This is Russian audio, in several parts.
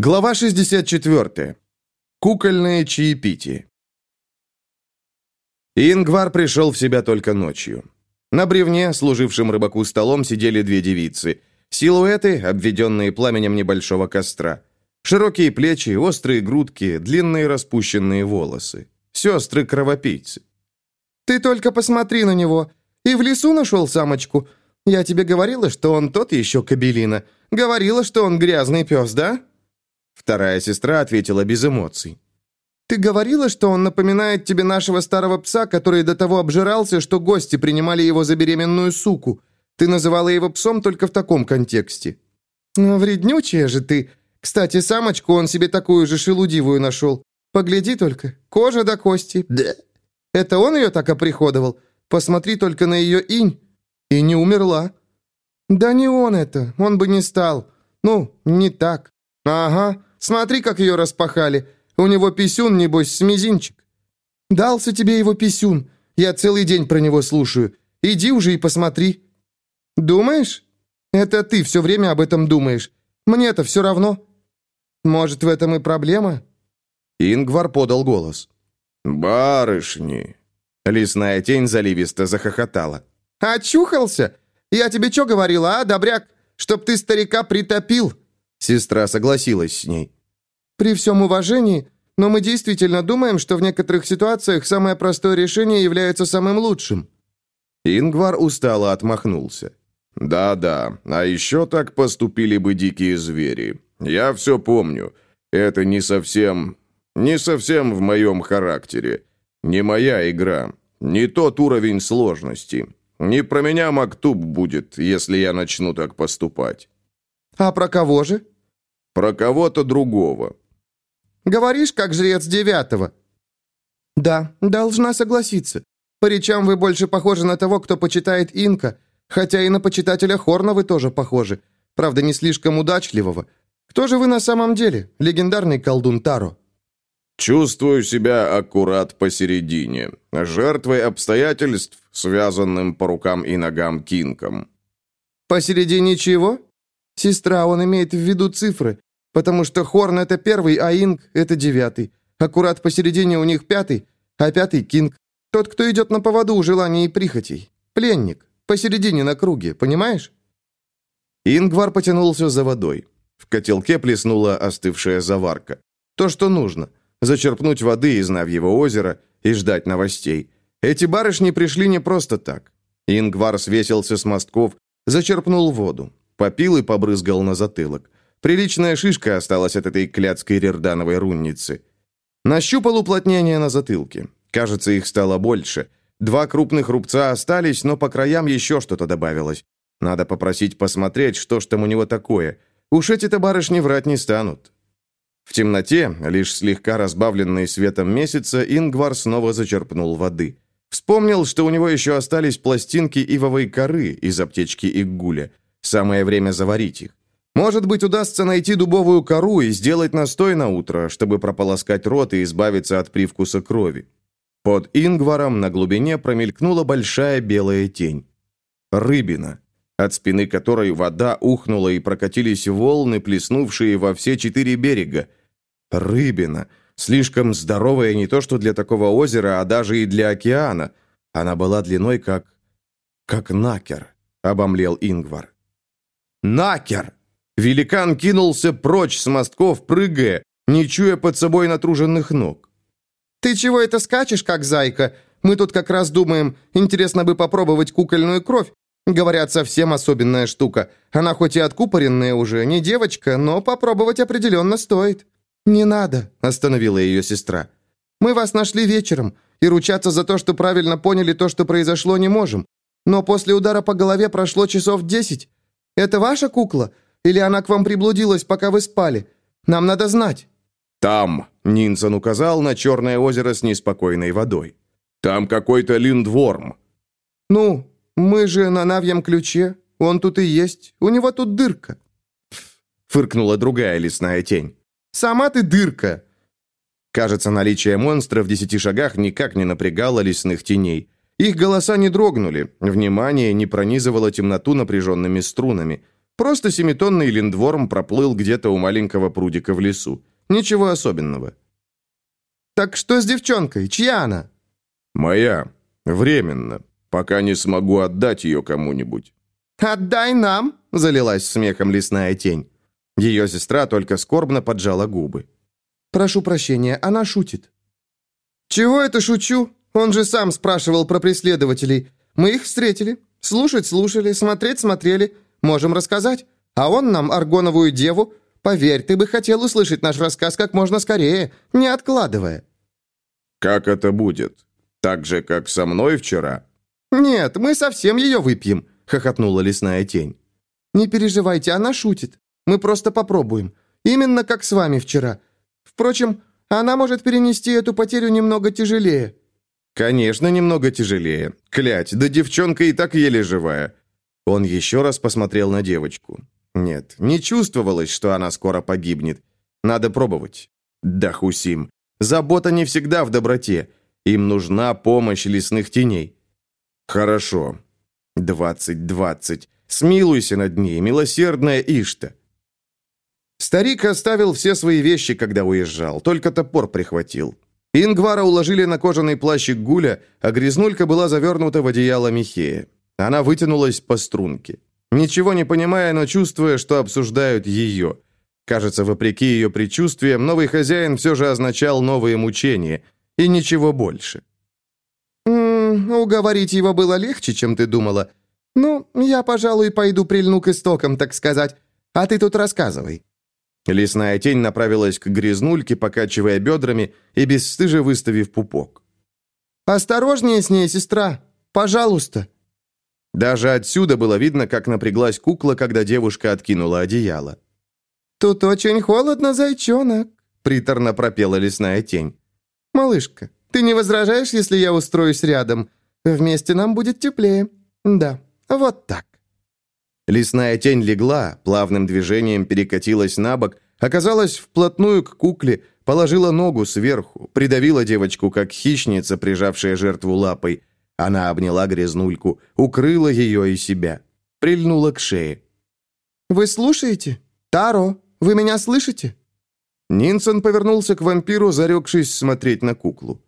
Глава 64. Кукольное чаепитие. Ингвар пришел в себя только ночью. На бревне, служившем рыбаку столом, сидели две девицы. Силуэты, обведенные пламенем небольшого костра. Широкие плечи, острые грудки, длинные распущенные волосы. Сестры-кровопийцы. «Ты только посмотри на него. И в лесу нашел самочку. Я тебе говорила, что он тот еще кабелина. Говорила, что он грязный пес, да?» Вторая сестра ответила без эмоций. «Ты говорила, что он напоминает тебе нашего старого пса, который до того обжирался, что гости принимали его за беременную суку. Ты называла его псом только в таком контексте». «Вреднючая же ты. Кстати, самочку он себе такую же шелудивую нашел. Погляди только, кожа до кости. Да. Это он ее так оприходовал? Посмотри только на ее инь. И не умерла». «Да не он это, он бы не стал. Ну, не так». «Ага, Смотри, как ее распахали. У него писюн, небось, с мизинчик». «Дался тебе его писюн. Я целый день про него слушаю. Иди уже и посмотри». «Думаешь? Это ты все время об этом думаешь. Мне-то все равно. Может, в этом и проблема?» Ингвар подал голос. «Барышни!» Лесная тень заливисто захохотала. «Очухался? Я тебе что говорила, а, добряк? Чтоб ты старика притопил!» Сестра согласилась с ней. «При всем уважении, но мы действительно думаем, что в некоторых ситуациях самое простое решение является самым лучшим». Ингвар устало отмахнулся. «Да-да, а еще так поступили бы дикие звери. Я все помню. Это не совсем... не совсем в моем характере. Не моя игра. Не тот уровень сложности. Не про меня Мактуб будет, если я начну так поступать». «А про кого же?» «Про кого-то другого». «Говоришь, как жрец девятого?» «Да, должна согласиться. По речам вы больше похожи на того, кто почитает инка, хотя и на почитателя Хорна вы тоже похожи. Правда, не слишком удачливого. Кто же вы на самом деле, легендарный колдун Таро?» «Чувствую себя аккурат посередине, жертвой обстоятельств, связанным по рукам и ногам кинком». «Посередине чего?» Сестра, он имеет в виду цифры, потому что Хорн — это первый, а Инг — это девятый. Аккурат посередине у них пятый, а пятый — Кинг. Тот, кто идет на поводу у желаний и прихотей. Пленник. Посередине на круге, понимаешь? Ингвар потянулся за водой. В котелке плеснула остывшая заварка. То, что нужно. Зачерпнуть воды из Навьего озера и ждать новостей. Эти барышни пришли не просто так. Ингвар свесился с мостков, зачерпнул воду. Попил и побрызгал на затылок. Приличная шишка осталась от этой клятской рердановой рунницы. Нащупал уплотнение на затылке. Кажется, их стало больше. Два крупных рубца остались, но по краям еще что-то добавилось. Надо попросить посмотреть, что ж там у него такое. Уж эти-то барышни врать не станут. В темноте, лишь слегка разбавленной светом месяца, Ингвар снова зачерпнул воды. Вспомнил, что у него еще остались пластинки ивовой коры из аптечки Иггуля. Самое время заварить их. Может быть, удастся найти дубовую кору и сделать настой на утро, чтобы прополоскать рот и избавиться от привкуса крови. Под Ингваром на глубине промелькнула большая белая тень. Рыбина, от спины которой вода ухнула и прокатились волны, плеснувшие во все четыре берега. Рыбина, слишком здоровая не то что для такого озера, а даже и для океана. Она была длиной как... как накер, обомлел Ингвар. Накер! Великан кинулся прочь с мостков, прыгая, не чуя под собой натруженных ног. «Ты чего это скачешь, как зайка? Мы тут как раз думаем, интересно бы попробовать кукольную кровь. Говорят, совсем особенная штука. Она хоть и откупоренная уже, не девочка, но попробовать определенно стоит». «Не надо», — остановила ее сестра. «Мы вас нашли вечером, и ручаться за то, что правильно поняли то, что произошло, не можем. Но после удара по голове прошло часов десять. Это ваша кукла? Или она к вам приблудилась, пока вы спали? Нам надо знать». «Там», — Нинсон указал на черное озеро с неспокойной водой. «Там какой-то линдворм». «Ну, мы же на Навьем ключе. Он тут и есть. У него тут дырка». Фыркнула другая лесная тень. «Сама ты дырка!» Кажется, наличие монстра в десяти шагах никак не напрягало лесных теней. Их голоса не дрогнули, внимание не пронизывало темноту напряженными струнами. Просто семитонный линдворм проплыл где-то у маленького прудика в лесу. Ничего особенного. «Так что с девчонкой? Чья она?» «Моя. Временно. Пока не смогу отдать ее кому-нибудь». «Отдай нам!» — залилась смехом лесная тень. Ее сестра только скорбно поджала губы. «Прошу прощения, она шутит». «Чего это шучу? Он же сам спрашивал про преследователей. Мы их встретили. Слушать слушали, смотреть смотрели. Можем рассказать. А он нам аргоновую деву. Поверь, ты бы хотел услышать наш рассказ как можно скорее, не откладывая». «Как это будет? Так же, как со мной вчера?» «Нет, мы совсем ее выпьем», — хохотнула лесная тень. «Не переживайте, она шутит. Мы просто попробуем. Именно как с вами вчера. Впрочем, она может перенести эту потерю немного тяжелее». «Конечно, немного тяжелее. Клять, да девчонка и так еле живая». Он еще раз посмотрел на девочку. Нет, не чувствовалось, что она скоро погибнет. Надо пробовать. Да, Хусим. Забота не всегда в доброте. Им нужна помощь лесных теней. Хорошо. Двадцать, двадцать. Смилуйся над ней, милосердная Ишта. Старик оставил все свои вещи, когда уезжал, только топор прихватил. Ингвара уложили на кожаный плащик гуля, а грязнулька была завернута в одеяло Михея. Она вытянулась по струнке. Ничего не понимая, но чувствуя, что обсуждают ее. Кажется, вопреки ее предчувствиям, новый хозяин все же означал новые мучения. И ничего больше. «М -м, «Уговорить его было легче, чем ты думала. Ну, я, пожалуй, пойду прильну к истокам, так сказать. А ты тут рассказывай». Лесная тень направилась к грязнульке, покачивая бедрами и бесстыже выставив пупок. «Осторожнее с ней, сестра! Пожалуйста!» Даже отсюда было видно, как напряглась кукла, когда девушка откинула одеяло. «Тут очень холодно, зайчонок», — приторно пропела лесная тень. «Малышка, ты не возражаешь, если я устроюсь рядом? Вместе нам будет теплее. Да, вот так». Лесная тень легла, плавным движением перекатилась на бок, оказалась вплотную к кукле, положила ногу сверху, придавила девочку, как хищница, прижавшая жертву лапой. Она обняла грязнульку, укрыла ее и себя, прильнула к шее. «Вы слушаете? Таро, вы меня слышите?» Нинсон повернулся к вампиру, зарекшись смотреть на куклу.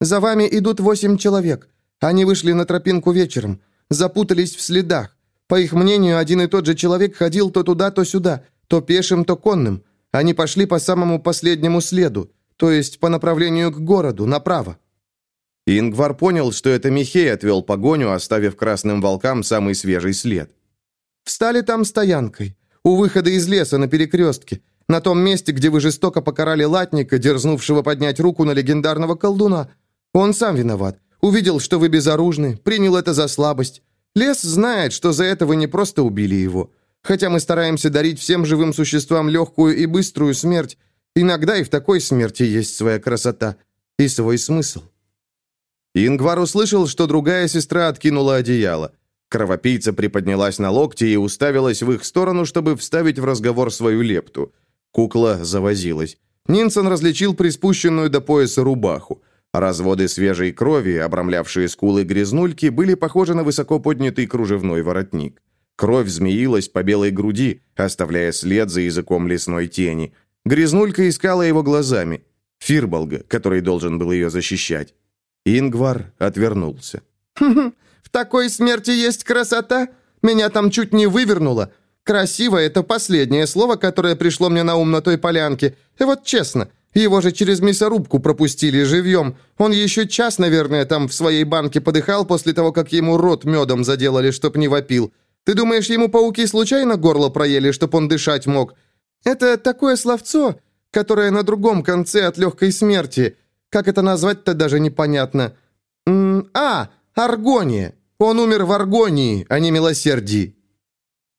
«За вами идут восемь человек. Они вышли на тропинку вечером, запутались в следах. По их мнению, один и тот же человек ходил то туда, то сюда, то пешим, то конным. Они пошли по самому последнему следу, то есть по направлению к городу, направо. Ингвар понял, что это Михей отвел погоню, оставив красным волкам самый свежий след. «Встали там стоянкой, у выхода из леса на перекрестке, на том месте, где вы жестоко покарали латника, дерзнувшего поднять руку на легендарного колдуна. Он сам виноват. Увидел, что вы безоружны, принял это за слабость. Лес знает, что за это вы не просто убили его. Хотя мы стараемся дарить всем живым существам легкую и быструю смерть, иногда и в такой смерти есть своя красота и свой смысл. Ингвар услышал, что другая сестра откинула одеяло. Кровопийца приподнялась на локти и уставилась в их сторону, чтобы вставить в разговор свою лепту. Кукла завозилась. Нинсон различил приспущенную до пояса рубаху. Разводы свежей крови, обрамлявшие скулы грязнульки, были похожи на высоко поднятый кружевной воротник. Кровь змеилась по белой груди, оставляя след за языком лесной тени. Грязнулька искала его глазами. Фирболга, который должен был ее защищать. Ингвар отвернулся. «В такой смерти есть красота? Меня там чуть не вывернуло. Красиво — это последнее слово, которое пришло мне на ум на той полянке. И вот честно, его же через мясорубку пропустили живьем. Он еще час, наверное, там в своей банке подыхал после того, как ему рот медом заделали, чтоб не вопил. Ты думаешь, ему пауки случайно горло проели, чтоб он дышать мог? Это такое словцо, которое на другом конце от легкой смерти. Как это назвать-то даже непонятно. М -м а, аргония. Он умер в аргонии, а не милосердии.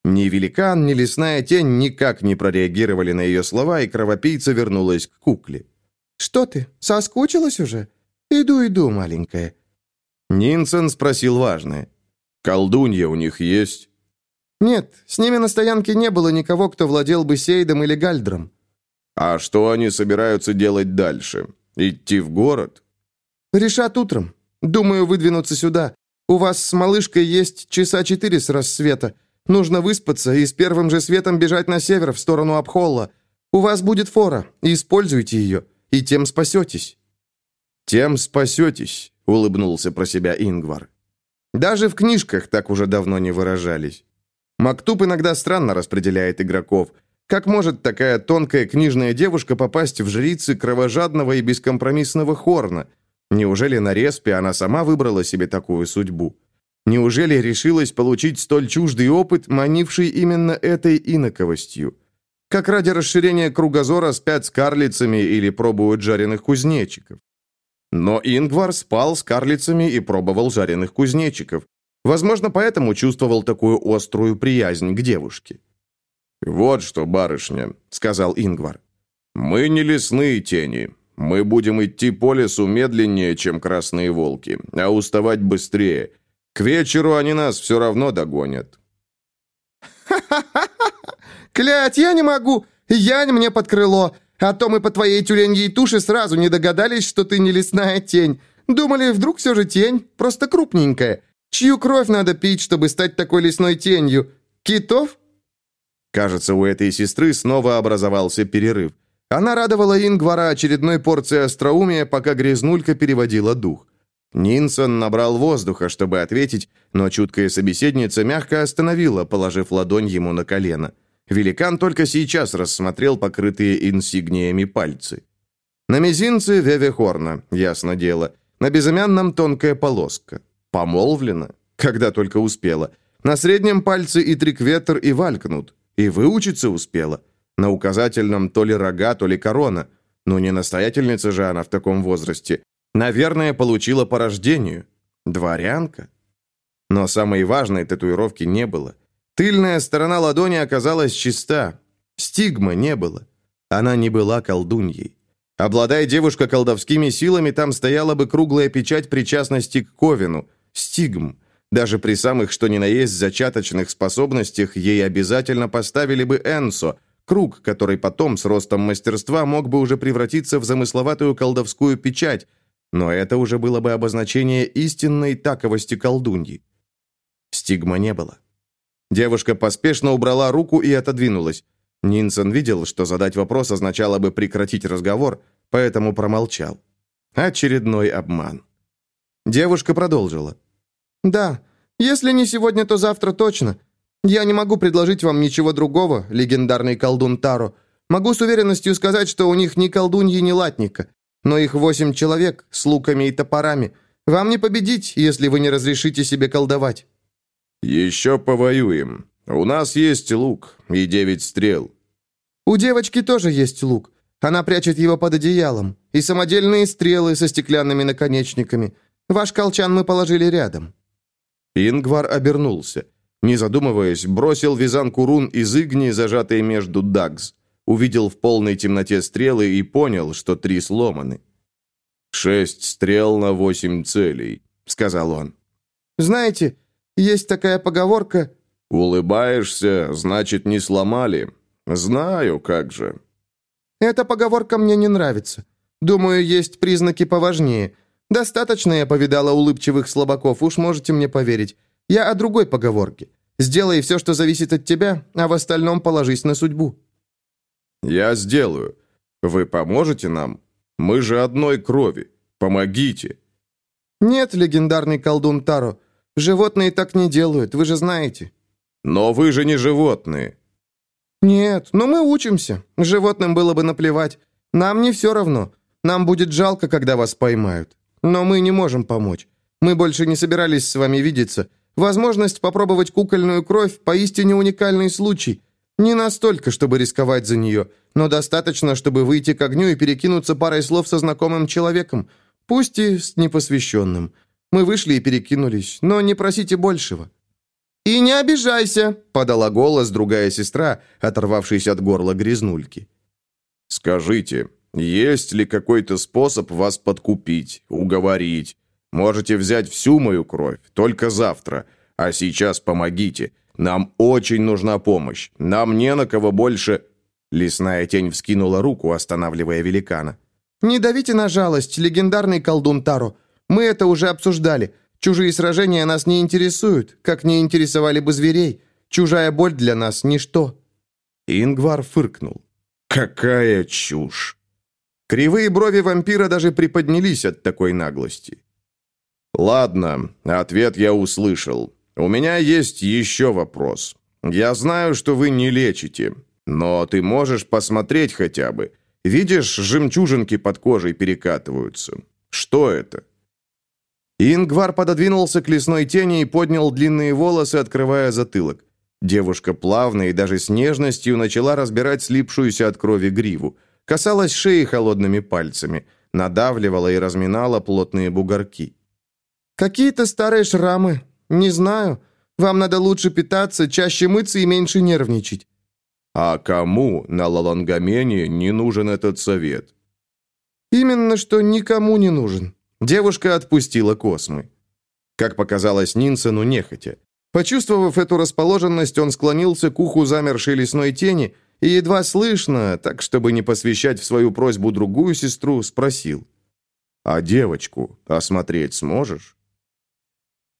Ни великан, ни лесная тень никак не прореагировали на ее слова, и кровопийца вернулась к кукле. «Что ты, соскучилась уже? Иду, иду, маленькая». Нинсен спросил важное. «Колдунья у них есть?» «Нет, с ними на стоянке не было никого, кто владел бы Сейдом или Гальдром». «А что они собираются делать дальше? Идти в город?» «Решат утром. Думаю, выдвинуться сюда. У вас с малышкой есть часа четыре с рассвета. Нужно выспаться и с первым же светом бежать на север, в сторону Абхолла. У вас будет фора, используйте ее, и тем спасетесь». «Тем спасетесь», — улыбнулся про себя Ингвар. Даже в книжках так уже давно не выражались. Мактуб иногда странно распределяет игроков. Как может такая тонкая книжная девушка попасть в жрицы кровожадного и бескомпромиссного Хорна? Неужели на респе она сама выбрала себе такую судьбу? Неужели решилась получить столь чуждый опыт, манивший именно этой иноковостью? Как ради расширения кругозора спят с карлицами или пробуют жареных кузнечиков? Но Ингвар спал с карлицами и пробовал жареных кузнечиков. Возможно, поэтому чувствовал такую острую приязнь к девушке. «Вот что, барышня», — сказал Ингвар. «Мы не лесные тени. Мы будем идти по лесу медленнее, чем красные волки, а уставать быстрее. К вечеру они нас все равно догонят». «Ха-ха-ха! Клять, я не могу! Янь мне под крыло! А то мы по твоей тюленьей туше сразу не догадались, что ты не лесная тень. Думали, вдруг все же тень, просто крупненькая. Чью кровь надо пить, чтобы стать такой лесной тенью? Китов?» Кажется, у этой сестры снова образовался перерыв. Она радовала Ингвара очередной порцией остроумия, пока грязнулька переводила дух. Нинсон набрал воздуха, чтобы ответить, но чуткая собеседница мягко остановила, положив ладонь ему на колено. Великан только сейчас рассмотрел покрытые инсигниями пальцы. На мизинце Вевехорна, ясно дело. На безымянном тонкая полоска. Помолвлена? Когда только успела. На среднем пальце и трикветр, и валькнут. И выучиться успела. На указательном то ли рога, то ли корона. Ну, не настоятельница же она в таком возрасте. Наверное, получила по рождению. Дворянка? Но самой важной татуировки не было – Тыльная сторона ладони оказалась чиста. Стигмы не было. Она не была колдуньей. Обладая девушка колдовскими силами, там стояла бы круглая печать причастности к Ковину. Стигм. Даже при самых что ни на есть зачаточных способностях ей обязательно поставили бы Энсо, круг, который потом с ростом мастерства мог бы уже превратиться в замысловатую колдовскую печать, но это уже было бы обозначение истинной таковости колдуньи. Стигма не было. Девушка поспешно убрала руку и отодвинулась. Нинсон видел, что задать вопрос означало бы прекратить разговор, поэтому промолчал. Очередной обман. Девушка продолжила. «Да, если не сегодня, то завтра точно. Я не могу предложить вам ничего другого, легендарный колдун Таро. Могу с уверенностью сказать, что у них ни колдуньи, ни латника. Но их восемь человек, с луками и топорами. Вам не победить, если вы не разрешите себе колдовать». «Еще повоюем. У нас есть лук и девять стрел». «У девочки тоже есть лук. Она прячет его под одеялом. И самодельные стрелы со стеклянными наконечниками. Ваш колчан мы положили рядом». Ингвар обернулся. Не задумываясь, бросил вязанку рун из игни, зажатой между дагз. Увидел в полной темноте стрелы и понял, что три сломаны. «Шесть стрел на восемь целей», — сказал он. «Знаете, есть такая поговорка...» «Улыбаешься, значит, не сломали. Знаю, как же». «Эта поговорка мне не нравится. Думаю, есть признаки поважнее. Достаточно я повидала улыбчивых слабаков, уж можете мне поверить. Я о другой поговорке. Сделай все, что зависит от тебя, а в остальном положись на судьбу». «Я сделаю. Вы поможете нам? Мы же одной крови. Помогите». «Нет, легендарный колдун Таро, Животные так не делают, вы же знаете». «Но вы же не животные». «Нет, но мы учимся. Животным было бы наплевать. Нам не все равно. Нам будет жалко, когда вас поймают. Но мы не можем помочь. Мы больше не собирались с вами видеться. Возможность попробовать кукольную кровь – поистине уникальный случай. Не настолько, чтобы рисковать за нее, но достаточно, чтобы выйти к огню и перекинуться парой слов со знакомым человеком, пусть и с непосвященным. Мы вышли и перекинулись, но не просите большего». «И не обижайся», — подала голос другая сестра, оторвавшаяся от горла грязнульки. «Скажите, есть ли какой-то способ вас подкупить, уговорить? Можете взять всю мою кровь, только завтра. А сейчас помогите. Нам очень нужна помощь. Нам не на кого больше...» Лесная тень вскинула руку, останавливая великана. «Не давите на жалость, легендарный колдун Таро. Мы это уже обсуждали. Чужие сражения нас не интересуют, как не интересовали бы зверей. Чужая боль для нас – ничто». Ингвар фыркнул. «Какая чушь!» Кривые брови вампира даже приподнялись от такой наглости. «Ладно, ответ я услышал. У меня есть еще вопрос. Я знаю, что вы не лечите, но ты можешь посмотреть хотя бы. Видишь, жемчужинки под кожей перекатываются. Что это?» Ингвар пододвинулся к лесной тени и поднял длинные волосы, открывая затылок. Девушка плавно и даже с нежностью начала разбирать слипшуюся от крови гриву. Касалась шеи холодными пальцами, надавливала и разминала плотные бугорки. «Какие-то старые шрамы. Не знаю. Вам надо лучше питаться, чаще мыться и меньше нервничать». «А кому на Лалангамене не нужен этот совет?» «Именно что никому не нужен». Девушка отпустила космы. Как показалось Нинсену нехотя. Почувствовав эту расположенность, он склонился к уху замершей лесной тени и едва слышно, так чтобы не посвящать в свою просьбу другую сестру, спросил. «А девочку осмотреть сможешь?»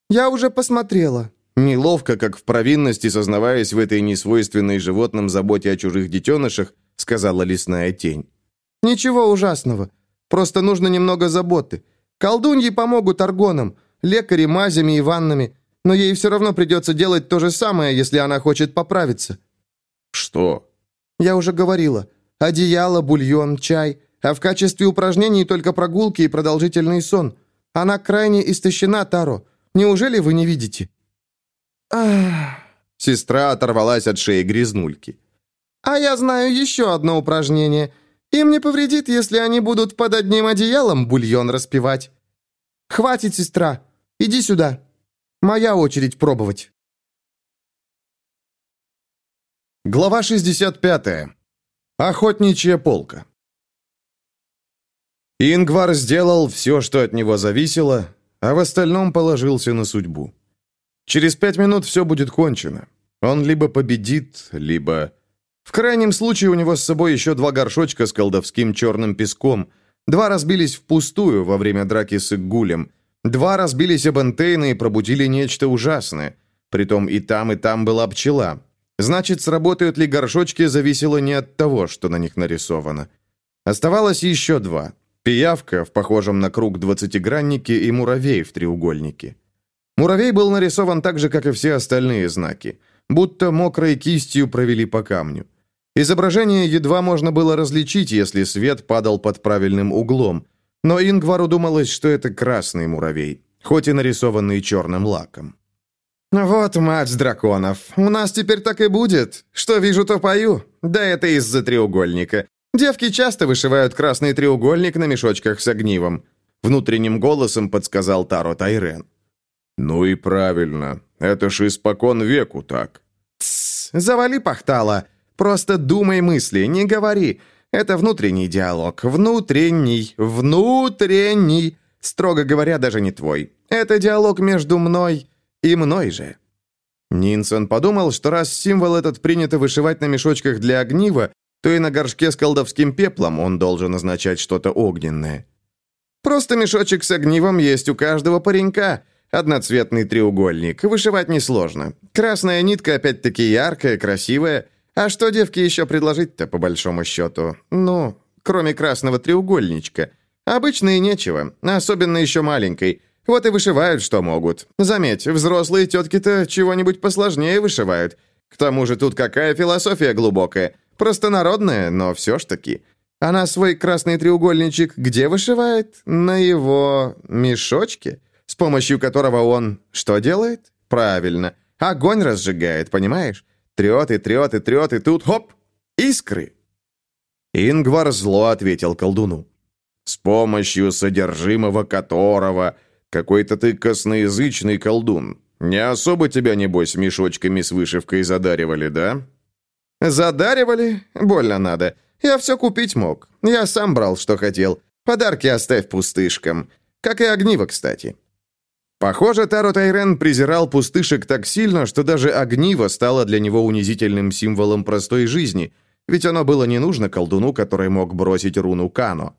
«Я уже посмотрела». Неловко, как в провинности, сознаваясь в этой несвойственной животным заботе о чужих детенышах, сказала лесная тень. «Ничего ужасного. Просто нужно немного заботы. Колдуньи помогут аргонам, лекари мазями и ваннами, но ей все равно придется делать то же самое, если она хочет поправиться». «Что?» «Я уже говорила. Одеяло, бульон, чай, а в качестве упражнений только прогулки и продолжительный сон. Она крайне истощена, Таро. Неужели вы не видите?» Ах. Сестра оторвалась от шеи грязнульки. «А я знаю еще одно упражнение. Им не повредит, если они будут под одним одеялом бульон распивать. Хватит, сестра. Иди сюда. Моя очередь пробовать». Глава 65. Охотничья полка. Ингвар сделал все, что от него зависело, а в остальном положился на судьбу. Через пять минут все будет кончено. Он либо победит, либо... В крайнем случае у него с собой еще два горшочка с колдовским черным песком. Два разбились впустую во время драки с Иггулем. Два разбились об Энтейна и пробудили нечто ужасное. Притом и там, и там была пчела. Значит, сработают ли горшочки, зависело не от того, что на них нарисовано. Оставалось еще два. Пиявка в похожем на круг двадцатиграннике и муравей в треугольнике. Муравей был нарисован так же, как и все остальные знаки, будто мокрой кистью провели по камню. Изображение едва можно было различить, если свет падал под правильным углом, но Ингвару думалось, что это красный муравей, хоть и нарисованный черным лаком. «Вот мать драконов, у нас теперь так и будет. Что вижу, то пою. Да это из-за треугольника. Девки часто вышивают красный треугольник на мешочках с огнивом», внутренним голосом подсказал Таро Тайрен. «Ну и правильно. Это ж испокон веку так». «Тссс, завали пахтала. Просто думай мысли, не говори. Это внутренний диалог. Внутренний. Внутренний. Строго говоря, даже не твой. Это диалог между мной и мной же». Нинсон подумал, что раз символ этот принято вышивать на мешочках для огнива, то и на горшке с колдовским пеплом он должен означать что-то огненное. «Просто мешочек с огнивом есть у каждого паренька. Одноцветный треугольник. Вышивать несложно. Красная нитка опять-таки яркая, красивая. А что девке еще предложить-то, по большому счету? Ну, кроме красного треугольничка. Обычно и нечего, особенно еще маленькой. Вот и вышивают, что могут. Заметь, взрослые тетки-то чего-нибудь посложнее вышивают. К тому же тут какая философия глубокая. Простонародная, но все ж таки. Она свой красный треугольничек где вышивает? На его мешочке, с помощью которого он что делает? Правильно, огонь разжигает, понимаешь? Трет и трет и трет, и тут, хоп, искры. Ингвар зло ответил колдуну. С помощью содержимого которого какой-то ты косноязычный колдун. Не особо тебя, небось, мешочками с вышивкой задаривали, да? Задаривали? Больно надо. Я все купить мог. Я сам брал, что хотел. Подарки оставь пустышкам. Как и огниво, кстати. Похоже, Таро Тайрен презирал пустышек так сильно, что даже огниво стало для него унизительным символом простой жизни, ведь оно было не нужно колдуну, который мог бросить руну Кано.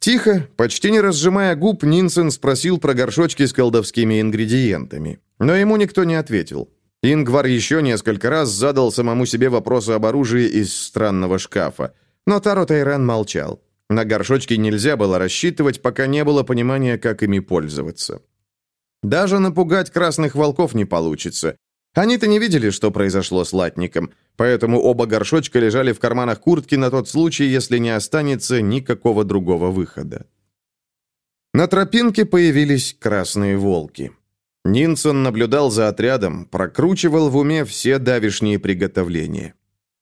Тихо, почти не разжимая губ, Нинсен спросил про горшочки с колдовскими ингредиентами, но ему никто не ответил. Ингвар еще несколько раз задал самому себе вопросы об оружии из странного шкафа, но Таро Тайран молчал. На горшочки нельзя было рассчитывать, пока не было понимания, как ими пользоваться. Даже напугать красных волков не получится. Они-то не видели, что произошло с латником, поэтому оба горшочка лежали в карманах куртки на тот случай, если не останется никакого другого выхода. На тропинке появились красные волки. Нинсон наблюдал за отрядом, прокручивал в уме все давишние приготовления.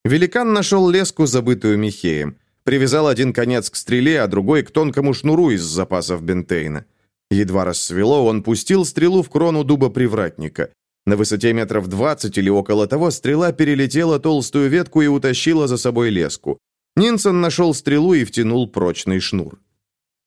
Великан нашел леску, забытую Михеем. Привязал один конец к стреле, а другой к тонкому шнуру из запасов Бентейна. Едва рассвело, он пустил стрелу в крону дуба привратника. На высоте метров двадцать или около того стрела перелетела толстую ветку и утащила за собой леску. Нинсон нашел стрелу и втянул прочный шнур.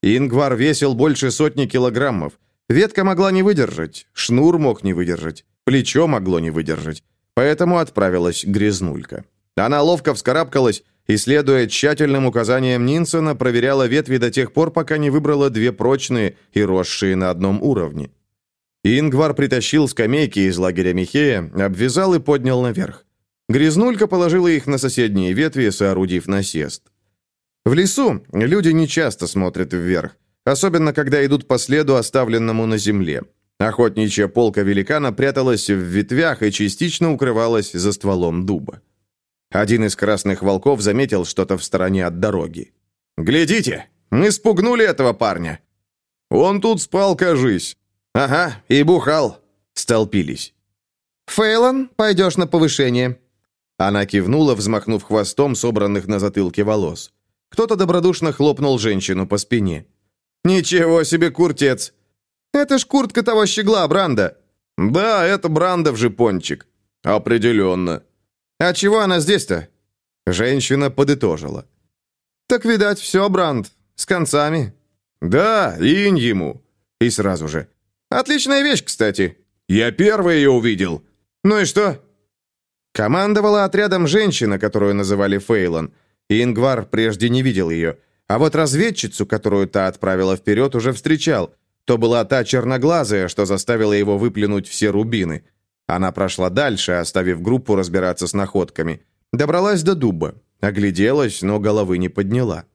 Ингвар весил больше сотни килограммов. Ветка могла не выдержать, шнур мог не выдержать, плечо могло не выдержать. Поэтому отправилась грязнулька. Она ловко вскарабкалась и, следуя тщательным указаниям Нинсона, проверяла ветви до тех пор, пока не выбрала две прочные и росшие на одном уровне. Ингвар притащил скамейки из лагеря Михея, обвязал и поднял наверх. Грязнулька положила их на соседние ветви, соорудив насест. В лесу люди не часто смотрят вверх особенно когда идут по следу, оставленному на земле. Охотничья полка великана пряталась в ветвях и частично укрывалась за стволом дуба. Один из красных волков заметил что-то в стороне от дороги. «Глядите, мы спугнули этого парня!» «Он тут спал, кажись!» «Ага, и бухал!» Столпились. «Фейлон, пойдешь на повышение!» Она кивнула, взмахнув хвостом собранных на затылке волос. Кто-то добродушно хлопнул женщину по спине. «Ничего себе куртец!» «Это ж куртка того щегла, Бранда!» «Да, это Брандов же пончик». «Определенно». «А чего она здесь-то?» Женщина подытожила. «Так, видать, все, Бранд, с концами». «Да, инь ему». И сразу же. «Отличная вещь, кстати». «Я первый ее увидел». «Ну и что?» Командовала отрядом женщина, которую называли Фейлон. Ингвар прежде не видел ее. А вот разведчицу, которую та отправила вперед, уже встречал. То была та черноглазая, что заставила его выплюнуть все рубины. Она прошла дальше, оставив группу разбираться с находками. Добралась до дуба. Огляделась, но головы не подняла.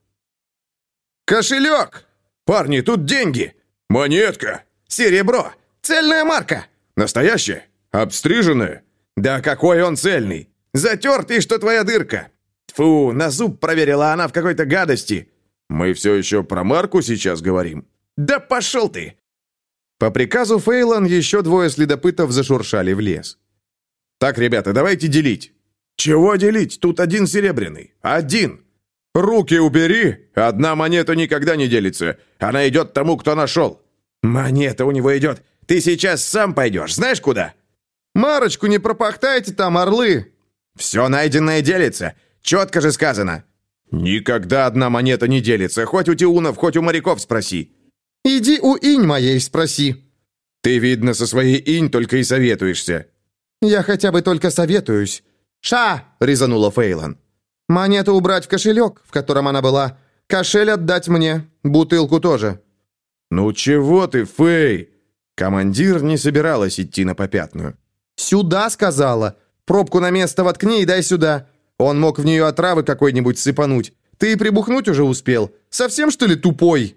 «Кошелек! Парни, тут деньги! Монетка! Серебро! Цельная марка! Настоящая? Обстриженная? Да какой он цельный! Затертый, что твоя дырка! Фу, на зуб проверила она в какой-то гадости!» Мы все еще про Марку сейчас говорим. Да пошел ты! По приказу Фейлан еще двое следопытов зашуршали в лес. Так, ребята, давайте делить. Чего делить? Тут один серебряный. Один. Руки убери. Одна монета никогда не делится. Она идет тому, кто нашел. Монета у него идет. Ты сейчас сам пойдешь. Знаешь куда? Марочку не пропахтайте там, орлы. Все найденное делится. Четко же сказано. «Никогда одна монета не делится, хоть у тиунов, хоть у моряков спроси». «Иди у инь моей спроси». «Ты, видно, со своей инь только и советуешься». «Я хотя бы только советуюсь». «Ша!» — резанула Фейлан. «Монету убрать в кошелек, в котором она была. Кошель отдать мне. Бутылку тоже». «Ну чего ты, Фей?» Командир не собиралась идти на попятную. «Сюда!» — сказала. «Пробку на место воткни и дай сюда. Он мог в нее отравы какой-нибудь сыпануть. Ты и прибухнуть уже успел. Совсем, что ли, тупой?»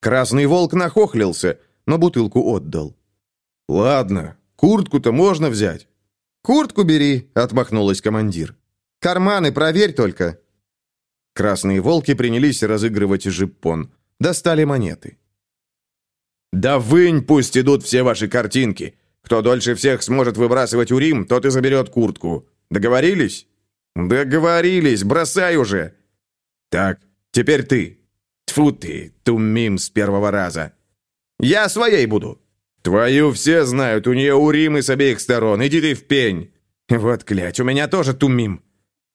Красный волк нахохлился, но бутылку отдал. «Ладно, куртку-то можно взять». «Куртку бери», — отмахнулась командир. «Карманы проверь только». Красные волки принялись разыгрывать жиппон. Достали монеты. «Да вынь, пусть идут все ваши картинки. Кто дольше всех сможет выбрасывать урим, тот и заберет куртку. Договорились?» «Договорились, бросай уже!» «Так, теперь ты!» Тфу ты, тумим с первого раза!» «Я своей буду!» «Твою все знают, у нее уримы с обеих сторон, иди ты в пень!» «Вот, клять, у меня тоже тумим!»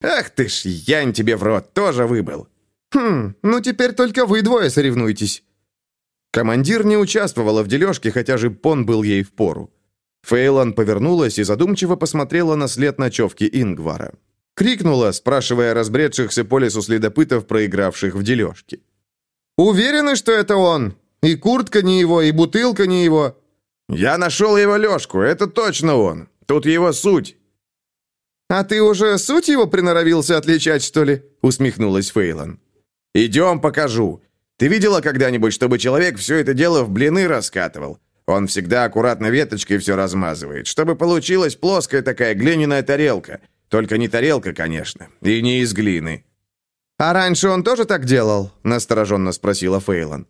«Ах ты ж, янь тебе в рот, тоже выбыл!» «Хм, ну теперь только вы двое соревнуетесь!» Командир не участвовала в дележке, хотя же пон был ей в пору. Фейлан повернулась и задумчиво посмотрела на след ночевки Ингвара. Крикнула, спрашивая разбредшихся по лесу следопытов, проигравших в дележке. «Уверены, что это он? И куртка не его, и бутылка не его?» «Я нашел его лёжку, это точно он. Тут его суть». «А ты уже суть его приноровился отличать, что ли?» усмехнулась Фейлон. «Идем, покажу. Ты видела когда-нибудь, чтобы человек все это дело в блины раскатывал? Он всегда аккуратно веточкой все размазывает, чтобы получилась плоская такая глиняная тарелка. Только не тарелка, конечно, и не из глины». «А раньше он тоже так делал?» – настороженно спросила Фейлон.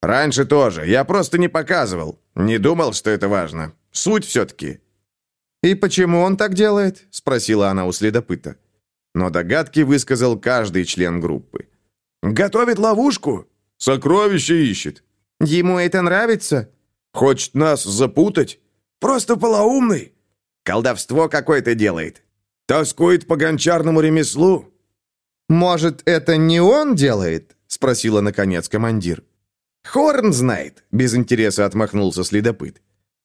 «Раньше тоже. Я просто не показывал. Не думал, что это важно. Суть все-таки». «И почему он так делает?» – спросила она у следопыта. Но догадки высказал каждый член группы. «Готовит ловушку?» «Сокровище ищет». «Ему это нравится?» «Хочет нас запутать?» «Просто полоумный». «Колдовство какое-то делает». «Тоскует по гончарному ремеслу». «Может, это не он делает?» — спросила, наконец, командир. «Хорн знает», — без интереса отмахнулся следопыт.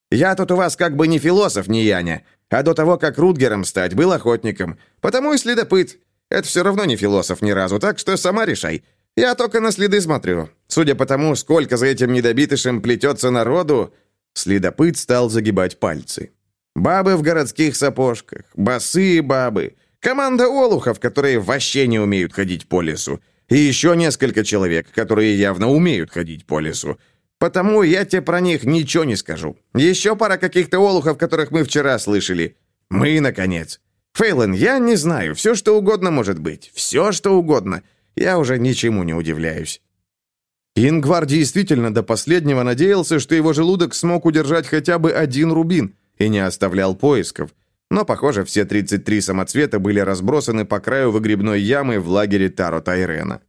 «Я тут у вас как бы не философ, не Яня, а до того, как Рутгером стать, был охотником. Потому и следопыт. Это все равно не философ ни разу, так что сама решай. Я только на следы смотрю. Судя по тому, сколько за этим недобитышем плетется народу...» Следопыт стал загибать пальцы. «Бабы в городских сапожках, босые бабы, команда олухов, которые вообще не умеют ходить по лесу, и еще несколько человек, которые явно умеют ходить по лесу. Потому я тебе про них ничего не скажу. Еще пара каких-то олухов, которых мы вчера слышали. Мы, наконец. Фейлон, я не знаю, все что угодно может быть. Все что угодно. Я уже ничему не удивляюсь. Ингвар действительно до последнего надеялся, что его желудок смог удержать хотя бы один рубин и не оставлял поисков. Но, похоже, все 33 самоцвета были разбросаны по краю выгребной ямы в лагере Таро Тайрена.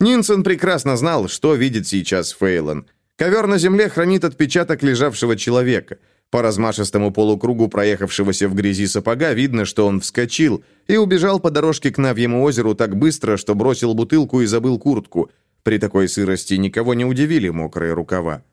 Нинсон прекрасно знал, что видит сейчас Фейлон – Ковер на земле хранит отпечаток лежавшего человека. По размашистому полукругу проехавшегося в грязи сапога видно, что он вскочил и убежал по дорожке к Навьему озеру так быстро, что бросил бутылку и забыл куртку. При такой сырости никого не удивили мокрые рукава.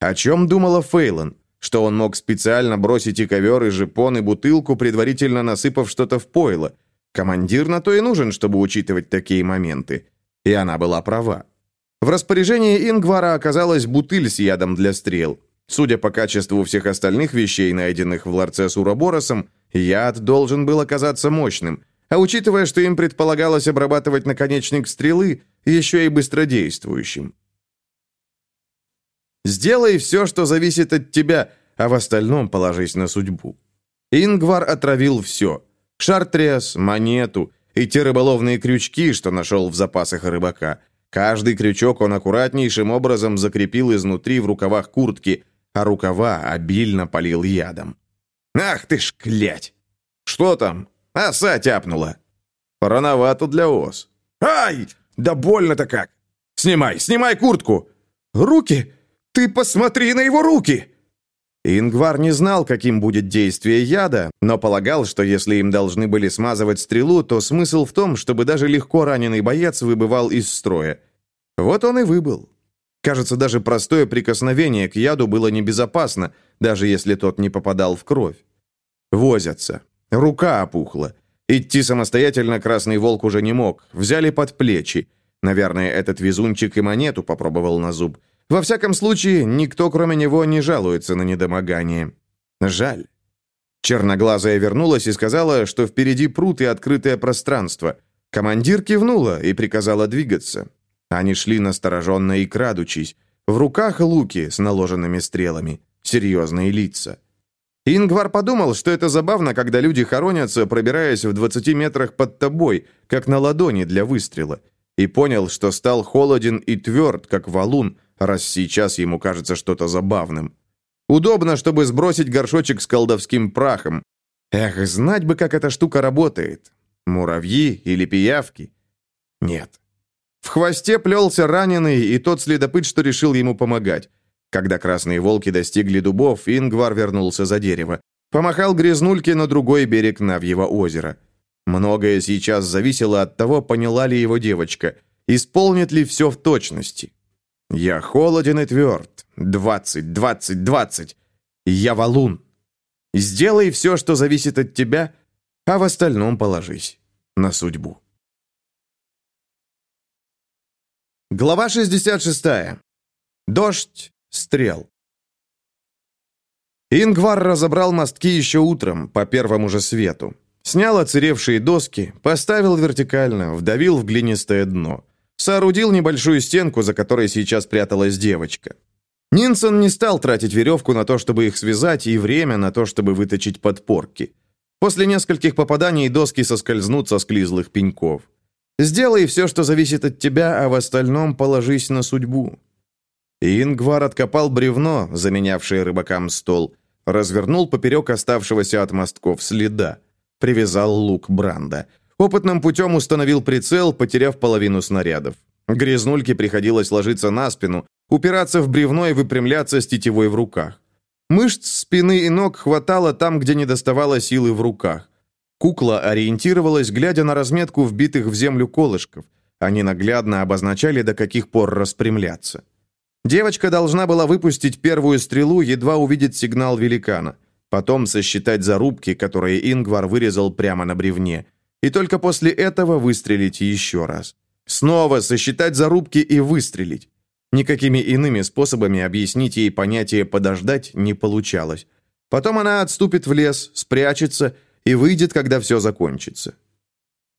О чем думала Фейлон? Что он мог специально бросить и ковер, и жепон, и бутылку, предварительно насыпав что-то в пойло. Командир на то и нужен, чтобы учитывать такие моменты. И она была права. В распоряжении Ингвара оказалась бутыль с ядом для стрел. Судя по качеству всех остальных вещей, найденных в ларце с Уроборосом, яд должен был оказаться мощным, а учитывая, что им предполагалось обрабатывать наконечник стрелы, еще и быстродействующим. «Сделай все, что зависит от тебя, а в остальном положись на судьбу». Ингвар отравил все – шартрез, монету и те рыболовные крючки, что нашел в запасах рыбака – Каждый крючок он аккуратнейшим образом закрепил изнутри в рукавах куртки, а рукава обильно полил ядом. «Ах ты ж, клять! Что там? Оса тяпнула!» «Рановато для ос». «Ай! Да больно-то как! Снимай, снимай куртку!» «Руки? Ты посмотри на его руки!» Ингвар не знал, каким будет действие яда, но полагал, что если им должны были смазывать стрелу, то смысл в том, чтобы даже легко раненый боец выбывал из строя. Вот он и выбыл. Кажется, даже простое прикосновение к яду было небезопасно, даже если тот не попадал в кровь. Возятся. Рука опухла. Идти самостоятельно Красный Волк уже не мог. Взяли под плечи. Наверное, этот везунчик и монету попробовал на зуб. Во всяком случае, никто, кроме него, не жалуется на недомогание. Жаль. Черноглазая вернулась и сказала, что впереди пруд и открытое пространство. Командир кивнула и приказала двигаться. Они шли настороженно и крадучись. В руках луки с наложенными стрелами. Серьезные лица. Ингвар подумал, что это забавно, когда люди хоронятся, пробираясь в 20 метрах под тобой, как на ладони для выстрела. И понял, что стал холоден и тверд, как валун, раз сейчас ему кажется что-то забавным. Удобно, чтобы сбросить горшочек с колдовским прахом. Эх, знать бы, как эта штука работает. Муравьи или пиявки? Нет. В хвосте плелся раненый и тот следопыт, что решил ему помогать. Когда красные волки достигли дубов, Ингвар вернулся за дерево. Помахал грязнульке на другой берег Навьего озера. Многое сейчас зависело от того, поняла ли его девочка, исполнит ли все в точности. Я холоден и тверд. Двадцать, двадцать, двадцать. Я валун. Сделай все, что зависит от тебя, а в остальном положись на судьбу. Глава 66. Дождь стрел. Ингвар разобрал мостки еще утром, по первому же свету. Снял оцаревшие доски, поставил вертикально, вдавил в глинистое дно. Соорудил небольшую стенку, за которой сейчас пряталась девочка. Нинсон не стал тратить веревку на то, чтобы их связать, и время на то, чтобы выточить подпорки. После нескольких попаданий доски соскользнут со склизлых пеньков. Сделай все, что зависит от тебя, а в остальном положись на судьбу. Ингвар откопал бревно, заменявшее рыбакам стол, развернул поперек оставшегося от мостков следа, привязал лук Бранда. Опытным путем установил прицел, потеряв половину снарядов. Грязнульке приходилось ложиться на спину, упираться в бревно и выпрямляться с тетивой в руках. Мышц спины и ног хватало там, где не доставало силы в руках. Кукла ориентировалась, глядя на разметку вбитых в землю колышков. Они наглядно обозначали, до каких пор распрямляться. Девочка должна была выпустить первую стрелу, едва увидит сигнал великана. Потом сосчитать зарубки, которые Ингвар вырезал прямо на бревне. И только после этого выстрелить еще раз. Снова сосчитать зарубки и выстрелить. Никакими иными способами объяснить ей понятие «подождать» не получалось. Потом она отступит в лес, спрячется и выйдет, когда все закончится.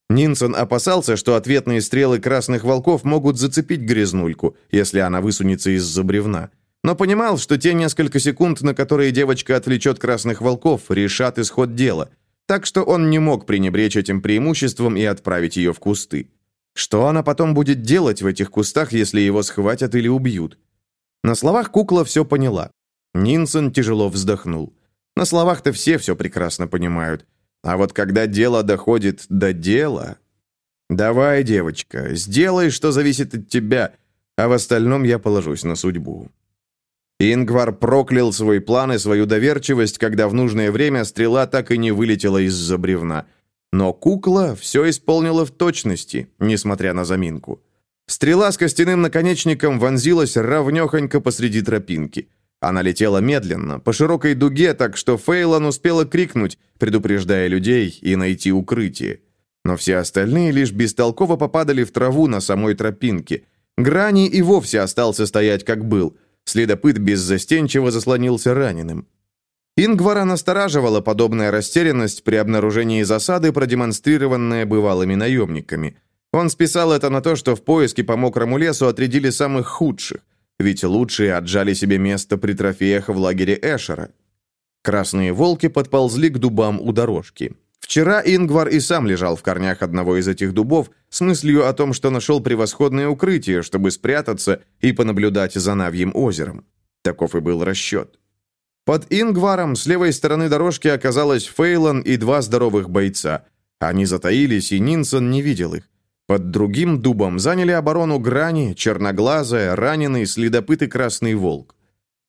Нинсон опасался, что ответные стрелы красных волков могут зацепить грязнульку, если она высунется из-за бревна. Но понимал, что те несколько секунд, на которые девочка отвлечет красных волков, решат исход дела. Так что он не мог пренебречь этим преимуществом и отправить ее в кусты. Что она потом будет делать в этих кустах, если его схватят или убьют? На словах кукла все поняла. Нинсон тяжело вздохнул. На словах-то все все прекрасно понимают. А вот когда дело доходит до дела... Давай, девочка, сделай, что зависит от тебя, а в остальном я положусь на судьбу. Ингвар проклял свой план и свою доверчивость, когда в нужное время стрела так и не вылетела из-за бревна – но кукла все исполнила в точности, несмотря на заминку. Стрела с костяным наконечником вонзилась равнехонько посреди тропинки. Она летела медленно, по широкой дуге, так что Фейлон успела крикнуть, предупреждая людей и найти укрытие. Но все остальные лишь бестолково попадали в траву на самой тропинке. Грани и вовсе остался стоять, как был. Следопыт беззастенчиво заслонился раненым. Ингвара настораживала подобная растерянность при обнаружении засады, продемонстрированная бывалыми наемниками. Он списал это на то, что в поиске по мокрому лесу отрядили самых худших, ведь лучшие отжали себе место при трофеях в лагере Эшера. Красные волки подползли к дубам у дорожки. Вчера Ингвар и сам лежал в корнях одного из этих дубов с мыслью о том, что нашел превосходное укрытие, чтобы спрятаться и понаблюдать за Навьим озером. Таков и был расчет. Под Ингваром с левой стороны дорожки оказалась Фейлон и два здоровых бойца. Они затаились, и Нинсон не видел их. Под другим дубом заняли оборону Грани, Черноглазая, раненый, следопыт и Красный Волк.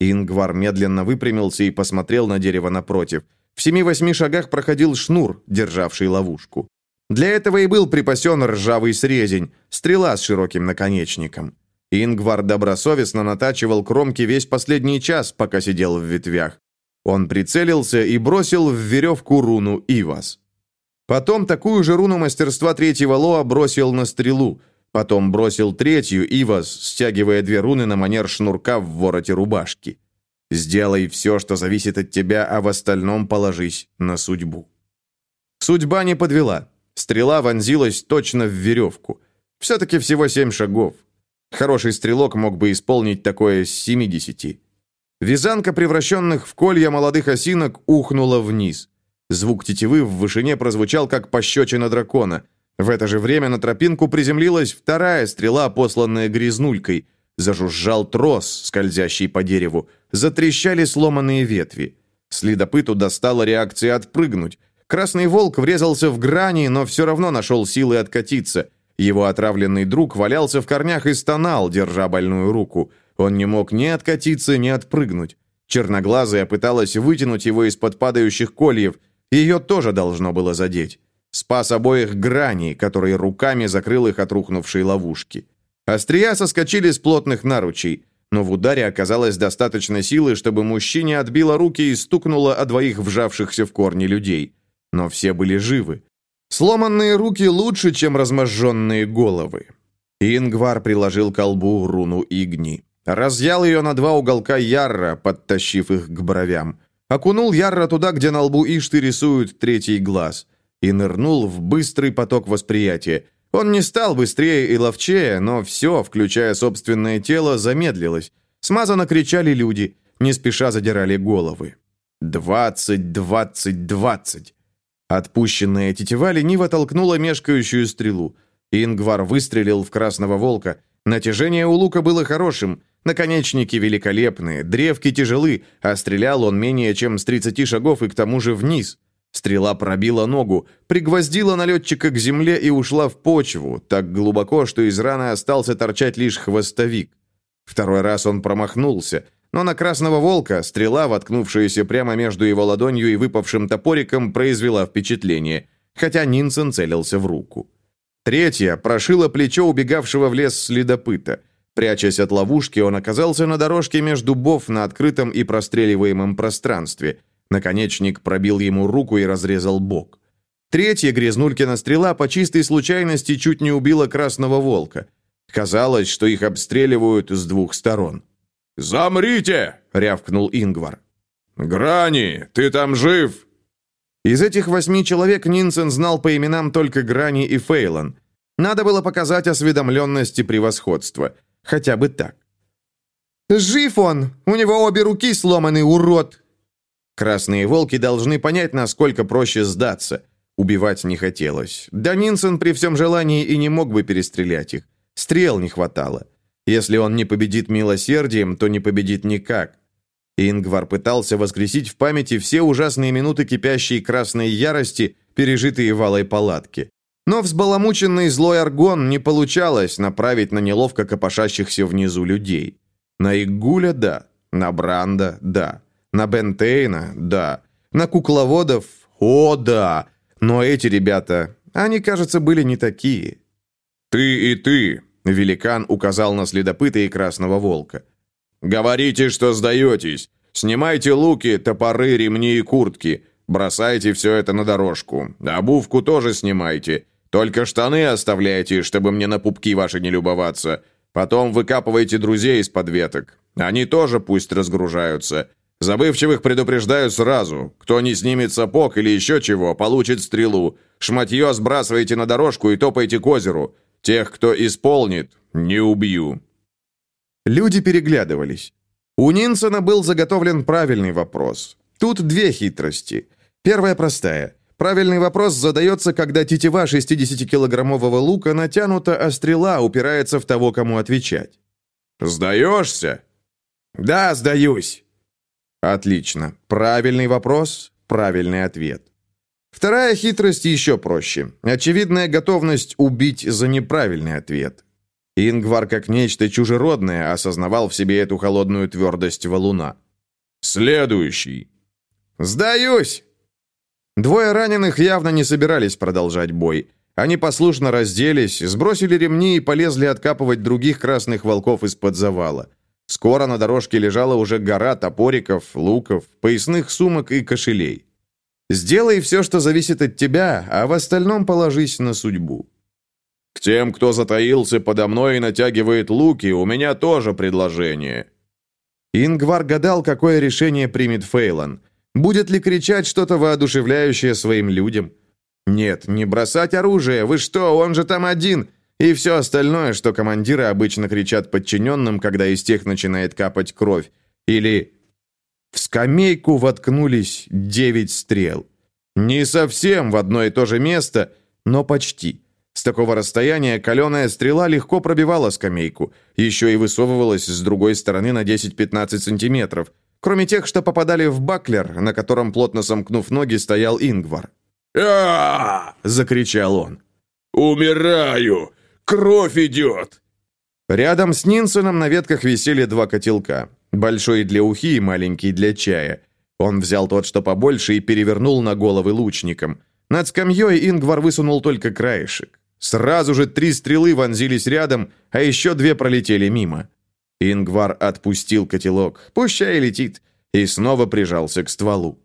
Ингвар медленно выпрямился и посмотрел на дерево напротив. В семи-восьми шагах проходил шнур, державший ловушку. Для этого и был припасен ржавый срезень, стрела с широким наконечником. Ингвар добросовестно натачивал кромки весь последний час, пока сидел в ветвях. Он прицелился и бросил в веревку руну Ивас. Потом такую же руну мастерства третьего Лоа бросил на стрелу. Потом бросил третью Ивас, стягивая две руны на манер шнурка в вороте рубашки. «Сделай все, что зависит от тебя, а в остальном положись на судьбу». Судьба не подвела. Стрела вонзилась точно в веревку. Все-таки всего семь шагов. Хороший стрелок мог бы исполнить такое с 70. Вязанка превращенных в колья молодых осинок ухнула вниз. Звук тетивы в вышине прозвучал, как пощечина дракона. В это же время на тропинку приземлилась вторая стрела, посланная грязнулькой. Зажужжал трос, скользящий по дереву. Затрещали сломанные ветви. Следопыту достала реакция отпрыгнуть. Красный волк врезался в грани, но все равно нашел силы откатиться – его отравленный друг валялся в корнях и стонал, держа больную руку. Он не мог ни откатиться, ни отпрыгнуть. Черноглазая пыталась вытянуть его из-под падающих кольев. Ее тоже должно было задеть. Спас обоих граней, которые руками закрыл их от рухнувшей ловушки. Острия соскочили с плотных наручей, но в ударе оказалось достаточно силы, чтобы мужчине отбило руки и стукнуло о двоих вжавшихся в корни людей. Но все были живы. Сломанные руки лучше, чем разможженные головы. Ингвар приложил к колбу руну Игни. Разъял ее на два уголка ярра, подтащив их к бровям. Окунул Ярра туда, где на лбу Ишты рисуют третий глаз, и нырнул в быстрый поток восприятия. Он не стал быстрее и ловчее, но все, включая собственное тело, замедлилось. Смазанно кричали люди, не спеша задирали головы. «Двадцать, двадцать, двадцать!» Отпущенная тетива лениво толкнула мешкающую стрелу. Ингвар выстрелил в красного волка. Натяжение у лука было хорошим, наконечники великолепные, древки тяжелы, а стрелял он менее чем с 30 шагов и к тому же вниз. Стрела пробила ногу, пригвоздила налетчика к земле и ушла в почву, так глубоко, что из раны остался торчать лишь хвостовик. Второй раз он промахнулся, но на красного волка стрела, воткнувшаяся прямо между его ладонью и выпавшим топориком, произвела впечатление, хотя Нинсен целился в руку. Третья прошила плечо убегавшего в лес следопыта. Прячась от ловушки, он оказался на дорожке между дубов на открытом и простреливаемом пространстве. Наконечник пробил ему руку и разрезал бок. Третья грязнулькина стрела по чистой случайности чуть не убила красного волка. Казалось, что их обстреливают с двух сторон. «Замрите!» — рявкнул Ингвар. «Грани, ты там жив?» Из этих восьми человек Нинсен знал по именам только Грани и Фейлон. Надо было показать осведомленность и превосходство. Хотя бы так. «Жив он! У него обе руки сломаны, урод!» Красные волки должны понять, насколько проще сдаться. Убивать не хотелось. Да Нинсен при всем желании и не мог бы перестрелять их. Стрел не хватало. Если он не победит милосердием, то не победит никак. Ингвар пытался воскресить в памяти все ужасные минуты кипящей красной ярости, пережитые в алой палатке. Но взбаламученный злой аргон не получалось направить на неловко копошащихся внизу людей. На Игуля – да, на Бранда – да, на Бентейна – да, на кукловодов – о, да. Но эти ребята, они, кажется, были не такие. «Ты и ты», – великан указал на следопыта и красного волка – «Говорите, что сдаетесь. Снимайте луки, топоры, ремни и куртки. Бросайте все это на дорожку. Обувку тоже снимайте. Только штаны оставляйте, чтобы мне на пупки ваши не любоваться. Потом выкапывайте друзей из-под веток. Они тоже пусть разгружаются. Забывчивых предупреждаю сразу. Кто не снимет сапог или еще чего, получит стрелу. Шматье сбрасывайте на дорожку и топайте к озеру. Тех, кто исполнит, не убью». Люди переглядывались. У Нинсона был заготовлен правильный вопрос. Тут две хитрости. Первая простая. Правильный вопрос задается, когда тетива 60-килограммового лука натянута, а стрела упирается в того, кому отвечать. «Сдаешься?» «Да, сдаюсь». Отлично. Правильный вопрос, правильный ответ. Вторая хитрость еще проще. Очевидная готовность убить за неправильный ответ. Ингвар, как нечто чужеродное, осознавал в себе эту холодную твердость валуна. «Следующий!» «Сдаюсь!» Двое раненых явно не собирались продолжать бой. Они послушно разделись, сбросили ремни и полезли откапывать других красных волков из-под завала. Скоро на дорожке лежала уже гора топориков, луков, поясных сумок и кошелей. «Сделай все, что зависит от тебя, а в остальном положись на судьбу». К тем, кто затаился подо мной и натягивает луки, у меня тоже предложение». Ингвар гадал, какое решение примет Фейлон. Будет ли кричать что-то воодушевляющее своим людям? Нет, не бросать оружие, вы что, он же там один. И все остальное, что командиры обычно кричат подчиненным, когда из тех начинает капать кровь. Или в скамейку воткнулись девять стрел. Не совсем в одно и то же место, но почти. С такого расстояния каленая стрела легко пробивала скамейку, еще и высовывалась с другой стороны на 10-15 сантиметров, кроме тех, что попадали в баклер, на котором, плотно сомкнув ноги, стоял Ингвар. а закричал он. «Умираю! Кровь идет!» Рядом с Нинсоном на ветках висели два котелка, большой для ухи и маленький для чая. Он взял тот, что побольше, и перевернул на головы лучникам. Над скамьей Ингвар высунул только краешек. Сразу же три стрелы вонзились рядом, а еще две пролетели мимо. Ингвар отпустил котелок, пущай летит, и снова прижался к стволу.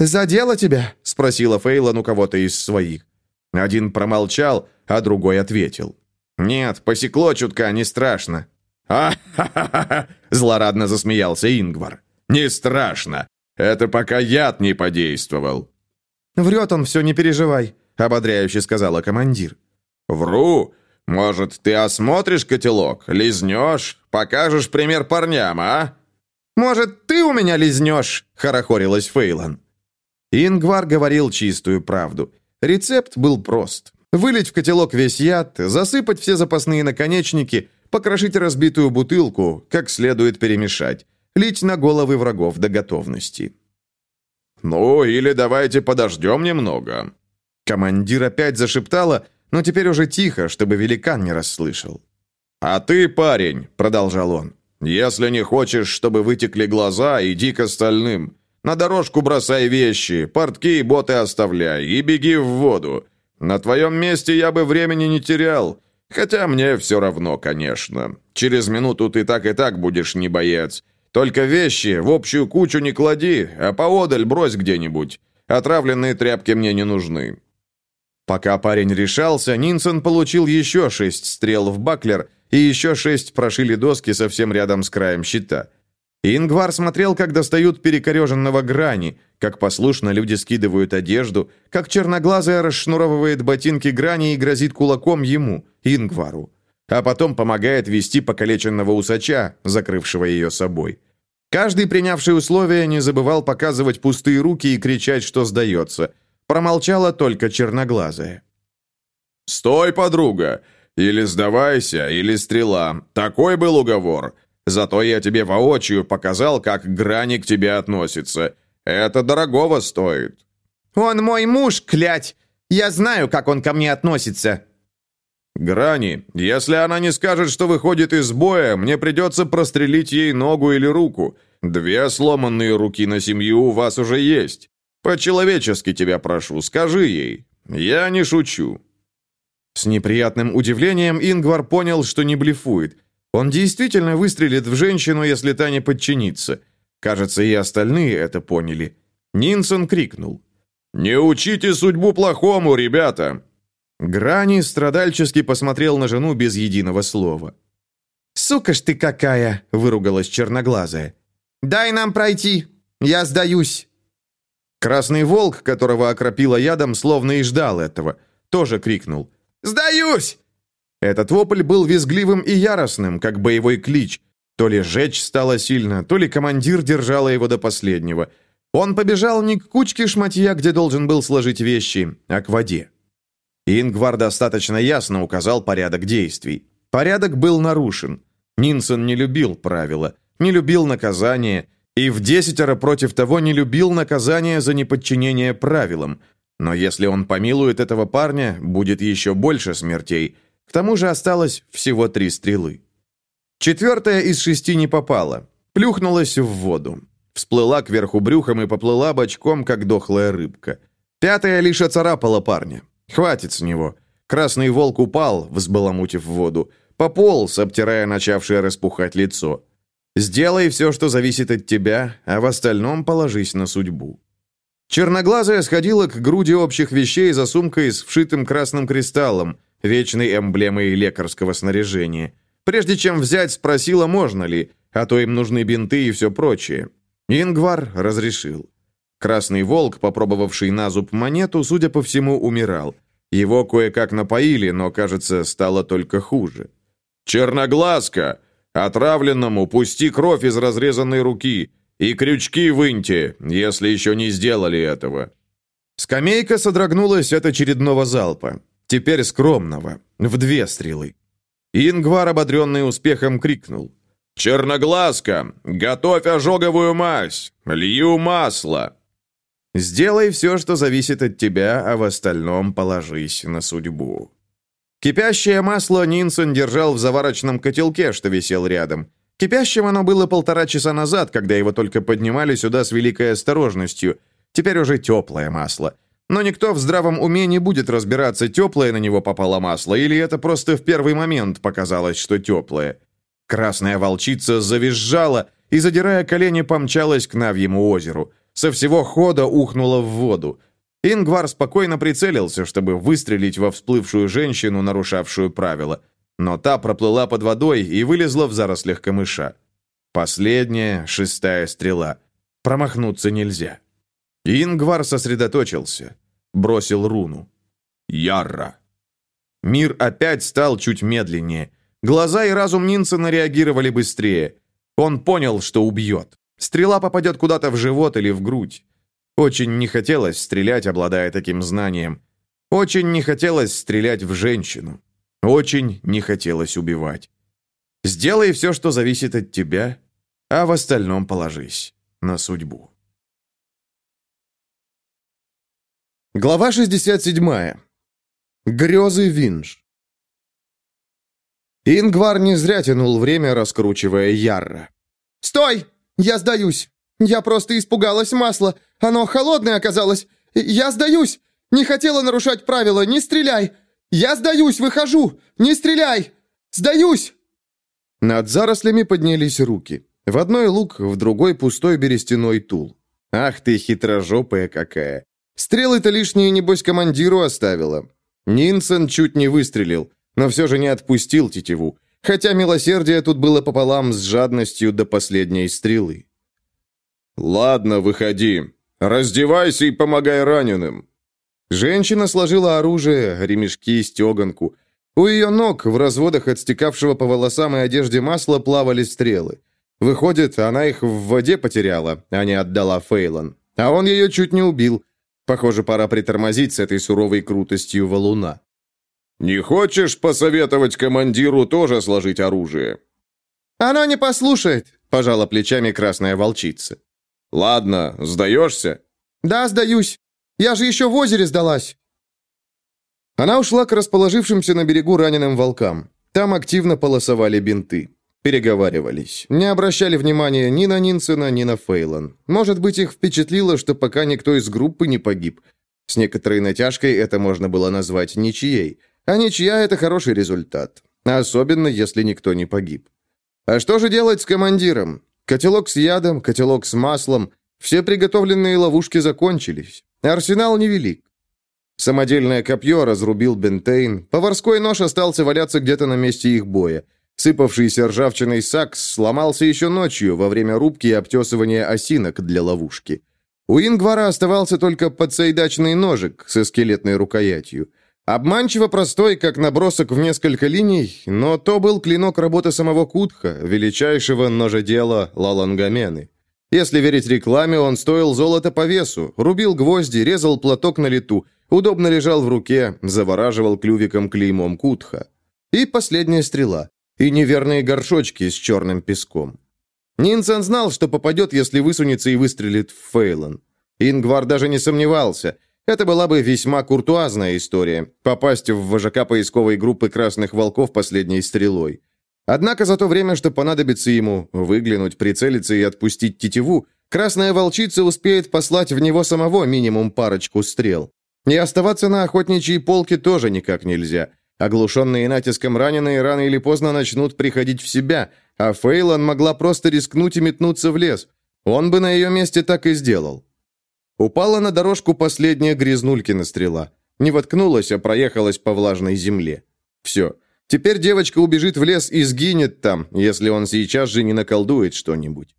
«Задело тебя?» — спросила Фейлон у кого-то из своих. Один промолчал, а другой ответил. «Нет, посекло чутка, не страшно». «А-ха-ха-ха!» — злорадно засмеялся Ингвар. «Не страшно. Это пока яд не подействовал». «Врет он все, не переживай», — ободряюще сказала командир. «Вру. Может, ты осмотришь котелок, лизнешь, покажешь пример парням, а?» «Может, ты у меня лизнешь?» — хорохорилась Фейлан. Ингвар говорил чистую правду. Рецепт был прост. Вылить в котелок весь яд, засыпать все запасные наконечники, покрошить разбитую бутылку, как следует перемешать, лить на головы врагов до готовности. «Ну, или давайте подождем немного». Командир опять зашептала, но теперь уже тихо, чтобы великан не расслышал. «А ты, парень», — продолжал он, — «если не хочешь, чтобы вытекли глаза, иди к остальным. На дорожку бросай вещи, портки и боты оставляй и беги в воду. На твоем месте я бы времени не терял. Хотя мне все равно, конечно. Через минуту ты так и так будешь не боец. Только вещи в общую кучу не клади, а поодаль брось где-нибудь. Отравленные тряпки мне не нужны». Пока парень решался, Нинсон получил еще шесть стрел в баклер, и еще шесть прошили доски совсем рядом с краем щита. Ингвар смотрел, как достают перекореженного грани, как послушно люди скидывают одежду, как черноглазая расшнуровывает ботинки грани и грозит кулаком ему, Ингвару, а потом помогает вести покалеченного усача, закрывшего ее собой. Каждый, принявший условия, не забывал показывать пустые руки и кричать, что сдается. Промолчала только черноглазая. «Стой, подруга! Или сдавайся, или стрела. Такой был уговор. Зато я тебе воочию показал, как грани к тебе относится. Это дорогого стоит». «Он мой муж, клять! Я знаю, как он ко мне относится!» «Грани, если она не скажет, что выходит из боя, мне придется прострелить ей ногу или руку. Две сломанные руки на семью у вас уже есть. По-человечески тебя прошу, скажи ей. Я не шучу». С неприятным удивлением Ингвар понял, что не блефует. Он действительно выстрелит в женщину, если та не подчинится. Кажется, и остальные это поняли. Нинсон крикнул. «Не учите судьбу плохому, ребята!» Грани страдальчески посмотрел на жену без единого слова. «Сука ж ты какая!» — выругалась черноглазая. «Дай нам пройти! Я сдаюсь!» Красный волк, которого окропило ядом, словно и ждал этого, тоже крикнул. «Сдаюсь!» Этот вопль был визгливым и яростным, как боевой клич. То ли жечь стало сильно, то ли командир держала его до последнего. Он побежал не к кучке шматья, где должен был сложить вещи, а к воде. Ингвар достаточно ясно указал порядок действий. Порядок был нарушен. Нинсон не любил правила, не любил наказания, и в десятеро против того не любил наказания за неподчинение правилам. Но если он помилует этого парня, будет еще больше смертей. К тому же осталось всего три стрелы. Четвертая из шести не попала. Плюхнулась в воду. Всплыла кверху брюхом и поплыла бочком, как дохлая рыбка. Пятая лишь оцарапала парня. Хватит с него. Красный волк упал, взбаламутив воду. Пополз, обтирая начавшее распухать лицо. Сделай все, что зависит от тебя, а в остальном положись на судьбу. Черноглазая сходила к груди общих вещей за сумкой с вшитым красным кристаллом, вечной эмблемой лекарского снаряжения. Прежде чем взять, спросила, можно ли, а то им нужны бинты и все прочее. Ингвар разрешил. Красный волк, попробовавший на зуб монету, судя по всему, умирал. Его кое-как напоили, но, кажется, стало только хуже. «Черноглазка! Отравленному пусти кровь из разрезанной руки и крючки выньте, если еще не сделали этого». Скамейка содрогнулась от очередного залпа. Теперь скромного, в две стрелы. Ингвар, ободренный успехом, крикнул. «Черноглазка, готовь ожоговую мазь! Лью масло!» Сделай все, что зависит от тебя, а в остальном положись на судьбу». Кипящее масло Нинсон держал в заварочном котелке, что висел рядом. Кипящим оно было полтора часа назад, когда его только поднимали сюда с великой осторожностью. Теперь уже теплое масло. Но никто в здравом уме не будет разбираться, теплое на него попало масло, или это просто в первый момент показалось, что теплое. Красная волчица завизжала и, задирая колени, помчалась к Навьему озеру. Со всего хода ухнула в воду. Ингвар спокойно прицелился, чтобы выстрелить во всплывшую женщину, нарушавшую правила. Но та проплыла под водой и вылезла в зарослях камыша. Последняя, шестая стрела. Промахнуться нельзя. Ингвар сосредоточился. Бросил руну. Ярра. Мир опять стал чуть медленнее. Глаза и разум Нинсона реагировали быстрее. Он понял, что убьет. Стрела попадет куда-то в живот или в грудь. Очень не хотелось стрелять, обладая таким знанием. Очень не хотелось стрелять в женщину. Очень не хотелось убивать. Сделай все, что зависит от тебя, а в остальном положись на судьбу. Глава 67. Грезы Винж. Ингвар не зря тянул время, раскручивая Ярра. «Стой! Я сдаюсь! Я просто испугалась масла! Оно холодное оказалось! Я сдаюсь! Не хотела нарушать правила! Не стреляй! Я сдаюсь! Выхожу! Не стреляй! Сдаюсь!» Над зарослями поднялись руки. В одной лук, в другой пустой берестяной тул. «Ах ты, хитрожопая какая! Стрелы-то лишние, небось, командиру оставила. Нинсон чуть не выстрелил, но все же не отпустил тетиву, хотя милосердие тут было пополам с жадностью до последней стрелы. «Ладно, выходи. Раздевайся и помогай раненым». Женщина сложила оружие, ремешки, стеганку. У ее ног, в разводах от стекавшего по волосам и одежде масла, плавали стрелы. Выходит, она их в воде потеряла, а не отдала Фейлон. А он ее чуть не убил. Похоже, пора притормозить с этой суровой крутостью валуна. «Не хочешь посоветовать командиру тоже сложить оружие?» «Она не послушает», — пожала плечами красная волчица. «Ладно, сдаешься?» «Да, сдаюсь. Я же еще в озере сдалась». Она ушла к расположившимся на берегу раненым волкам. Там активно полосовали бинты. Переговаривались. Не обращали внимания ни на Нинсена, ни на Фейлон. Может быть, их впечатлило, что пока никто из группы не погиб. С некоторой натяжкой это можно было назвать ничьей. А ничья – это хороший результат. Особенно, если никто не погиб. А что же делать с командиром? Котелок с ядом, котелок с маслом. Все приготовленные ловушки закончились. Арсенал невелик. Самодельное копье разрубил Бентейн. Поварской нож остался валяться где-то на месте их боя. Сыпавшийся ржавчиной сакс сломался еще ночью во время рубки и обтесывания осинок для ловушки. У Ингвара оставался только подсайдачный ножик со скелетной рукоятью. Обманчиво простой, как набросок в несколько линий, но то был клинок работы самого Кутха, величайшего ножедела Лалангамены. Если верить рекламе, он стоил золото по весу, рубил гвозди, резал платок на лету, удобно лежал в руке, завораживал клювиком клеймом Кутха. И последняя стрела и неверные горшочки с черным песком. Нинсен знал, что попадет, если высунется и выстрелит в Фейлон. Ингвар даже не сомневался. Это была бы весьма куртуазная история – попасть в вожака поисковой группы «Красных волков» последней стрелой. Однако за то время, что понадобится ему выглянуть, прицелиться и отпустить тетиву, красная волчица успеет послать в него самого минимум парочку стрел. И оставаться на охотничьей полке тоже никак нельзя – Оглушенные натиском раненые рано или поздно начнут приходить в себя, а Фейлон могла просто рискнуть и метнуться в лес. Он бы на ее месте так и сделал. Упала на дорожку последняя грязнулькина стрела. Не воткнулась, а проехалась по влажной земле. Все. Теперь девочка убежит в лес и сгинет там, если он сейчас же не наколдует что-нибудь.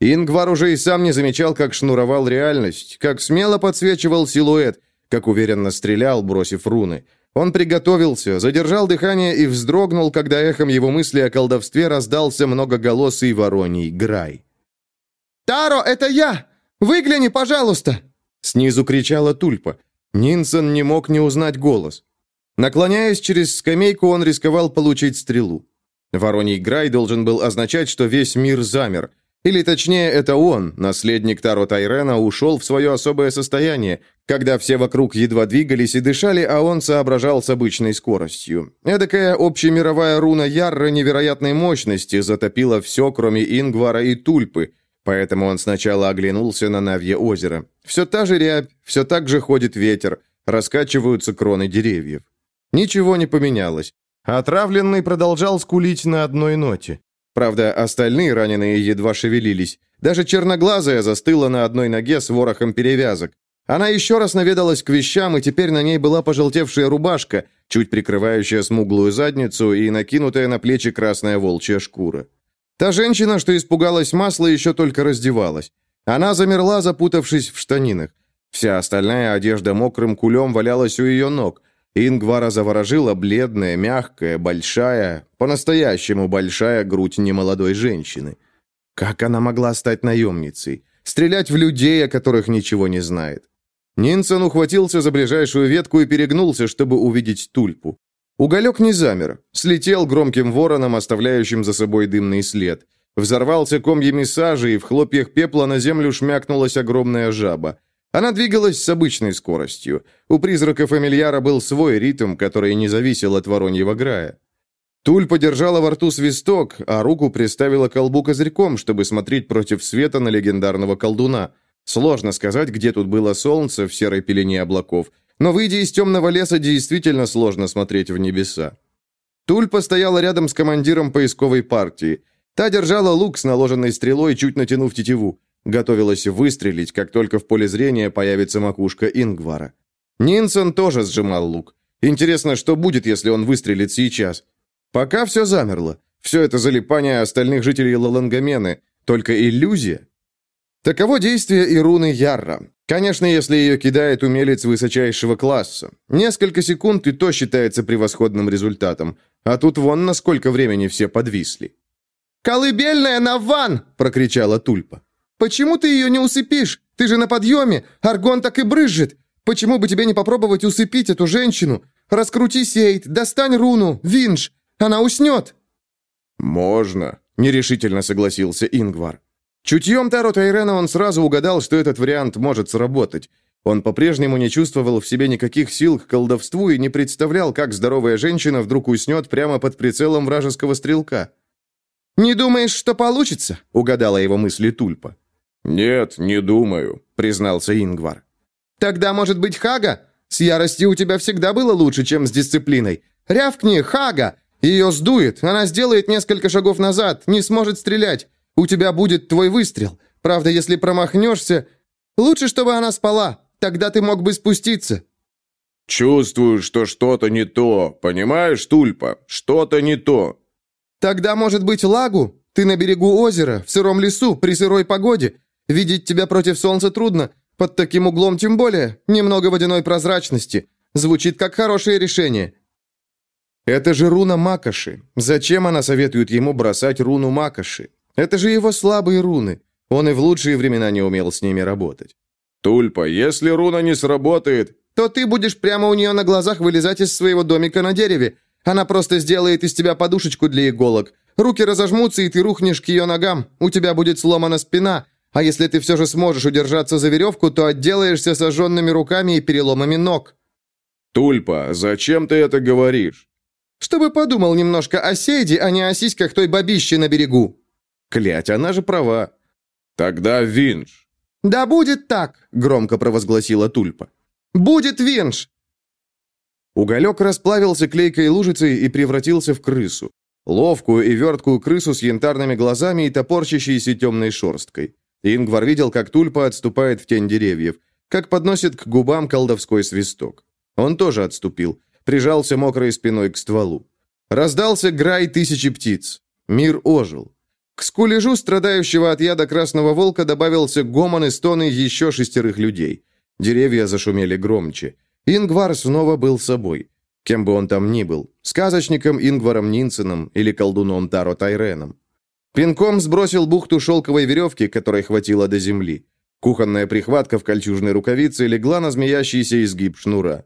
Ингвар уже и сам не замечал, как шнуровал реальность, как смело подсвечивал силуэт, как уверенно стрелял, бросив руны – он приготовился, задержал дыхание и вздрогнул, когда эхом его мысли о колдовстве раздался многоголосый вороний грай. «Таро, это я! Выгляни, пожалуйста!» Снизу кричала Тульпа. Нинсон не мог не узнать голос. Наклоняясь через скамейку, он рисковал получить стрелу. Вороний Грай должен был означать, что весь мир замер. Или точнее, это он, наследник Таро Тайрена, ушел в свое особое состояние, когда все вокруг едва двигались и дышали, а он соображал с обычной скоростью. Эдакая общемировая руна Ярра невероятной мощности затопила все, кроме Ингвара и Тульпы, поэтому он сначала оглянулся на Навье озеро. Все та же рябь, все так же ходит ветер, раскачиваются кроны деревьев. Ничего не поменялось. Отравленный продолжал скулить на одной ноте. Правда, остальные раненые едва шевелились. Даже черноглазая застыла на одной ноге с ворохом перевязок. Она еще раз наведалась к вещам, и теперь на ней была пожелтевшая рубашка, чуть прикрывающая смуглую задницу и накинутая на плечи красная волчья шкура. Та женщина, что испугалась масла, еще только раздевалась. Она замерла, запутавшись в штанинах. Вся остальная одежда мокрым кулем валялась у ее ног. Ингвара заворожила бледная, мягкая, большая, по-настоящему большая грудь немолодой женщины. Как она могла стать наемницей? Стрелять в людей, о которых ничего не знает. Нинсон ухватился за ближайшую ветку и перегнулся, чтобы увидеть тульпу. Уголек не замер, слетел громким вороном, оставляющим за собой дымный след. Взорвался комьями сажи, и в хлопьях пепла на землю шмякнулась огромная жаба. Она двигалась с обычной скоростью. У призрака фамильяра был свой ритм, который не зависел от вороньего грая. Туль подержала во рту свисток, а руку приставила к колбу козырьком, чтобы смотреть против света на легендарного колдуна. Сложно сказать, где тут было солнце в серой пелене облаков, но, выйдя из темного леса, действительно сложно смотреть в небеса. Туль постояла рядом с командиром поисковой партии. Та держала лук с наложенной стрелой, чуть натянув тетиву. Готовилась выстрелить, как только в поле зрения появится макушка Ингвара. Нинсон тоже сжимал лук. Интересно, что будет, если он выстрелит сейчас? Пока все замерло. Все это залипание остальных жителей Лалангомены. Только иллюзия. Таково действие и руны Ярра. Конечно, если ее кидает умелец высочайшего класса. Несколько секунд, и то считается превосходным результатом. А тут вон на сколько времени все подвисли. «Колыбельная на ван!» — прокричала Тульпа. Почему ты ее не усыпишь? Ты же на подъеме, аргон так и брызжет. Почему бы тебе не попробовать усыпить эту женщину? Раскрути сейт, достань руну, винж. Она уснет». «Можно», — нерешительно согласился Ингвар. Чутьем Таро Тайрена он сразу угадал, что этот вариант может сработать. Он по-прежнему не чувствовал в себе никаких сил к колдовству и не представлял, как здоровая женщина вдруг уснет прямо под прицелом вражеского стрелка. «Не думаешь, что получится?» — угадала его мысли Тульпа. «Нет, не думаю», — признался Ингвар. «Тогда, может быть, Хага? С яростью у тебя всегда было лучше, чем с дисциплиной. Рявкни, Хага! Ее сдует, она сделает несколько шагов назад, не сможет стрелять. У тебя будет твой выстрел. Правда, если промахнешься... Лучше, чтобы она спала, тогда ты мог бы спуститься». «Чувствую, что что-то не то. Понимаешь, Тульпа? Что-то не то». «Тогда, может быть, лагу? Ты на берегу озера, в сыром лесу, при сырой погоде. Видеть тебя против солнца трудно, под таким углом тем более. Немного водяной прозрачности. Звучит как хорошее решение». «Это же руна Макоши. Зачем она советует ему бросать руну Макоши? Это же его слабые руны. Он и в лучшие времена не умел с ними работать». «Тульпа, если руна не сработает...» «То ты будешь прямо у нее на глазах вылезать из своего домика на дереве. Она просто сделает из тебя подушечку для иголок. Руки разожмутся, и ты рухнешь к ее ногам. У тебя будет сломана спина, а если ты все же сможешь удержаться за веревку, то отделаешься сожженными руками и переломами ног». «Тульпа, зачем ты это говоришь?» «Чтобы подумал немножко о Сейде, а не о сиськах той бабищи на берегу». «Клять, она же права». «Тогда винж». «Да будет так», — громко провозгласила Тульпа. «Будет винж». Уголек расплавился клейкой лужицей и превратился в крысу. Ловкую и верткую крысу с янтарными глазами и топорщащейся темной шерсткой. Ингвар видел, как тульпа отступает в тень деревьев, как подносит к губам колдовской свисток. Он тоже отступил, прижался мокрой спиной к стволу. Раздался грай тысячи птиц. Мир ожил. К скулежу страдающего от яда красного волка добавился гомон и стоны еще шестерых людей. Деревья зашумели громче. Ингвар снова был собой. Кем бы он там ни был. Сказочником Ингваром Нинсеном или колдуном Таро Тайреном. Пинком сбросил бухту шелковой веревки, которой хватило до земли. Кухонная прихватка в кольчужной рукавице легла на змеящийся изгиб шнура.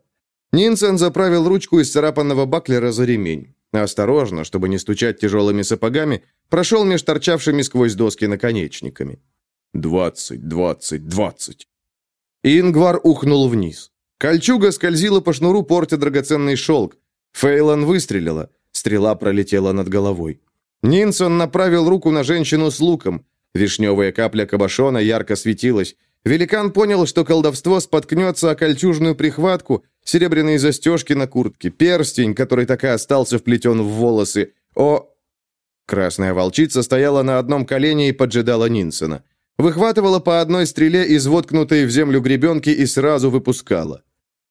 Нинсен заправил ручку из царапанного баклера за ремень. Осторожно, чтобы не стучать тяжелыми сапогами, прошел меж торчавшими сквозь доски наконечниками. «Двадцать, двадцать, двадцать!» Ингвар ухнул вниз. Кольчуга скользила по шнуру, портя драгоценный шелк. Фейлон выстрелила. Стрела пролетела над головой. Нинсон направил руку на женщину с луком. Вишневая капля кабошона ярко светилась. Великан понял, что колдовство споткнется о кольчужную прихватку, серебряные застежки на куртке, перстень, который так и остался вплетен в волосы. О... Красная волчица стояла на одном колене и поджидала Нинсона. Выхватывала по одной стреле из воткнутой в землю гребенки и сразу выпускала.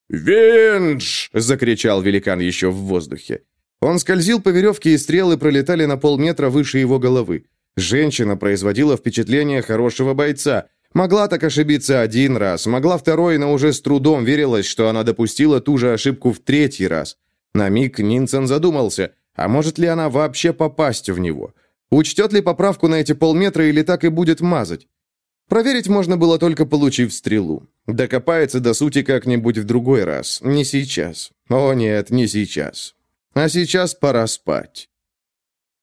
«Винж!» — закричал великан еще в воздухе. Он скользил по веревке, и стрелы пролетали на полметра выше его головы. Женщина производила впечатление хорошего бойца. Могла так ошибиться один раз, могла второй, но уже с трудом верилось, что она допустила ту же ошибку в третий раз. На миг Нинсен задумался, а может ли она вообще попасть в него? Учтет ли поправку на эти полметра или так и будет мазать? Проверить можно было только получив стрелу. Докопается до сути как-нибудь в другой раз, не сейчас. О нет, не сейчас. А сейчас пора спать.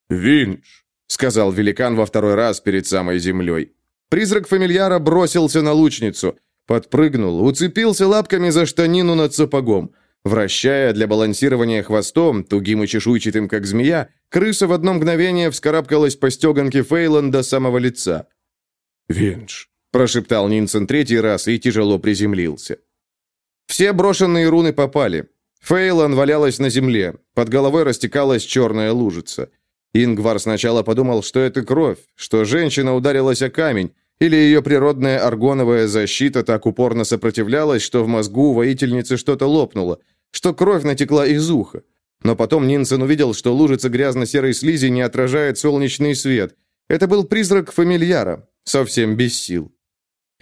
«Винч», — сказал великан во второй раз перед самой землей. Призрак фамильяра бросился на лучницу, подпрыгнул, уцепился лапками за штанину над сапогом. Вращая для балансирования хвостом, тугим и чешуйчатым, как змея, крыса в одно мгновение вскарабкалась по стеганке Фейлан до самого лица. «Винч», — прошептал Нинсен третий раз и тяжело приземлился. Все брошенные руны попали. Фейлан валялась на земле, под головой растекалась черная лужица. Ингвар сначала подумал, что это кровь, что женщина ударилась о камень, или ее природная аргоновая защита так упорно сопротивлялась, что в мозгу у воительницы что-то лопнуло, что кровь натекла из уха. Но потом Нинсен увидел, что лужица грязно-серой слизи не отражает солнечный свет. Это был призрак фамильяра, совсем без сил.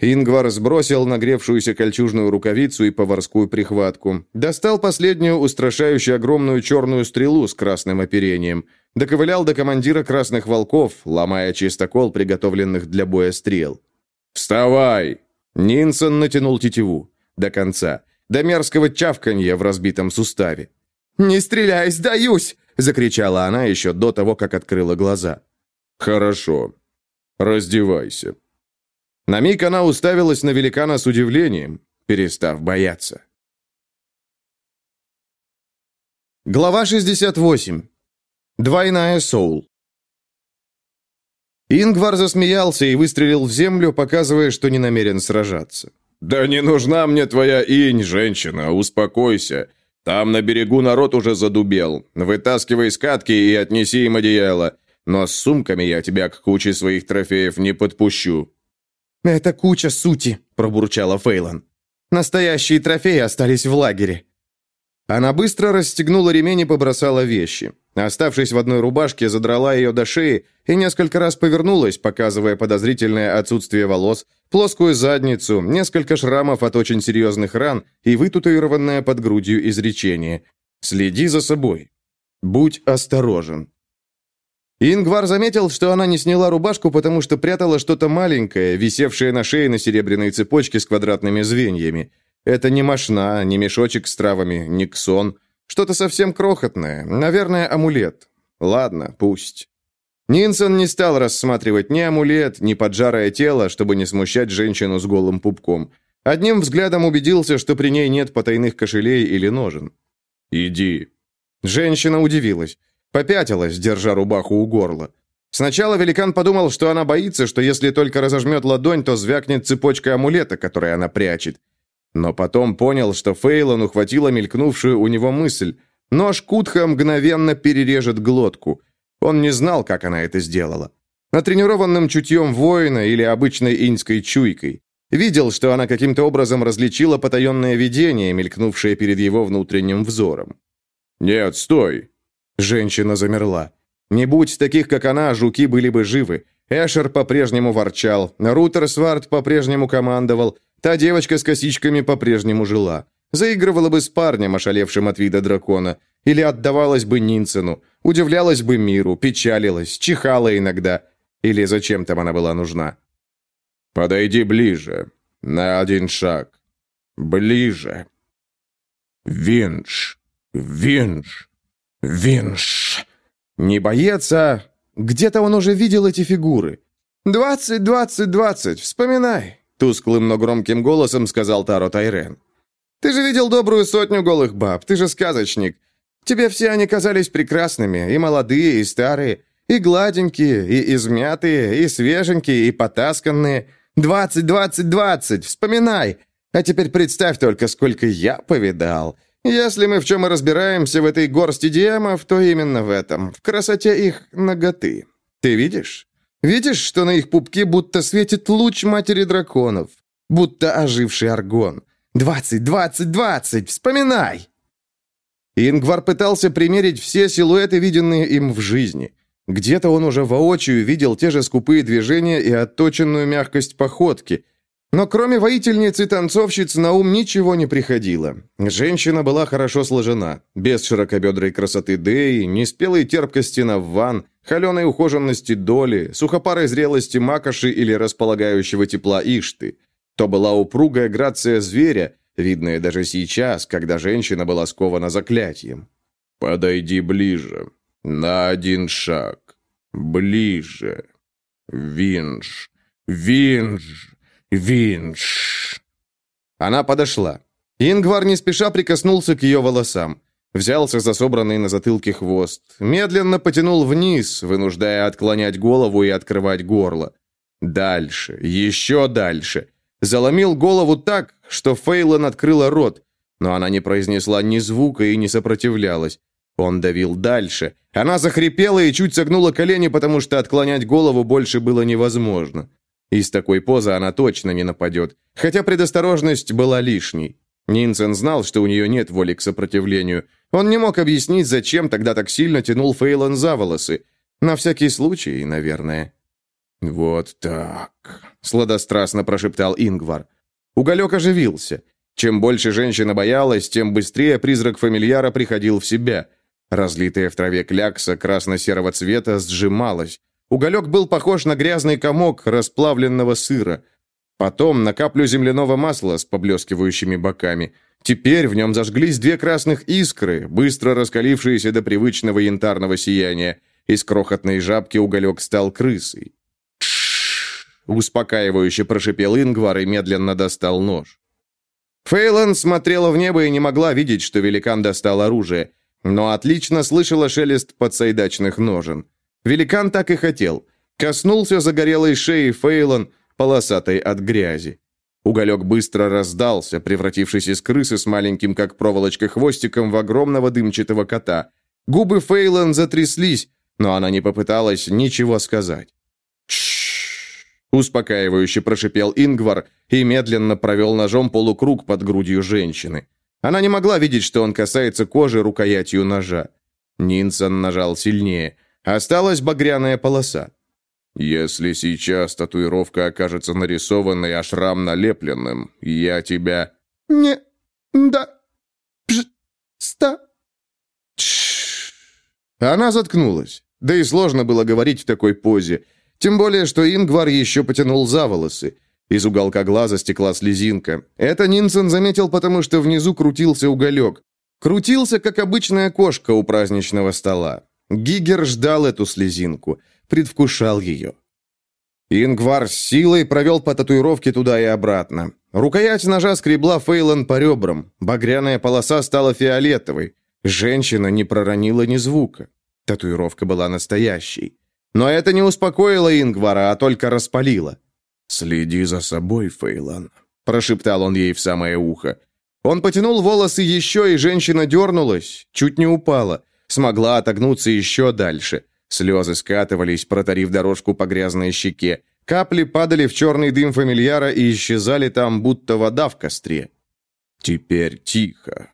Ингвар сбросил нагревшуюся кольчужную рукавицу и поварскую прихватку, достал последнюю устрашающую огромную черную стрелу с красным оперением – доковылял до командира красных волков, ломая чистокол приготовленных для боя стрел. «Вставай!» Нинсон натянул тетиву. До конца. До мерзкого чавканья в разбитом суставе. «Не стреляй, сдаюсь!» — закричала она еще до того, как открыла глаза. «Хорошо. Раздевайся». На миг она уставилась на великана с удивлением, перестав бояться. Глава 68. Двойная соул. Ингвар засмеялся и выстрелил в землю, показывая, что не намерен сражаться. «Да не нужна мне твоя инь, женщина, успокойся. Там на берегу народ уже задубел. Вытаскивай скатки и отнеси им одеяло. Но с сумками я тебя к куче своих трофеев не подпущу». «Это куча сути», — пробурчала Фейлан. «Настоящие трофеи остались в лагере». Она быстро расстегнула ремень и побросала вещи. Оставшись в одной рубашке, задрала ее до шеи и несколько раз повернулась, показывая подозрительное отсутствие волос, плоскую задницу, несколько шрамов от очень серьезных ран и вытатуированное под грудью изречение «Следи за собой. Будь осторожен». Ингвар заметил, что она не сняла рубашку, потому что прятала что-то маленькое, висевшее на шее на серебряной цепочке с квадратными звеньями – это не мошна, не мешочек с травами, не ксон. Что-то совсем крохотное. Наверное, амулет. Ладно, пусть. Нинсон не стал рассматривать ни амулет, ни поджарое тело, чтобы не смущать женщину с голым пупком. Одним взглядом убедился, что при ней нет потайных кошелей или ножен. «Иди». Женщина удивилась. Попятилась, держа рубаху у горла. Сначала великан подумал, что она боится, что если только разожмет ладонь, то звякнет цепочка амулета, который она прячет. Но потом понял, что Фейлон ухватила мелькнувшую у него мысль. Нож Кутха мгновенно перережет глотку. Он не знал, как она это сделала. Натренированным чутьем воина или обычной иньской чуйкой. Видел, что она каким-то образом различила потаенное видение, мелькнувшее перед его внутренним взором. «Нет, стой!» Женщина замерла. Не будь таких, как она, жуки были бы живы. Эшер по-прежнему ворчал, Рутер Сварт по-прежнему командовал, Та девочка с косичками по-прежнему жила. Заигрывала бы с парнем, ошалевшим от вида дракона. Или отдавалась бы Нинцену. Удивлялась бы миру, печалилась, чихала иногда. Или зачем там она была нужна? «Подойди ближе. На один шаг. Ближе. Винш. Винш. Винш». Не боец, а... Где-то он уже видел эти фигуры. «Двадцать, двадцать, двадцать. Вспоминай. Тусклым, но громким голосом сказал Таро Тайрен. «Ты же видел добрую сотню голых баб, ты же сказочник. Тебе все они казались прекрасными, и молодые, и старые, и гладенькие, и измятые, и свеженькие, и потасканные. Двадцать, двадцать, двадцать, вспоминай! А теперь представь только, сколько я повидал. Если мы в чем и разбираемся в этой горсти демов, то именно в этом, в красоте их ноготы. Ты видишь?» Видишь, что на их пупке будто светит луч матери драконов? Будто оживший аргон. Двадцать, двадцать, двадцать! Вспоминай!» Ингвар пытался примерить все силуэты, виденные им в жизни. Где-то он уже воочию видел те же скупые движения и отточенную мягкость походки. Но кроме воительниц и танцовщиц на ум ничего не приходило. Женщина была хорошо сложена, без широкобедрой красоты Деи, неспелой терпкости Навван, холеной ухоженности Доли, сухопарой зрелости Макоши или располагающего тепла Ишты. То была упругая грация зверя, видная даже сейчас, когда женщина была скована заклятием. «Подойди ближе. На один шаг. Ближе. Винж. Винж. Винж. Она подошла. Ингвар не спеша прикоснулся к ее волосам. Взялся за собранный на затылке хвост. Медленно потянул вниз, вынуждая отклонять голову и открывать горло. Дальше, еще дальше. Заломил голову так, что Фейлон открыла рот, но она не произнесла ни звука и не сопротивлялась. Он давил дальше. Она захрипела и чуть согнула колени, потому что отклонять голову больше было невозможно. Из такой позы она точно не нападет, хотя предосторожность была лишней. Нинсен знал, что у нее нет воли к сопротивлению. Он не мог объяснить, зачем тогда так сильно тянул Фейлон за волосы. На всякий случай, наверное. «Вот так», — сладострастно прошептал Ингвар. Уголек оживился. Чем больше женщина боялась, тем быстрее призрак фамильяра приходил в себя. Разлитая в траве клякса красно-серого цвета сжималась. Уголек был похож на грязный комок расплавленного сыра. Потом на каплю земляного масла с поблескивающими боками. Теперь в нем зажглись две красных искры, быстро раскалившиеся до привычного янтарного сияния. Из крохотной жабки уголек стал крысой. Успокаивающе прошипел Ингвар и медленно достал нож. Фейлан смотрела в небо и не могла видеть, что великан достал оружие, но отлично слышала шелест подсайдачных ножен. Великан так и хотел. Коснулся загорелой шеи Фейлон, полосатой от грязи. Уголек быстро раздался, превратившись из крысы с маленьким, как проволочка, хвостиком в огромного дымчатого кота. Губы Фейлон затряслись, но она не попыталась ничего сказать. «Тш-ш-ш!» успокаивающе прошипел Ингвар и медленно провел ножом полукруг под грудью женщины. Она не могла видеть, что он касается кожи рукоятью ножа. Нинсон нажал сильнее – Осталась багряная полоса. «Если сейчас татуировка окажется нарисованной, а шрам налепленным, я тебя...» «Не... да... пж... ста...» Она заткнулась. Да и сложно было говорить в такой позе. Тем более, что Ингвар еще потянул за волосы. Из уголка глаза стекла слезинка. Это Нинсон заметил, потому что внизу крутился уголек. Крутился, как обычная кошка у праздничного стола. Гигер ждал эту слезинку, предвкушал ее. Ингвар с силой провел по татуировке туда и обратно. Рукоять ножа скребла Фейлон по ребрам. Багряная полоса стала фиолетовой. Женщина не проронила ни звука. Татуировка была настоящей. Но это не успокоило Ингвара, а только распалило. «Следи за собой, Фейлон», – прошептал он ей в самое ухо. Он потянул волосы еще, и женщина дернулась, чуть не упала смогла отогнуться еще дальше. Слезы скатывались, протарив дорожку по грязной щеке. Капли падали в черный дым фамильяра и исчезали там, будто вода в костре. Теперь тихо.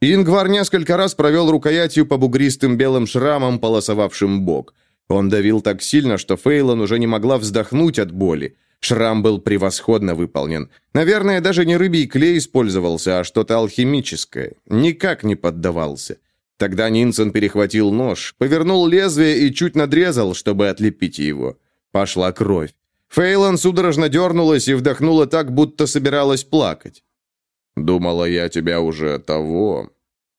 Ингвар несколько раз провел рукоятью по бугристым белым шрамам, полосовавшим бок. Он давил так сильно, что Фейлон уже не могла вздохнуть от боли. Шрам был превосходно выполнен. Наверное, даже не рыбий клей использовался, а что-то алхимическое. Никак не поддавался. Тогда Нинсен перехватил нож, повернул лезвие и чуть надрезал, чтобы отлепить его. Пошла кровь. Фейлон судорожно дернулась и вдохнула так, будто собиралась плакать. «Думала я тебя уже того».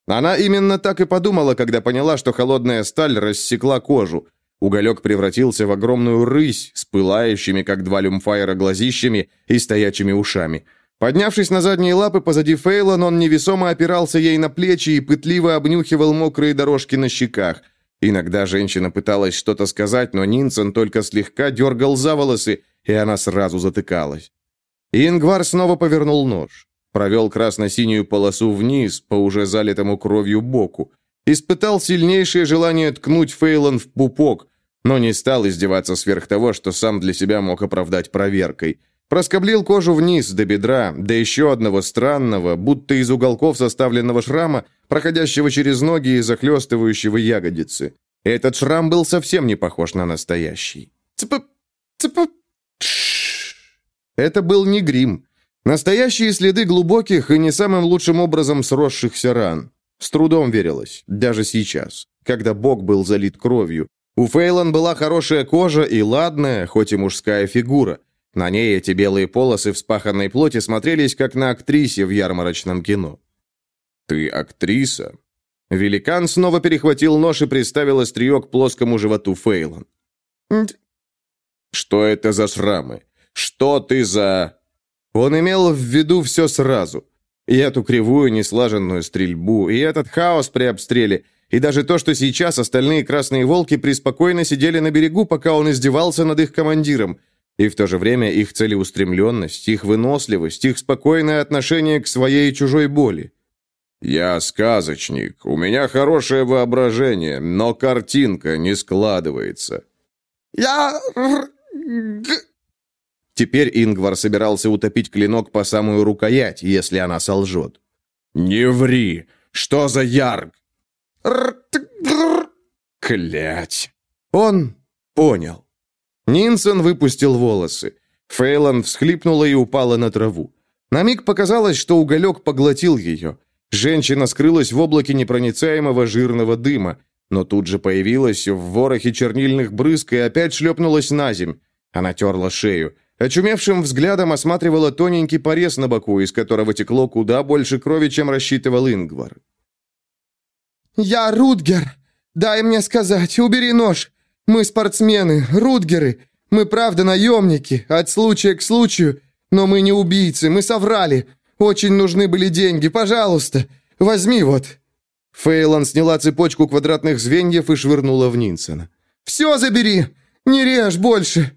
Она именно так и подумала, когда поняла, что холодная сталь рассекла кожу. Уголек превратился в огромную рысь с пылающими, как два люмфайра, глазищами и стоячими ушами. Поднявшись на задние лапы позади Фейлон, он невесомо опирался ей на плечи и пытливо обнюхивал мокрые дорожки на щеках. Иногда женщина пыталась что-то сказать, но Нинсен только слегка дергал за волосы, и она сразу затыкалась. Ингвар снова повернул нож. Провел красно-синюю полосу вниз, по уже залитому кровью боку. Испытал сильнейшее желание ткнуть Фейлон в пупок, но не стал издеваться сверх того, что сам для себя мог оправдать проверкой. Проскоблил кожу вниз до бедра, до еще одного странного, будто из уголков составленного шрама, проходящего через ноги и захлестывающего ягодицы. Этот шрам был совсем не похож на настоящий. «Цып... цып... тш...» Это был не грим. Настоящие следы глубоких и не самым лучшим образом сросшихся ран. С трудом верилось, даже сейчас, когда бок был залит кровью. У Фейлон была хорошая кожа и ладная, хоть и мужская фигура. На ней эти белые полосы вспаханной плоти смотрелись, как на актрисе в ярмарочном кино. «Ты актриса?» Великан снова перехватил нож и приставил острие к плоскому животу Фейлон. «Что это за шрамы? Что ты за...» Он имел в виду все сразу. И эту кривую, неслаженную стрельбу, и этот хаос при обстреле, и даже то, что сейчас остальные красные волки преспокойно сидели на берегу, пока он издевался над их командиром, и в то же время их целеустремленность, их выносливость, их спокойное отношение к своей и чужой боли. «Я сказочник, у меня хорошее воображение, но картинка не складывается». «Я... Теперь Ингвар собирался утопить клинок по самую рукоять, если она солжет. «Не ври! Что за ярк?» Клять! Он понял. Нинсон выпустил волосы. Фейлон всхлипнула и упала на траву. На миг показалось, что уголек поглотил ее. Женщина скрылась в облаке непроницаемого жирного дыма, но тут же появилась в ворохе чернильных брызг и опять шлепнулась на земь. Она терла шею. Очумевшим взглядом осматривала тоненький порез на боку, из которого текло куда больше крови, чем рассчитывал Ингвар. «Я Рутгер! Дай мне сказать, убери нож! Мы спортсмены, Рутгеры! Мы правда наемники, от случая к случаю, но мы не убийцы, мы соврали! Очень нужны были деньги, пожалуйста! Возьми вот!» Фейлон сняла цепочку квадратных звеньев и швырнула в Нинсона. «Все забери! Не режь больше!»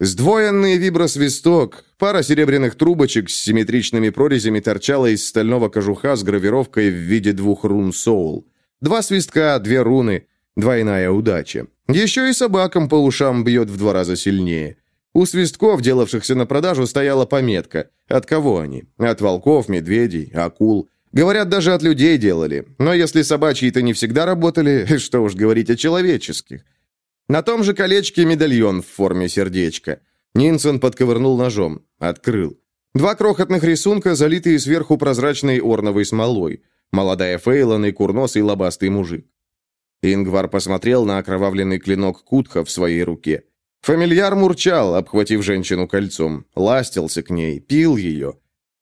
Сдвоенный вибросвисток, пара серебряных трубочек с симметричными прорезями торчала из стального кожуха с гравировкой в виде двух рун Соул. Два свистка, две руны, двойная удача. Еще и собакам по ушам бьет в два раза сильнее. У свистков, делавшихся на продажу, стояла пометка. От кого они? От волков, медведей, акул. Говорят, даже от людей делали. Но если собачьи-то не всегда работали, что уж говорить о человеческих. На том же колечке медальон в форме сердечка. Нинсон подковырнул ножом. Открыл. Два крохотных рисунка, залитые сверху прозрачной орновой смолой. Молодая Фейлон и курносый лобастый мужик. Ингвар посмотрел на окровавленный клинок Кутха в своей руке. Фамильяр мурчал, обхватив женщину кольцом, ластился к ней, пил ее.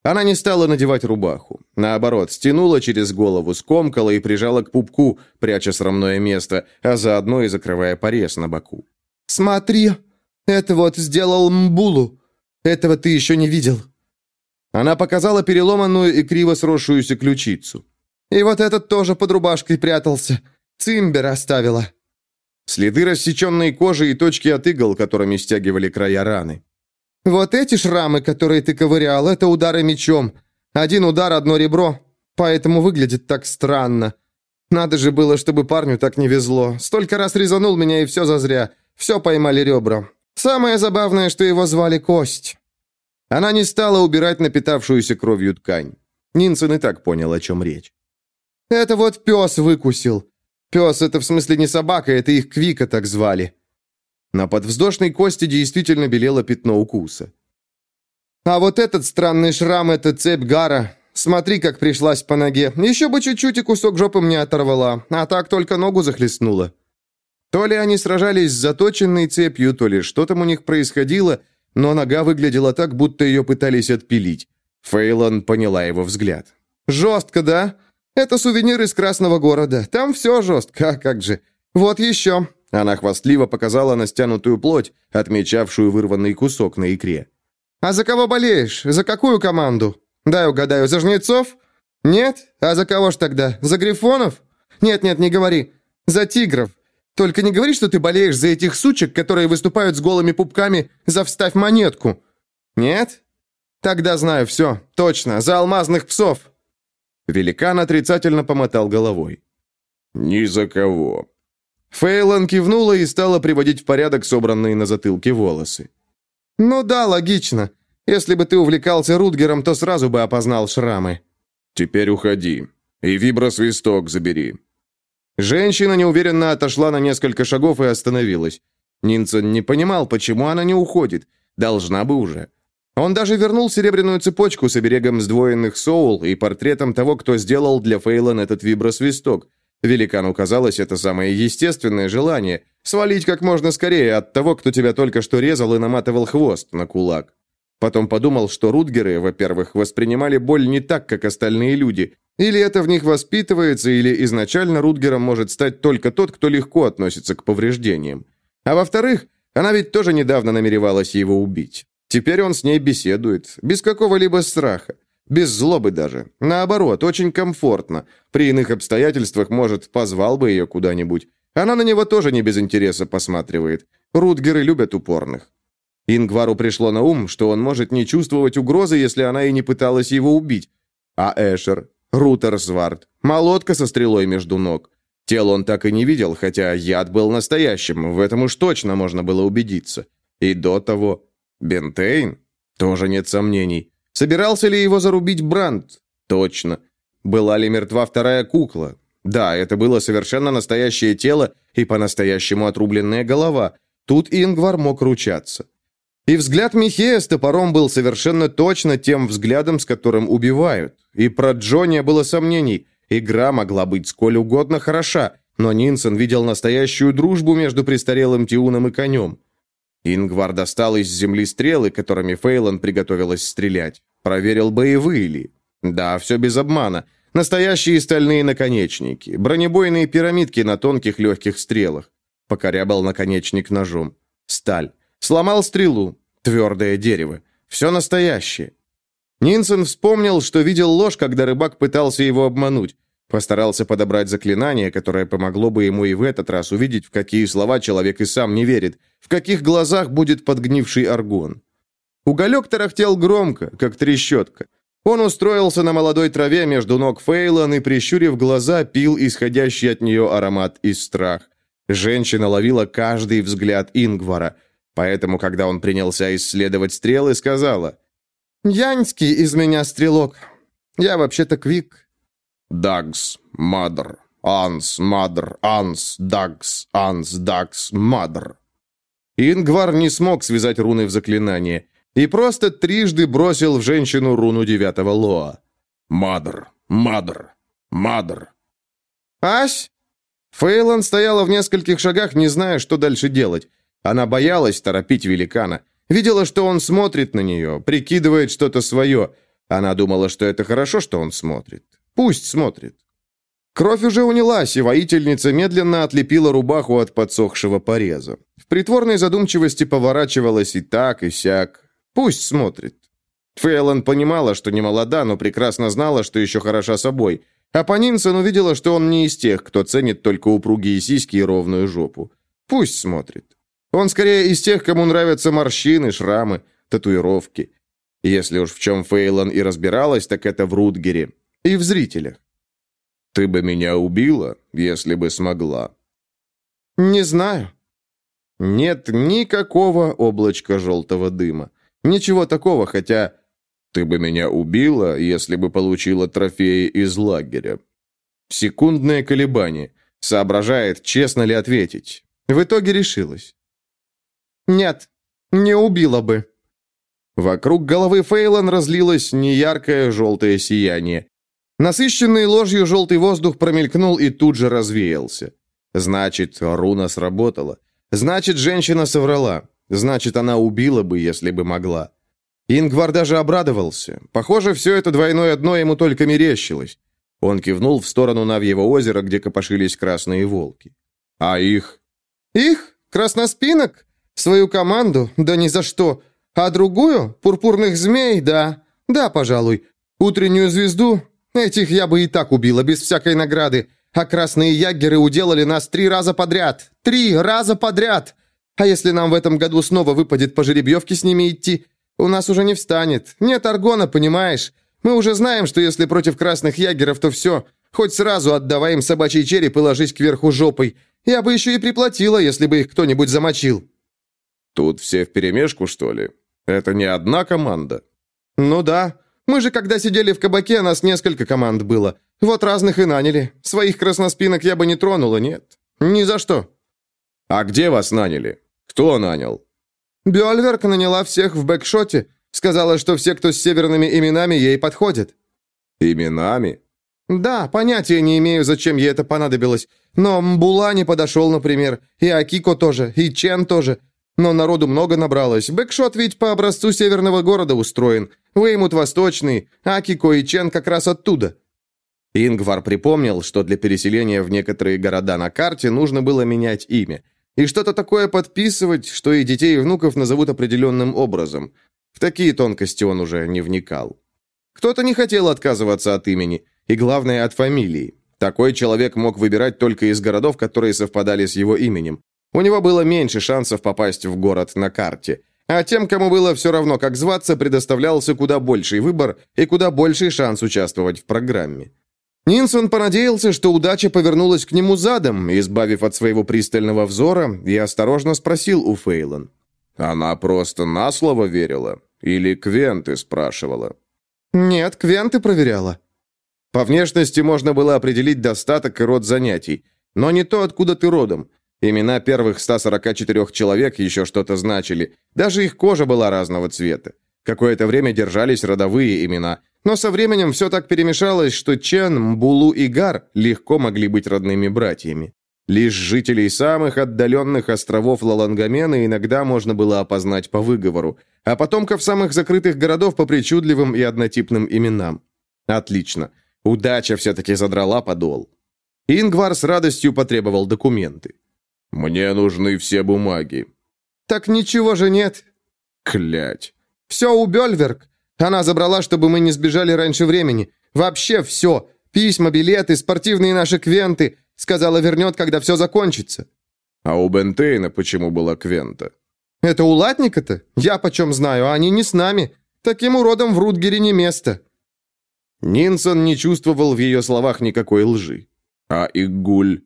Она не стала надевать рубаху. Наоборот, стянула через голову, скомкала и прижала к пупку, пряча срамное место, а заодно и закрывая порез на боку. «Смотри, это вот сделал Мбулу. Этого ты еще не видел». Она показала переломанную и криво сросшуюся ключицу. «И вот этот тоже под рубашкой прятался. Цимбер оставила». Следы рассеченной кожи и точки от игл, которыми стягивали края раны. «Вот эти шрамы, которые ты ковырял, это удары мечом. Один удар, одно ребро. Поэтому выглядит так странно. Надо же было, чтобы парню так не везло. Столько раз резанул меня, и все зазря. Все поймали ребра. Самое забавное, что его звали Кость». Она не стала убирать напитавшуюся кровью ткань. Нинсен и так понял, о чем речь. «Это вот пес выкусил. Пес — это в смысле не собака, это их Квика так звали. На подвздошной кости действительно белело пятно укуса. «А вот этот странный шрам — это цепь Гара. Смотри, как пришлась по ноге. Еще бы чуть-чуть и кусок жопы мне оторвала, а так только ногу захлестнула». То ли они сражались с заточенной цепью, то ли что там у них происходило, но нога выглядела так, будто ее пытались отпилить. Фейлон поняла его взгляд. «Жестко, да? Это сувенир из Красного города. Там все жестко, а как же. Вот еще. Она хвастливо показала на стянутую плоть, отмечавшую вырванный кусок на икре. «А за кого болеешь? За какую команду? Дай угадаю, за жнецов? Нет? А за кого ж тогда? За грифонов? Нет-нет, не говори. За тигров. Только не говори, что ты болеешь за этих сучек, которые выступают с голыми пупками за «вставь монетку». Нет? Тогда знаю все. Точно, за алмазных псов». Великан отрицательно помотал головой. «Ни за кого. Фейлон кивнула и стала приводить в порядок собранные на затылке волосы. «Ну да, логично. Если бы ты увлекался Рутгером, то сразу бы опознал шрамы». «Теперь уходи. И вибросвисток забери». Женщина неуверенно отошла на несколько шагов и остановилась. Нинсон не понимал, почему она не уходит. Должна бы уже. Он даже вернул серебряную цепочку с оберегом сдвоенных соул и портретом того, кто сделал для Фейлон этот вибросвисток. Великану казалось это самое естественное желание – свалить как можно скорее от того, кто тебя только что резал и наматывал хвост на кулак. Потом подумал, что рутгеры, во-первых, воспринимали боль не так, как остальные люди. Или это в них воспитывается, или изначально рутгером может стать только тот, кто легко относится к повреждениям. А во-вторых, она ведь тоже недавно намеревалась его убить. Теперь он с ней беседует, без какого-либо страха, без злобы даже. Наоборот, очень комфортно. При иных обстоятельствах, может, позвал бы ее куда-нибудь. Она на него тоже не без интереса посматривает. Рутгеры любят упорных. Ингвару пришло на ум, что он может не чувствовать угрозы, если она и не пыталась его убить. А Эшер, Рутерсвард, молотка со стрелой между ног. Тело он так и не видел, хотя яд был настоящим, в этом уж точно можно было убедиться. И до того Бентейн? Тоже нет сомнений. Собирался ли его зарубить Бранд? Точно. Была ли мертва вторая кукла? Да, это было совершенно настоящее тело и по-настоящему отрубленная голова. Тут Ингвар мог ручаться. И взгляд Михея с топором был совершенно точно тем взглядом, с которым убивают. И про Джо не было сомнений. Игра могла быть сколь угодно хороша, но Нинсон видел настоящую дружбу между престарелым Тиуном и конем. Ингвар достал из земли стрелы, которыми Фейлон приготовилась стрелять. Проверил, боевые ли. Да, все без обмана. Настоящие стальные наконечники, бронебойные пирамидки на тонких легких стрелах. Покорябал наконечник ножом. Сталь. Сломал стрелу. Твердое дерево. Все настоящее. Нинсон вспомнил, что видел ложь, когда рыбак пытался его обмануть. Постарался подобрать заклинание, которое помогло бы ему и в этот раз увидеть, в какие слова человек и сам не верит, в каких глазах будет подгнивший аргон. Уголек тарахтел громко, как трещотка. Он устроился на молодой траве между ног Фейлон и, прищурив глаза, пил исходящий от нее аромат и страх. Женщина ловила каждый взгляд Ингвара, поэтому, когда он принялся исследовать стрелы, сказала «Яньский из меня стрелок. Я вообще-то квик». Дагс, мадр, анс, мадр, анс, дагс, анс, дагс, мадр. Ингвар не смог связать руны в заклинание и просто трижды бросил в женщину руну девятого лоа. Мадр, мадр, мадр. «Ась!» Фейлон стояла в нескольких шагах, не зная, что дальше делать. Она боялась торопить великана. Видела, что он смотрит на нее, прикидывает что-то свое. Она думала, что это хорошо, что он смотрит. Пусть смотрит. Кровь уже унялась, и воительница медленно отлепила рубаху от подсохшего пореза. В притворной задумчивости поворачивалась и так, и сяк. Пусть смотрит. Фейлон понимала, что не молода, но прекрасно знала, что еще хороша собой. А Панинсон увидела, что он не из тех, кто ценит только упругие сиськи и ровную жопу. Пусть смотрит. Он скорее из тех, кому нравятся морщины, шрамы, татуировки. Если уж в чем Фейлон и разбиралась, так это в Рутгере. И в зрителях. Ты бы меня убила, если бы смогла. Не знаю. Нет никакого облачка желтого дыма. Ничего такого, хотя... Ты бы меня убила, если бы получила трофеи из лагеря. Секундное колебание. Соображает, честно ли ответить. В итоге решилась. Нет, не убила бы. Вокруг головы Фейлон разлилось неяркое желтое сияние. Насыщенный ложью желтый воздух промелькнул и тут же развеялся. Значит, руна сработала. Значит, женщина соврала. Значит, она убила бы, если бы могла. Ингвар даже обрадовался. Похоже, все это двойное дно ему только мерещилось. Он кивнул в сторону Навьего озера, где копошились красные волки. «А их?» «Их? Красноспинок? Свою команду? Да ни за что. А другую? Пурпурных змей? Да. Да, пожалуй. Утреннюю звезду? Этих я бы и так убила, без всякой награды. А красные ягеры уделали нас три раза подряд. Три раза подряд! А если нам в этом году снова выпадет по жеребьевке с ними идти? У нас уже не встанет. Нет аргона, понимаешь? Мы уже знаем, что если против красных ягеров, то все. Хоть сразу отдавай им собачий череп и ложись кверху жопой. Я бы еще и приплатила, если бы их кто-нибудь замочил». «Тут все вперемешку, что ли? Это не одна команда?» «Ну да. Мы же, когда сидели в кабаке, нас несколько команд было. Вот разных и наняли. Своих красноспинок я бы не тронула, нет. Ни за что». «А где вас наняли? Кто нанял?» Бюальверк наняла всех в бэкшоте. Сказала, что все, кто с северными именами, ей подходят». «Именами?» «Да, понятия не имею, зачем ей это понадобилось. Но Мбула не подошел, например. И Акико тоже, и Чен тоже. Но народу много набралось. Бэкшот ведь по образцу северного города устроен. Уэймут восточный, Акико и Чен как раз оттуда». Ингвар припомнил, что для переселения в некоторые города на карте нужно было менять имя. И что-то такое подписывать, что и детей и внуков назовут определенным образом. В такие тонкости он уже не вникал. Кто-то не хотел отказываться от имени, и главное, от фамилии. Такой человек мог выбирать только из городов, которые совпадали с его именем. У него было меньше шансов попасть в город на карте. А тем, кому было все равно, как зваться, предоставлялся куда больший выбор и куда больший шанс участвовать в программе. Нинсон понадеялся, что удача повернулась к нему задом, избавив от своего пристального взора, и осторожно спросил у Фейлон. «Она просто на слово верила? Или Квенты спрашивала?» «Нет, Квенты проверяла». По внешности можно было определить достаток и род занятий, но не то, откуда ты родом. Имена первых 144 человек еще что-то значили, даже их кожа была разного цвета. Какое-то время держались родовые имена – но со временем все так перемешалось, что Чен, Мбулу и Гар легко могли быть родными братьями. Лишь жителей самых отдаленных островов Лалангамена иногда можно было опознать по выговору, а потомков самых закрытых городов по причудливым и однотипным именам. Отлично. Удача все-таки задрала подол. Ингвар с радостью потребовал документы. «Мне нужны все бумаги». «Так ничего же нет». «Клять». «Все у Бельверк. Она забрала, чтобы мы не сбежали раньше времени. Вообще все. Письма, билеты, спортивные наши квенты. Сказала, вернет, когда все закончится». «А у Бентейна почему была квента?» «Это у Латника-то? Я почем знаю, а они не с нами. Таким уродом в Рутгере не место». Нинсон не чувствовал в ее словах никакой лжи. «А Игуль?»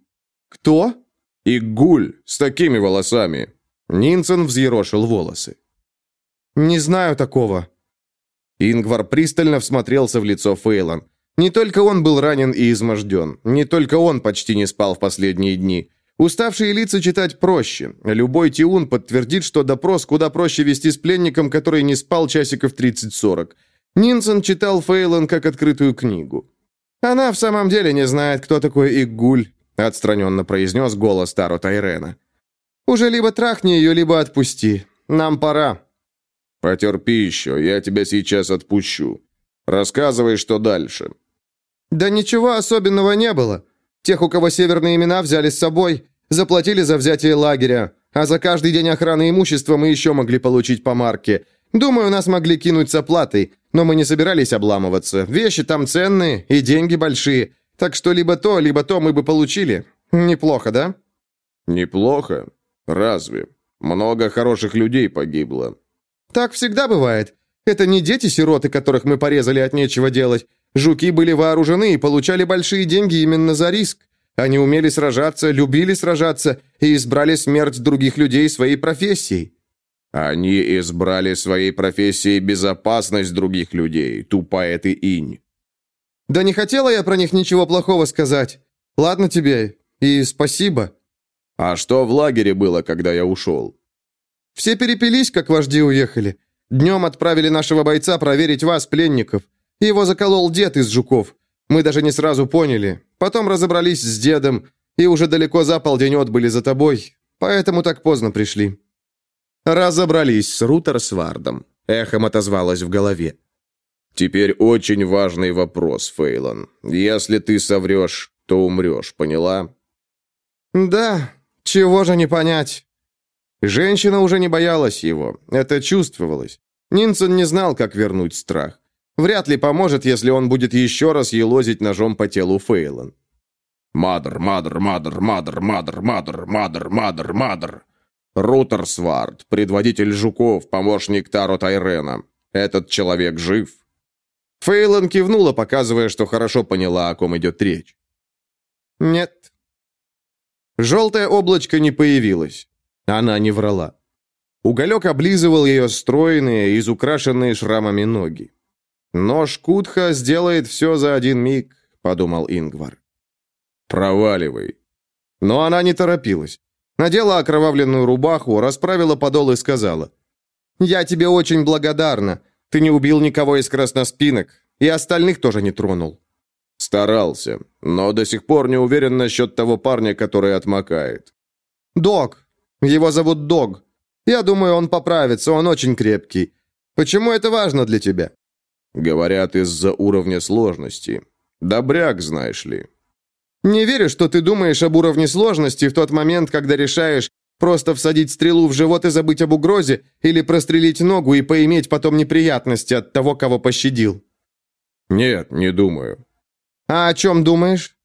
«Кто?» «Игуль, с такими волосами». Нинсон взъерошил волосы. «Не знаю такого», Ингвар пристально всмотрелся в лицо Фейлон. Не только он был ранен и изможден, не только он почти не спал в последние дни. Уставшие лица читать проще. Любой тиун подтвердит, что допрос куда проще вести с пленником, который не спал часиков 30-40. Нинсон читал Фейлон как открытую книгу. «Она в самом деле не знает, кто такой Иггуль», отстраненно произнес голос Таро Тайрена. «Уже либо трахни ее, либо отпусти. Нам пора». «Потерпи еще, я тебя сейчас отпущу. Рассказывай, что дальше». «Да ничего особенного не было. Тех, у кого северные имена, взяли с собой, заплатили за взятие лагеря, а за каждый день охраны имущества мы еще могли получить по марке. Думаю, нас могли кинуть с оплатой, но мы не собирались обламываться. Вещи там ценные и деньги большие, так что либо то, либо то мы бы получили. Неплохо, да?» «Неплохо? Разве? Много хороших людей погибло. Так всегда бывает. Это не дети-сироты, которых мы порезали от нечего делать. Жуки были вооружены и получали большие деньги именно за риск. Они умели сражаться, любили сражаться и избрали смерть других людей своей профессией. Они избрали своей профессией безопасность других людей, тупая ты инь. Да не хотела я про них ничего плохого сказать. Ладно тебе, и спасибо. А что в лагере было, когда я ушел? Все перепились, как вожди уехали. Днем отправили нашего бойца проверить вас, пленников. Его заколол дед из жуков. Мы даже не сразу поняли. Потом разобрались с дедом, и уже далеко за полдень отбыли за тобой. Поэтому так поздно пришли». «Разобрались с Рутерсвардом», — эхом отозвалось в голове. «Теперь очень важный вопрос, Фейлон. Если ты соврешь, то умрешь, поняла?» «Да, чего же не понять». Женщина уже не боялась его, это чувствовалось. Нинсон не знал, как вернуть страх. Вряд ли поможет, если он будет еще раз елозить ножом по телу Фейлон. «Мадр, мадр, мадр, мадр, мадр, мадр, мадр, мадр, мадр!» «Рутерсвард, предводитель жуков, помощник Таро Тайрена. Этот человек жив?» Фейлон кивнула, показывая, что хорошо поняла, о ком идет речь. «Нет». Желтое облачко не появилось. Она не врала. Уголек облизывал ее стройные, изукрашенные шрамами ноги. «Нож Кутха сделает все за один миг», — подумал Ингвар. «Проваливай». Но она не торопилась. Надела окровавленную рубаху, расправила подол и сказала. «Я тебе очень благодарна. Ты не убил никого из красноспинок, и остальных тоже не тронул». «Старался, но до сих пор не уверен насчет того парня, который отмокает». «Дог. Его зовут Дог. Я думаю, он поправится, он очень крепкий. Почему это важно для тебя?» «Говорят, из-за уровня сложности. Добряк, знаешь ли». «Не верю, что ты думаешь об уровне сложности в тот момент, когда решаешь, Просто всадить стрелу в живот и забыть об угрозе, или прострелить ногу и поиметь потом неприятности от того, кого пощадил?» «Нет, не думаю». «А о чем думаешь?»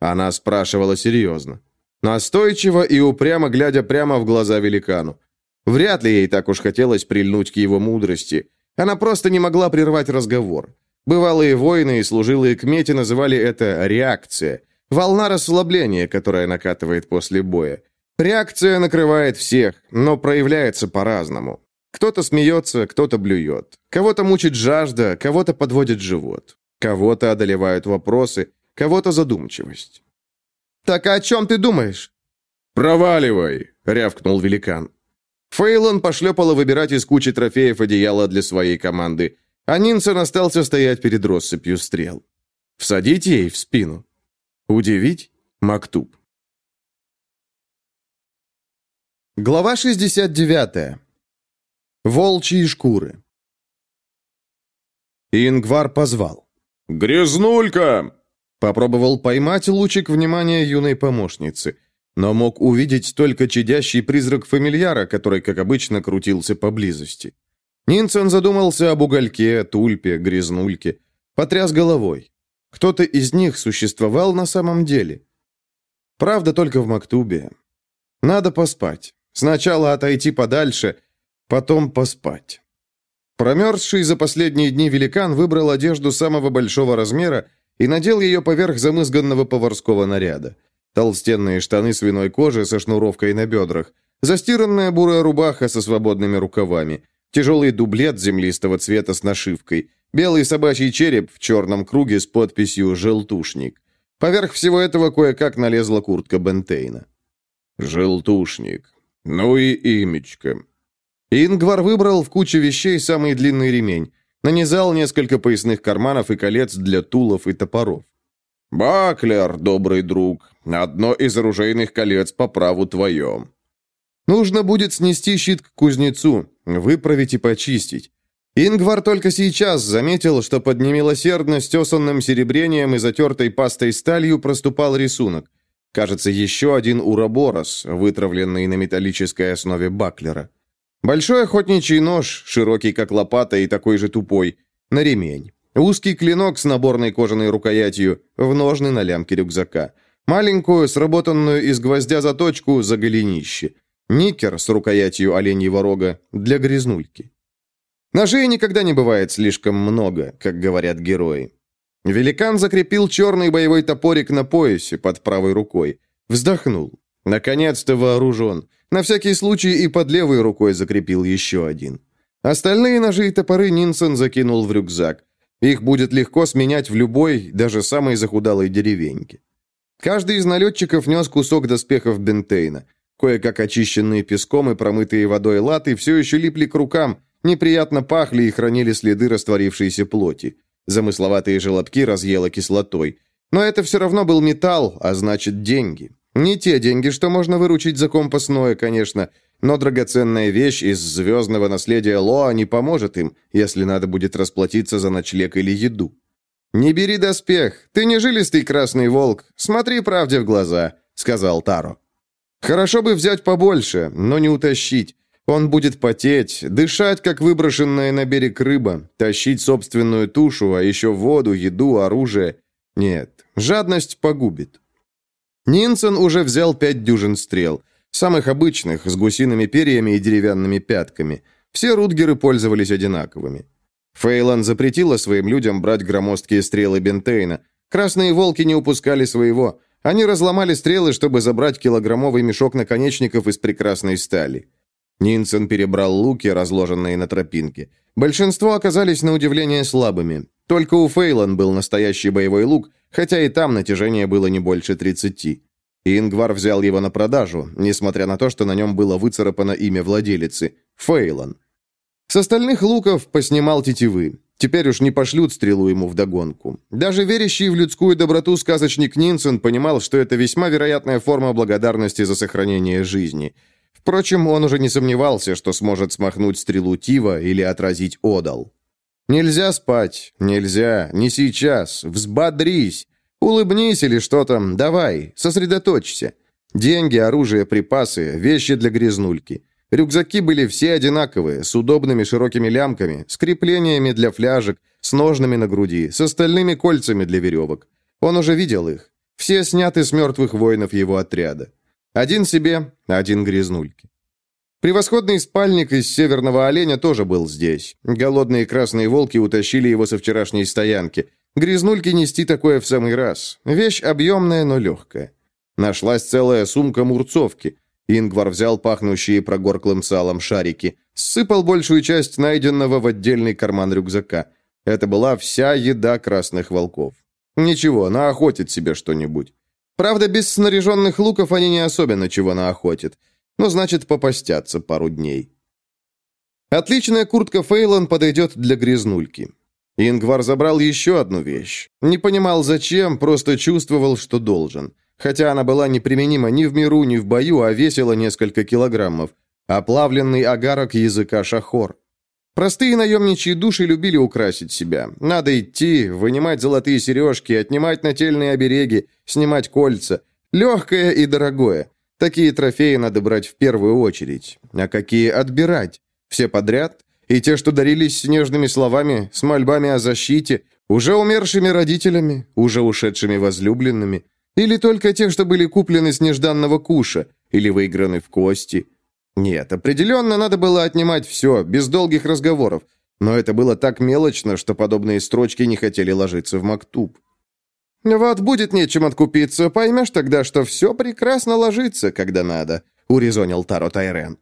Она спрашивала серьезно. Настойчиво и упрямо глядя прямо в глаза великану. Вряд ли ей так уж хотелось прильнуть к его мудрости. Она просто не могла прервать разговор. Бывалые воины и служилые кмети называли это «реакция», волна расслабления, которая накатывает после боя. Реакция накрывает всех, но проявляется по-разному. Кто-то смеется, кто-то блюет. Кого-то мучит жажда, кого-то подводит живот. Кого-то одолевают вопросы, кого-то задумчивость. «Так о чем ты думаешь?» «Проваливай!» — рявкнул великан. Фейлон пошлепала выбирать из кучи трофеев одеяло для своей команды, а Нинсон остался стоять перед россыпью стрел. Всадить ей в спину. Удивить? Мактуб. Глава 69. Волчьи шкуры. Ингвар позвал. «Грязнулька!» Попробовал поймать лучик внимания юной помощницы, но мог увидеть только чадящий призрак фамильяра, который, как обычно, крутился поблизости. Нинсен задумался об угольке, тульпе, грязнульке. Потряс головой. Кто-то из них существовал на самом деле. Правда, только в Мактубе. Надо поспать. Сначала отойти подальше, потом поспать. Промерзший за последние дни великан выбрал одежду самого большого размера и надел ее поверх замызганного поварского наряда. Толстенные штаны свиной кожи со шнуровкой на бедрах, застиранная бурая рубаха со свободными рукавами, тяжелый дублет землистого цвета с нашивкой, белый собачий череп в черном круге с подписью «Желтушник». Поверх всего этого кое-как налезла куртка Бентейна. «Желтушник», «Ну и имечко». Ингвар выбрал в куче вещей самый длинный ремень, нанизал несколько поясных карманов и колец для тулов и топоров. «Баклер, добрый друг, одно из оружейных колец по праву твоем». Нужно будет снести щит к кузнецу, выправить и почистить. Ингвар только сейчас заметил, что под немилосердно стесанным серебрением и затертой пастой сталью проступал рисунок. Кажется, еще один уроборос, вытравленный на металлической основе баклера. Большой охотничий нож, широкий как лопата и такой же тупой, на ремень. Узкий клинок с наборной кожаной рукоятью, в ножны на лямке рюкзака. Маленькую, сработанную из гвоздя заточку за голенище. Никер с рукоятью оленьего рога для грязнульки. Ножей никогда не бывает слишком много, как говорят герои. Великан закрепил черный боевой топорик на поясе под правой рукой. Вздохнул. Наконец-то вооружен. На всякий случай и под левой рукой закрепил еще один. Остальные ножи и топоры Нинсон закинул в рюкзак. Их будет легко сменять в любой, даже самой захудалой деревеньке. Каждый из налетчиков нес кусок доспехов Бентейна. Кое-как очищенные песком и промытые водой латы все еще липли к рукам, неприятно пахли и хранили следы растворившейся плоти. Замысловатые желобки разъело кислотой. Но это все равно был металл, а значит деньги. Не те деньги, что можно выручить за компасное, конечно, но драгоценная вещь из звездного наследия Лоа не поможет им, если надо будет расплатиться за ночлег или еду. «Не бери доспех, ты не жилистый красный волк, смотри правде в глаза», — сказал Таро. «Хорошо бы взять побольше, но не утащить. Он будет потеть, дышать, как выброшенная на берег рыба, тащить собственную тушу, а еще воду, еду, оружие. Нет, жадность погубит. Нинсен уже взял пять дюжин стрел, самых обычных, с гусиными перьями и деревянными пятками. Все рутгеры пользовались одинаковыми. Фейлан запретила своим людям брать громоздкие стрелы Бентейна. Красные волки не упускали своего. Они разломали стрелы, чтобы забрать килограммовый мешок наконечников из прекрасной стали. Нинсен перебрал луки, разложенные на тропинке. Большинство оказались на удивление слабыми. Только у Фейлан был настоящий боевой лук, хотя и там натяжение было не больше 30. Ингвар взял его на продажу, несмотря на то, что на нем было выцарапано имя владелицы – Фейлан. С остальных луков поснимал тетивы. Теперь уж не пошлют стрелу ему вдогонку. Даже верящий в людскую доброту сказочник Нинсон понимал, что это весьма вероятная форма благодарности за сохранение жизни. Впрочем, он уже не сомневался, что сможет смахнуть стрелу Тива или отразить Одал. «Нельзя спать, нельзя, не сейчас, взбодрись, улыбнись или что там, давай, сосредоточься. Деньги, оружие, припасы, вещи для грязнульки. Рюкзаки были все одинаковые, с удобными широкими лямками, с креплениями для фляжек, с ножными на груди, с остальными кольцами для веревок. Он уже видел их. Все сняты с мертвых воинов его отряда. Один себе, один грязнульки. Превосходный спальник из северного оленя тоже был здесь. Голодные красные волки утащили его со вчерашней стоянки. Грязнульки нести такое в самый раз. Вещь объемная, но легкая. Нашлась целая сумка мурцовки – Ингвар взял пахнущие прогорклым салом шарики, сыпал большую часть найденного в отдельный карман рюкзака. Это была вся еда красных волков. Ничего, наохотит себе что-нибудь. Правда, без снаряженных луков они не особенно чего наохотят. Но значит, попастятся пару дней. Отличная куртка Фейлон подойдет для грязнульки. Ингвар забрал еще одну вещь. Не понимал, зачем, просто чувствовал, что должен хотя она была неприменима ни в миру, ни в бою, а весила несколько килограммов. Оплавленный агарок языка шахор. Простые наемничьи души любили украсить себя. Надо идти, вынимать золотые сережки, отнимать нательные обереги, снимать кольца. Легкое и дорогое. Такие трофеи надо брать в первую очередь. А какие отбирать? Все подряд? И те, что дарились нежными словами, с мольбами о защите, уже умершими родителями, уже ушедшими возлюбленными – или только те, что были куплены с нежданного куша, или выиграны в кости. Нет, определенно надо было отнимать все, без долгих разговоров. Но это было так мелочно, что подобные строчки не хотели ложиться в мактуб. «Вот будет нечем откупиться, поймешь тогда, что все прекрасно ложится, когда надо», — урезонил Таро Тайрен.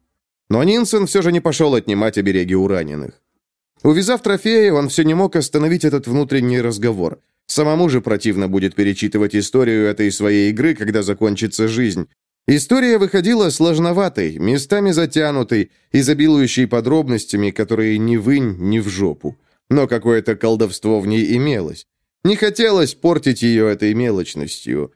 Но Нинсен все же не пошел отнимать обереги у раненых. Увязав трофеи, он все не мог остановить этот внутренний разговор. Самому же противно будет перечитывать историю этой своей игры, когда закончится жизнь. История выходила сложноватой, местами затянутой, изобилующей подробностями, которые ни вынь, ни в жопу. Но какое-то колдовство в ней имелось. Не хотелось портить ее этой мелочностью.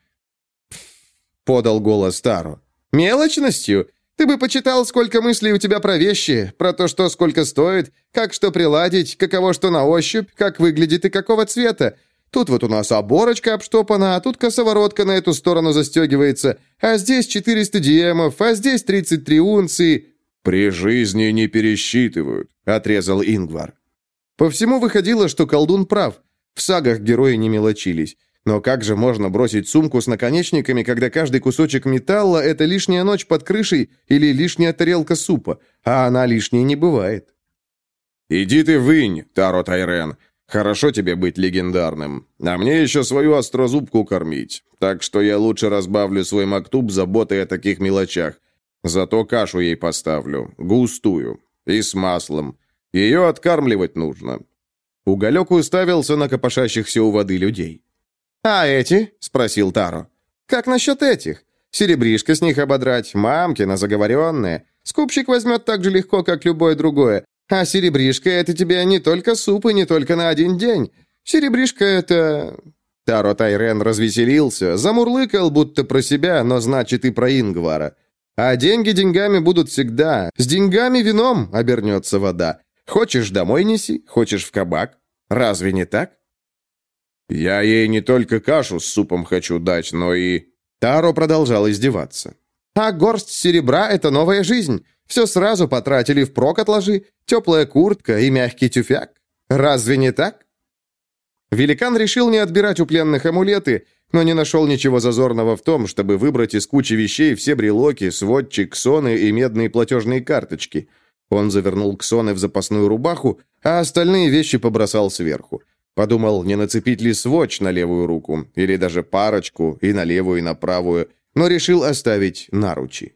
Подал голос Таро. «Мелочностью? Ты бы почитал, сколько мыслей у тебя про вещи, про то, что сколько стоит, как что приладить, каково что на ощупь, как выглядит и какого цвета. Тут вот у нас оборочка обштопана, а тут косоворотка на эту сторону застегивается, а здесь 400 диемов, а здесь 33 унции». «При жизни не пересчитывают», — отрезал Ингвар. По всему выходило, что колдун прав. В сагах герои не мелочились. Но как же можно бросить сумку с наконечниками, когда каждый кусочек металла — это лишняя ночь под крышей или лишняя тарелка супа, а она лишней не бывает? «Иди ты вынь, Таро Тайрен. Хорошо тебе быть легендарным, а мне еще свою острозубку кормить, так что я лучше разбавлю свой мактуб заботой о таких мелочах. Зато кашу ей поставлю, густую, и с маслом. Ее откармливать нужно». Уголек уставился на копошащихся у воды людей. «А эти?» — спросил Таро. «Как насчет этих? Серебришко с них ободрать, мамкина заговоренная. Скупщик возьмет так же легко, как любое другое, а серебришка — это тебе не только суп и не только на один день. Серебришка — это...» Таро Тайрен развеселился, замурлыкал будто про себя, но значит и про Ингвара. «А деньги деньгами будут всегда. С деньгами вином обернется вода. Хочешь, домой неси, хочешь в кабак. Разве не так?» «Я ей не только кашу с супом хочу дать, но и...» Таро продолжал издеваться. «А горсть серебра — это новая жизнь. Все сразу потратили впрок отложи. Теплая куртка и мягкий тюфяк. Разве не так? Великан решил не отбирать у пленных амулеты, но не нашел ничего зазорного в том, чтобы выбрать из кучи вещей все брелоки, сводчик, ксоны и медные платежные карточки. Он завернул ксоны в запасную рубаху, а остальные вещи побросал сверху. Подумал, не нацепить ли сводч на левую руку, или даже парочку, и на левую, и на правую, но решил оставить наручи.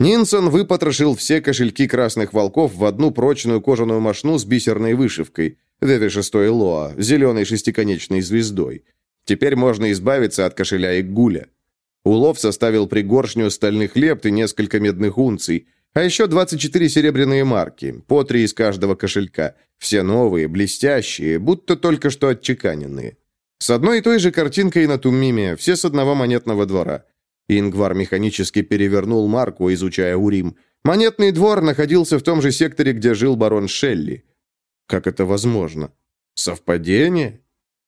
Нинсон выпотрошил все кошельки красных волков в одну прочную кожаную мошну с бисерной вышивкой, ДВ-6 Лоа, зеленой шестиконечной звездой. Теперь можно избавиться от кошеля и гуля. Улов составил пригоршню стальных лепт и несколько медных унций, А еще 24 серебряные марки, по три из каждого кошелька. Все новые, блестящие, будто только что отчеканенные. С одной и той же картинкой на Тумиме, все с одного монетного двора. Ингвар механически перевернул марку, изучая Урим. Монетный двор находился в том же секторе, где жил барон Шелли. Как это возможно? Совпадение?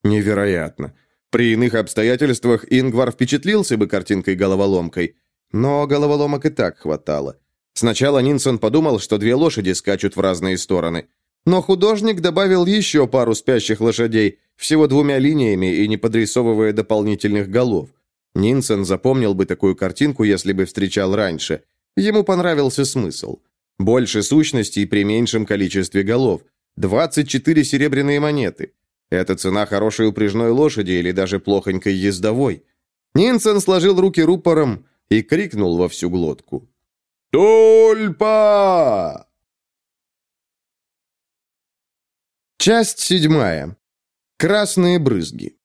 Невероятно. При иных обстоятельствах Ингвар впечатлился бы картинкой-головоломкой, но головоломок и так хватало. Сначала Нинсон подумал, что две лошади скачут в разные стороны. Но художник добавил еще пару спящих лошадей, всего двумя линиями и не подрисовывая дополнительных голов. Нинсон запомнил бы такую картинку, если бы встречал раньше. Ему понравился смысл. Больше сущностей при меньшем количестве голов. 24 серебряные монеты. Это цена хорошей упряжной лошади или даже плохонькой ездовой. Нинсон сложил руки рупором и крикнул во всю глотку. «Тульпа!» Часть седьмая. Красные брызги.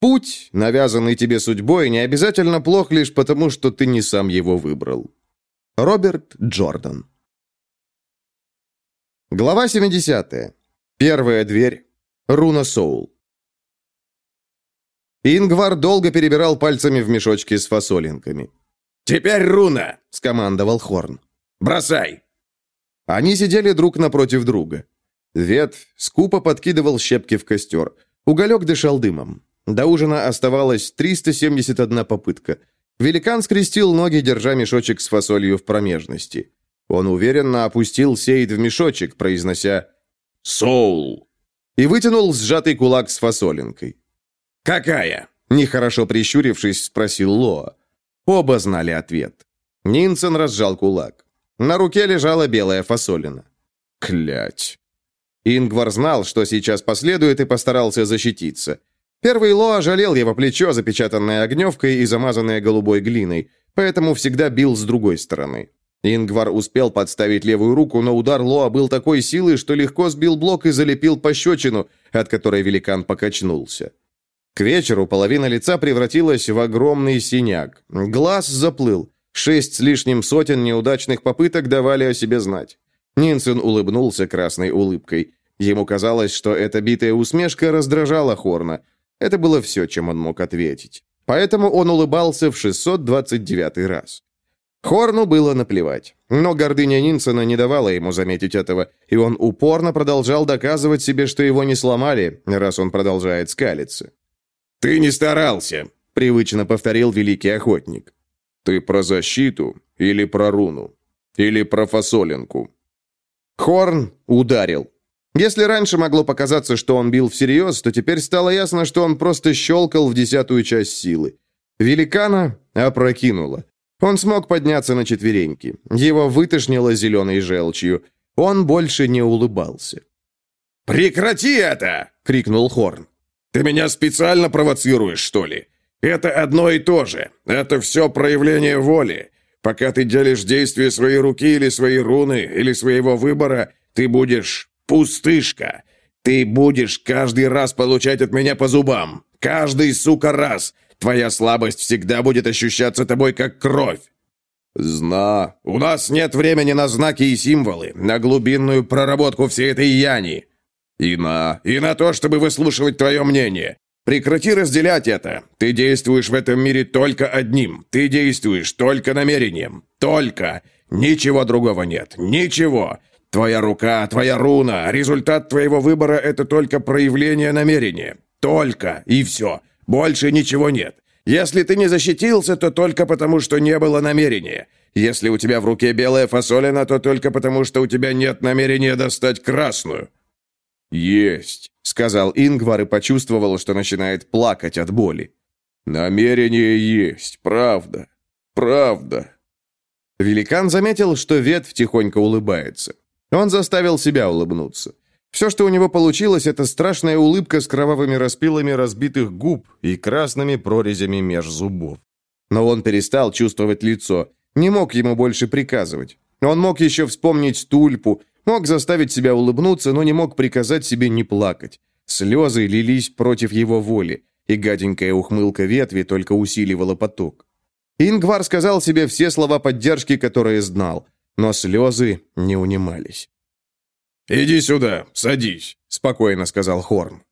Путь, навязанный тебе судьбой, не обязательно плох лишь потому, что ты не сам его выбрал. Роберт Джордан. Глава 70. Первая дверь. Руна Соул. Ингвар долго перебирал пальцами в мешочке с фасолинками. «Теперь руна!» — скомандовал Хорн. «Бросай!» Они сидели друг напротив друга. Ветвь скупо подкидывал щепки в костер. Уголек дышал дымом. До ужина оставалось 371 попытка. Великан скрестил ноги, держа мешочек с фасолью в промежности. Он уверенно опустил сейд в мешочек, произнося «Соул!» и вытянул сжатый кулак с фасолинкой. «Какая?» Нехорошо прищурившись, спросил Лоа. Оба знали ответ. Нинсен разжал кулак. На руке лежала белая фасолина. Клять. Ингвар знал, что сейчас последует, и постарался защититься. Первый Лоа жалел его плечо, запечатанное огневкой и замазанное голубой глиной, поэтому всегда бил с другой стороны. Ингвар успел подставить левую руку, но удар Лоа был такой силы, что легко сбил блок и залепил пощечину, от которой великан покачнулся. К вечеру половина лица превратилась в огромный синяк. Глаз заплыл. Шесть с лишним сотен неудачных попыток давали о себе знать. Нинсен улыбнулся красной улыбкой. Ему казалось, что эта битая усмешка раздражала Хорна, это было все, чем он мог ответить. Поэтому он улыбался в 629 раз. Хорну было наплевать. Но гордыня Нинсона не давала ему заметить этого, и он упорно продолжал доказывать себе, что его не сломали, раз он продолжает скалиться. «Ты не старался», — привычно повторил великий охотник. «Ты про защиту или про руну? Или про фасолинку?» Хорн ударил. Если раньше могло показаться, что он бил всерьез, то теперь стало ясно, что он просто щелкал в десятую часть силы. Великана опрокинуло. Он смог подняться на четвереньки. Его вытошнило зеленой желчью. Он больше не улыбался. «Прекрати это!» — крикнул Хорн. «Ты меня специально провоцируешь, что ли? Это одно и то же. Это все проявление воли. Пока ты делишь действия своей руки или своей руны, или своего выбора, ты будешь Пустышка! Ты будешь каждый раз получать от меня по зубам. Каждый, сука, раз. Твоя слабость всегда будет ощущаться тобой как кровь. Зна. У нас нет времени на знаки и символы, на глубинную проработку всей этой яни. И на... И на то, чтобы выслушивать твое мнение. Прекрати разделять это. Ты действуешь в этом мире только одним. Ты действуешь только намерением. Только. Ничего другого нет. Ничего. Твоя рука, твоя руна, результат твоего выбора – это только проявление намерения. Только, и все. Больше ничего нет. Если ты не защитился, то только потому, что не было намерения. Если у тебя в руке белая фасолина, то только потому, что у тебя нет намерения достать красную». «Есть», — сказал Ингвар и почувствовал, что начинает плакать от боли. «Намерение есть, правда, правда». Великан заметил, что ветвь тихонько улыбается. Он заставил себя улыбнуться. Все, что у него получилось, это страшная улыбка с кровавыми распилами разбитых губ и красными прорезями меж зубов. Но он перестал чувствовать лицо, не мог ему больше приказывать. Он мог еще вспомнить тульпу, мог заставить себя улыбнуться, но не мог приказать себе не плакать. Слезы лились против его воли, и гаденькая ухмылка ветви только усиливала поток. Ингвар сказал себе все слова поддержки, которые знал, но слезы не унимались. «Иди сюда, садись», — спокойно сказал Хорн.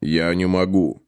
«Я не могу».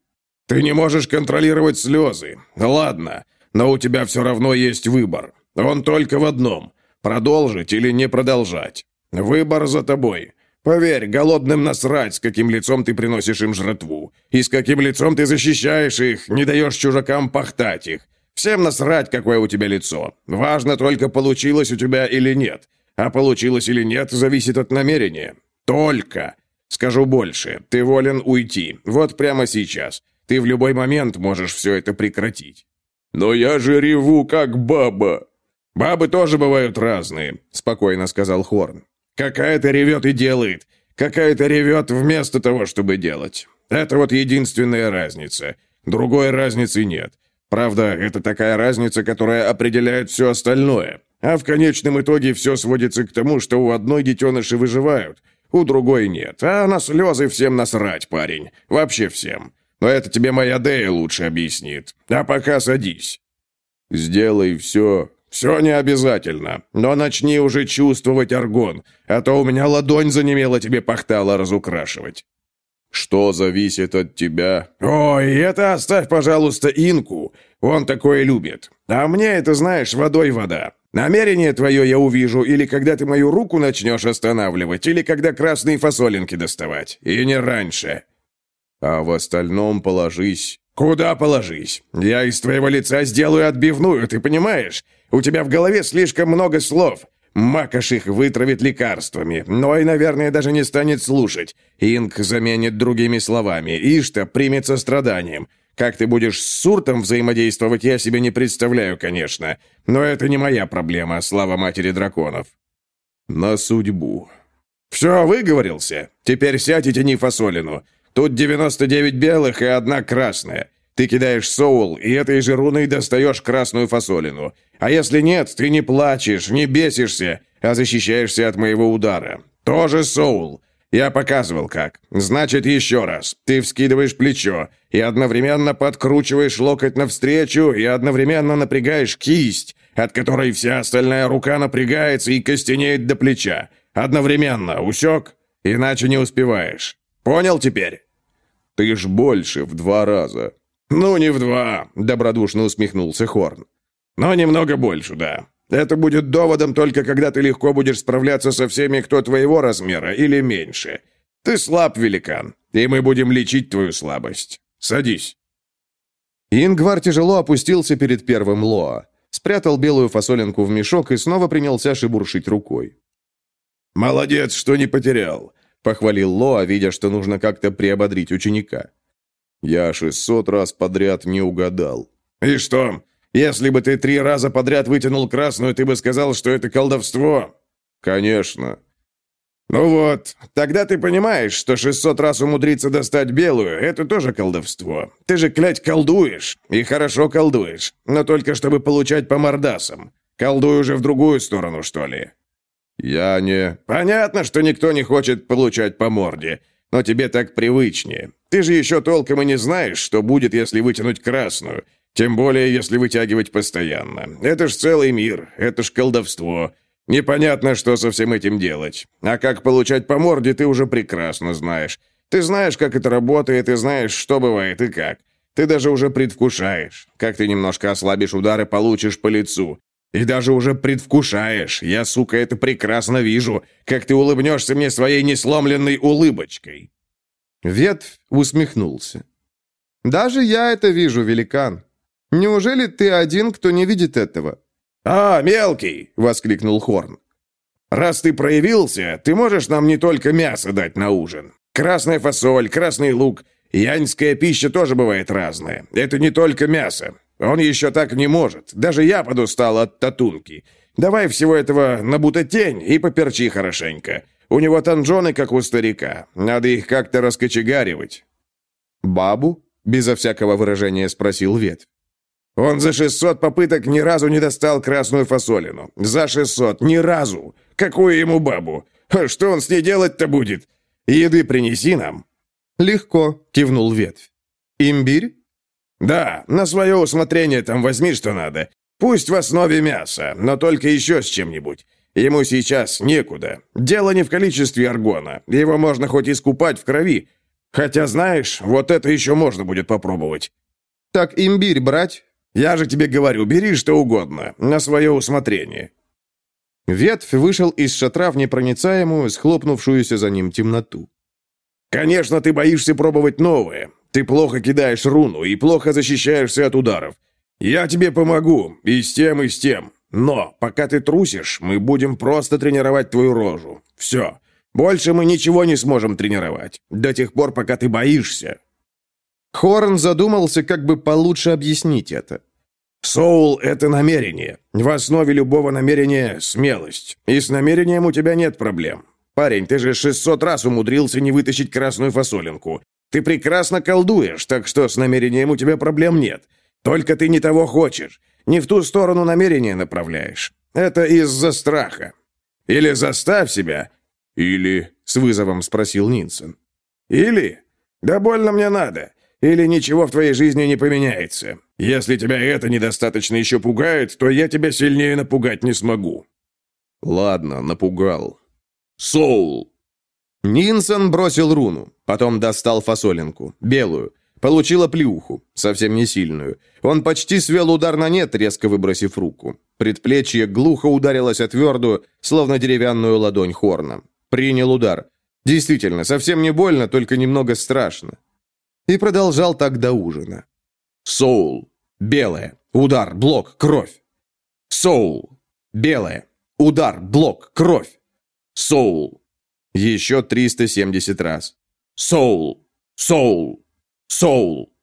«Ты не можешь контролировать слезы. Ладно, но у тебя все равно есть выбор. Он только в одном — продолжить или не продолжать. Выбор за тобой. Поверь, голодным насрать, с каким лицом ты приносишь им жратву, и с каким лицом ты защищаешь их, не даешь чужакам пахтать их. Всем насрать, какое у тебя лицо. Важно только, получилось у тебя или нет. А получилось или нет, зависит от намерения. Только. Скажу больше, ты волен уйти. Вот прямо сейчас. Ты в любой момент можешь все это прекратить. «Но я же реву, как баба!» «Бабы тоже бывают разные», — спокойно сказал Хорн. «Какая-то ревет и делает, какая-то ревет вместо того, чтобы делать. Это вот единственная разница. Другой разницы нет. Правда, это такая разница, которая определяет все остальное. А в конечном итоге все сводится к тому, что у одной детеныши выживают, у другой нет. А на слезы всем насрать, парень. Вообще всем. Но это тебе моя Дея лучше объяснит. А пока садись. Сделай все. Все не обязательно. Но начни уже чувствовать аргон, а то у меня ладонь занемела тебе пахтала разукрашивать. Что зависит от тебя? Ой, это оставь, пожалуйста, Инку. Он такое любит. А мне это, знаешь, водой вода. Намерение твое я увижу, или когда ты мою руку начнешь останавливать, или когда красные фасолинки доставать. И не раньше. А в остальном положись. Куда положись? Я из твоего лица сделаю отбивную, ты понимаешь? У тебя в голове слишком много слов. Макаш их вытравит лекарствами, но и, наверное, даже не станет слушать. Инк заменит другими словами. Ишта примется страданием. Как ты будешь с Суртом взаимодействовать, я себе не представляю, конечно. Но это не моя проблема, слава матери драконов. На судьбу. Все, выговорился. Теперь сядь и тяни фасолину. Тут 99 белых и одна красная. Ты кидаешь соул, и этой же руной достаешь красную фасолину. А если нет, ты не плачешь, не бесишься, а защищаешься от моего удара. Тоже соул. Я показывал как. Значит, еще раз. Ты вскидываешь плечо и одновременно подкручиваешь локоть навстречу и одновременно напрягаешь кисть, от которой вся остальная рука напрягается и костенеет до плеча. Одновременно, усек? Иначе не успеваешь. Понял теперь? «Ты ж больше в два раза». «Ну, не в два», — добродушно усмехнулся Хорн. «Но немного больше, да. Это будет доводом только когда ты легко будешь справляться со всеми, кто твоего размера или меньше. Ты слаб, великан, и мы будем лечить твою слабость. Садись». Ингвар тяжело опустился перед первым Лоа, спрятал белую фасолинку в мешок и снова принялся шебуршить рукой. «Молодец, что не потерял похвалил Лоа, видя, что нужно как-то приободрить ученика. Я шестьсот раз подряд не угадал. И что? Если бы ты три раза подряд вытянул красную, ты бы сказал, что это колдовство? Конечно. Ну вот, тогда ты понимаешь, что шестьсот раз умудриться достать белую это тоже колдовство. Ты же, клять, колдуешь, и хорошо колдуешь, но только чтобы получать по мордасам. Колдуй уже в другую сторону, что ли? «Я не...» «Понятно, что никто не хочет получать по морде, но тебе так привычнее. Ты же еще толком и не знаешь, что будет, если вытянуть красную, тем более, если вытягивать постоянно. Это ж целый мир, это ж колдовство. Непонятно, что со всем этим делать. А как получать по морде, ты уже прекрасно знаешь. Ты знаешь, как это работает, и знаешь, что бывает и как. Ты даже уже предвкушаешь. Как ты немножко ослабишь удары, получишь по лицу. И даже уже предвкушаешь. Я, сука, это прекрасно вижу, как ты улыбнешься мне своей несломленной улыбочкой». Ветвь усмехнулся. «Даже я это вижу, великан. Неужели ты один, кто не видит этого?» «А, мелкий!» — воскликнул Хорн. «Раз ты проявился, ты можешь нам не только мясо дать на ужин. Красная фасоль, красный лук. Яньская пища тоже бывает разная. Это не только мясо. Он еще так не может. Даже я подустал от татунки. Давай всего этого на бутатень и поперчи хорошенько. У него танжоны, как у старика. Надо их как-то раскочегаривать». «Бабу?» — безо всякого выражения спросил Ветвь. «Он за шестьсот попыток ни разу не достал красную фасолину. За шестьсот, ни разу! Какую ему бабу? Что он с ней делать-то будет? Еды принеси нам!» «Легко», — кивнул Ветвь. «Имбирь?» «Да, на свое усмотрение там возьми, что надо. Пусть в основе мяса, но только еще с чем-нибудь. Ему сейчас некуда. Дело не в количестве аргона. Его можно хоть искупать в крови. Хотя, знаешь, вот это еще можно будет попробовать. Так имбирь брать? Я же тебе говорю, бери что угодно, на свое усмотрение. Ветвь вышел из шатра в непроницаемую, схлопнувшуюся за ним темноту. «Конечно, ты боишься пробовать новое. Ты плохо кидаешь руну и плохо защищаешься от ударов. Я тебе помогу, и с тем, и с тем. Но пока ты трусишь, мы будем просто тренировать твою рожу. Все. Больше мы ничего не сможем тренировать. До тех пор, пока ты боишься». Хорн задумался, как бы получше объяснить это. «Соул — это намерение. В основе любого намерения — смелость. И с намерением у тебя нет проблем. Парень, ты же 600 раз умудрился не вытащить красную фасолинку. Ты прекрасно колдуешь, так что с намерением у тебя проблем нет. Только ты не того хочешь. Не в ту сторону намерения направляешь. Это из-за страха. Или заставь себя, или...» — с вызовом спросил Нинсон. «Или? Да больно мне надо. Или ничего в твоей жизни не поменяется. Если тебя это недостаточно еще пугает, то я тебя сильнее напугать не смогу». «Ладно, напугал». «Соул!» Нинсон бросил руну, потом достал фасолинку, белую. Получила плюху, совсем не сильную. Он почти свел удар на нет, резко выбросив руку. Предплечье глухо ударилось о твердую, словно деревянную ладонь Хорна. Принял удар. Действительно, совсем не больно, только немного страшно. И продолжал так до ужина. Соул. Белое. Удар. Блок. Кровь. Соул. Белое. Удар. Блок. Кровь. Соул. Еще 370 раз. Соул. Соул. Соул.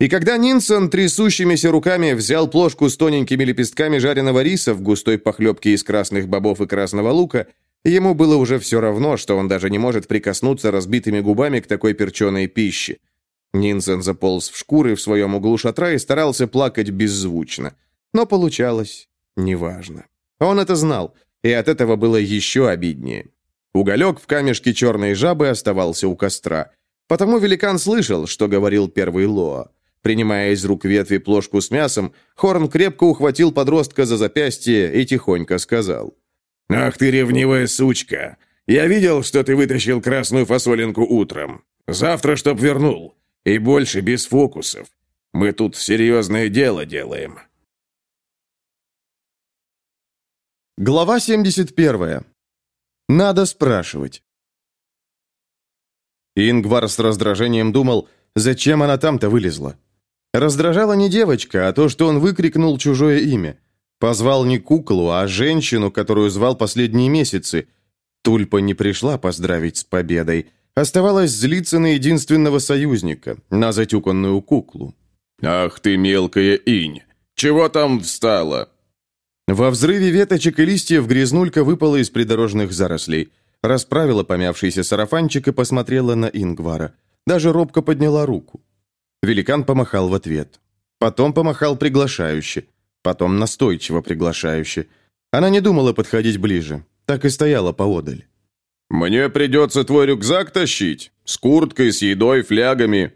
И когда Нинсон трясущимися руками взял плошку с тоненькими лепестками жареного риса в густой похлебке из красных бобов и красного лука, ему было уже все равно, что он даже не может прикоснуться разбитыми губами к такой перченой пище. Нинсон заполз в шкуры в своем углу шатра и старался плакать беззвучно. Но получалось неважно. Он это знал, и от этого было еще обиднее. Уголек в камешке черной жабы оставался у костра. Потому великан слышал, что говорил первый Лоа. Принимая из рук ветви плошку с мясом, Хорн крепко ухватил подростка за запястье и тихонько сказал. «Ах ты ревнивая сучка! Я видел, что ты вытащил красную фасолинку утром. Завтра чтоб вернул. И больше без фокусов. Мы тут серьезное дело делаем». Глава 71. Надо спрашивать. Ингвар с раздражением думал, зачем она там-то вылезла. Раздражала не девочка, а то, что он выкрикнул чужое имя. Позвал не куклу, а женщину, которую звал последние месяцы. Тульпа не пришла поздравить с победой. Оставалось злиться на единственного союзника, на затюканную куклу. «Ах ты, мелкая инь! Чего там встала?» Во взрыве веточек и листьев грязнулька выпала из придорожных зарослей. Расправила помявшийся сарафанчик и посмотрела на Ингвара. Даже робко подняла руку. Великан помахал в ответ. Потом помахал приглашающе. Потом настойчиво приглашающе. Она не думала подходить ближе. Так и стояла поодаль. «Мне придется твой рюкзак тащить? С курткой, с едой, флягами?»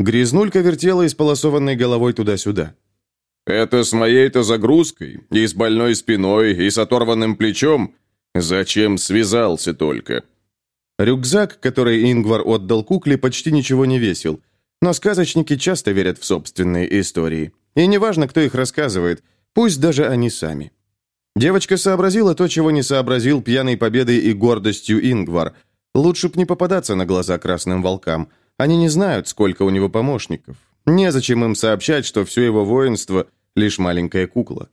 Грязнулька вертела исполосованной головой туда-сюда. «Это с моей-то загрузкой, и с больной спиной, и с оторванным плечом? Зачем связался только?» Рюкзак, который Ингвар отдал кукле, почти ничего не весил. Но сказочники часто верят в собственные истории. И неважно, кто их рассказывает, пусть даже они сами. Девочка сообразила то, чего не сообразил пьяной победой и гордостью Ингвар. Лучше б не попадаться на глаза красным волкам. Они не знают, сколько у него помощников. Незачем им сообщать, что все его воинство — лишь маленькая кукла.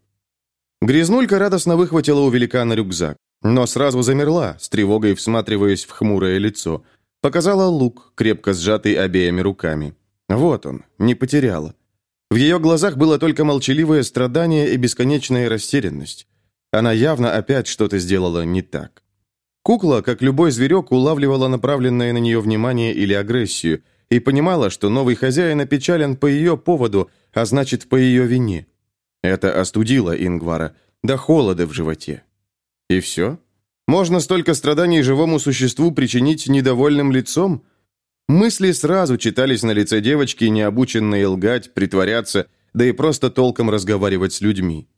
Грязнулька радостно выхватила у великана рюкзак, но сразу замерла, с тревогой всматриваясь в хмурое лицо. Показала лук, крепко сжатый обеими руками. Вот он, не потеряла. В ее глазах было только молчаливое страдание и бесконечная растерянность. Она явно опять что-то сделала не так. Кукла, как любой зверек, улавливала направленное на нее внимание или агрессию и понимала, что новый хозяин опечален по ее поводу, а значит, по ее вине. Это остудило Ингвара до холода в животе. И все? Можно столько страданий живому существу причинить недовольным лицом? Мысли сразу читались на лице девочки, необученной лгать, притворяться, да и просто толком разговаривать с людьми.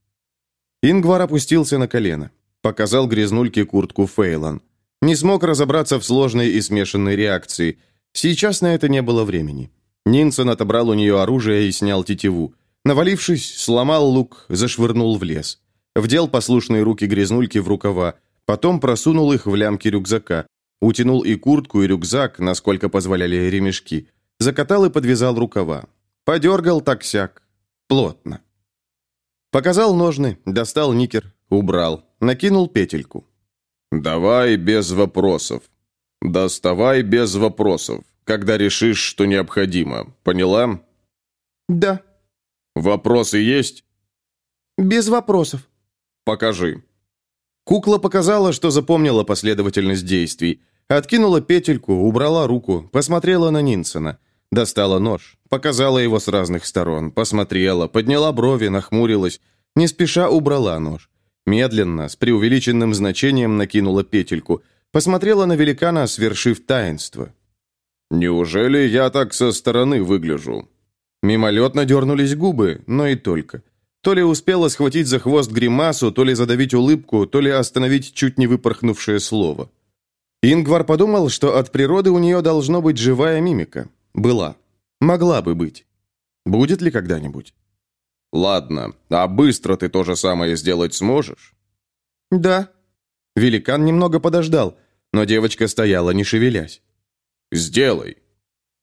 Ингвар опустился на колено. Показал грязнульке куртку Фейлан. Не смог разобраться в сложной и смешанной реакции. Сейчас на это не было времени. Нинсон отобрал у нее оружие и снял тетиву. Навалившись, сломал лук, зашвырнул в лес. Вдел послушные руки грязнульки в рукава, потом просунул их в лямки рюкзака. Утянул и куртку, и рюкзак, насколько позволяли ремешки. Закатал и подвязал рукава. Подергал так-сяк. Плотно. Показал ножны, достал никер, убрал. Накинул петельку. «Давай без вопросов. Доставай без вопросов, когда решишь, что необходимо. Поняла?» «Да». «Вопросы есть?» «Без вопросов». «Покажи». Кукла показала, что запомнила последовательность действий. Откинула петельку, убрала руку, посмотрела на Нинсона. Достала нож, показала его с разных сторон, посмотрела, подняла брови, нахмурилась. Не спеша убрала нож. Медленно, с преувеличенным значением накинула петельку. Посмотрела на великана, свершив таинство. «Неужели я так со стороны выгляжу?» Мимолетно дернулись губы, но и только. То ли успела схватить за хвост гримасу, то ли задавить улыбку, то ли остановить чуть не выпорхнувшее слово. Ингвар подумал, что от природы у нее должно быть живая мимика. Была. Могла бы быть. Будет ли когда-нибудь? Ладно, а быстро ты то же самое сделать сможешь? Да. Великан немного подождал, но девочка стояла, не шевелясь. Сделай.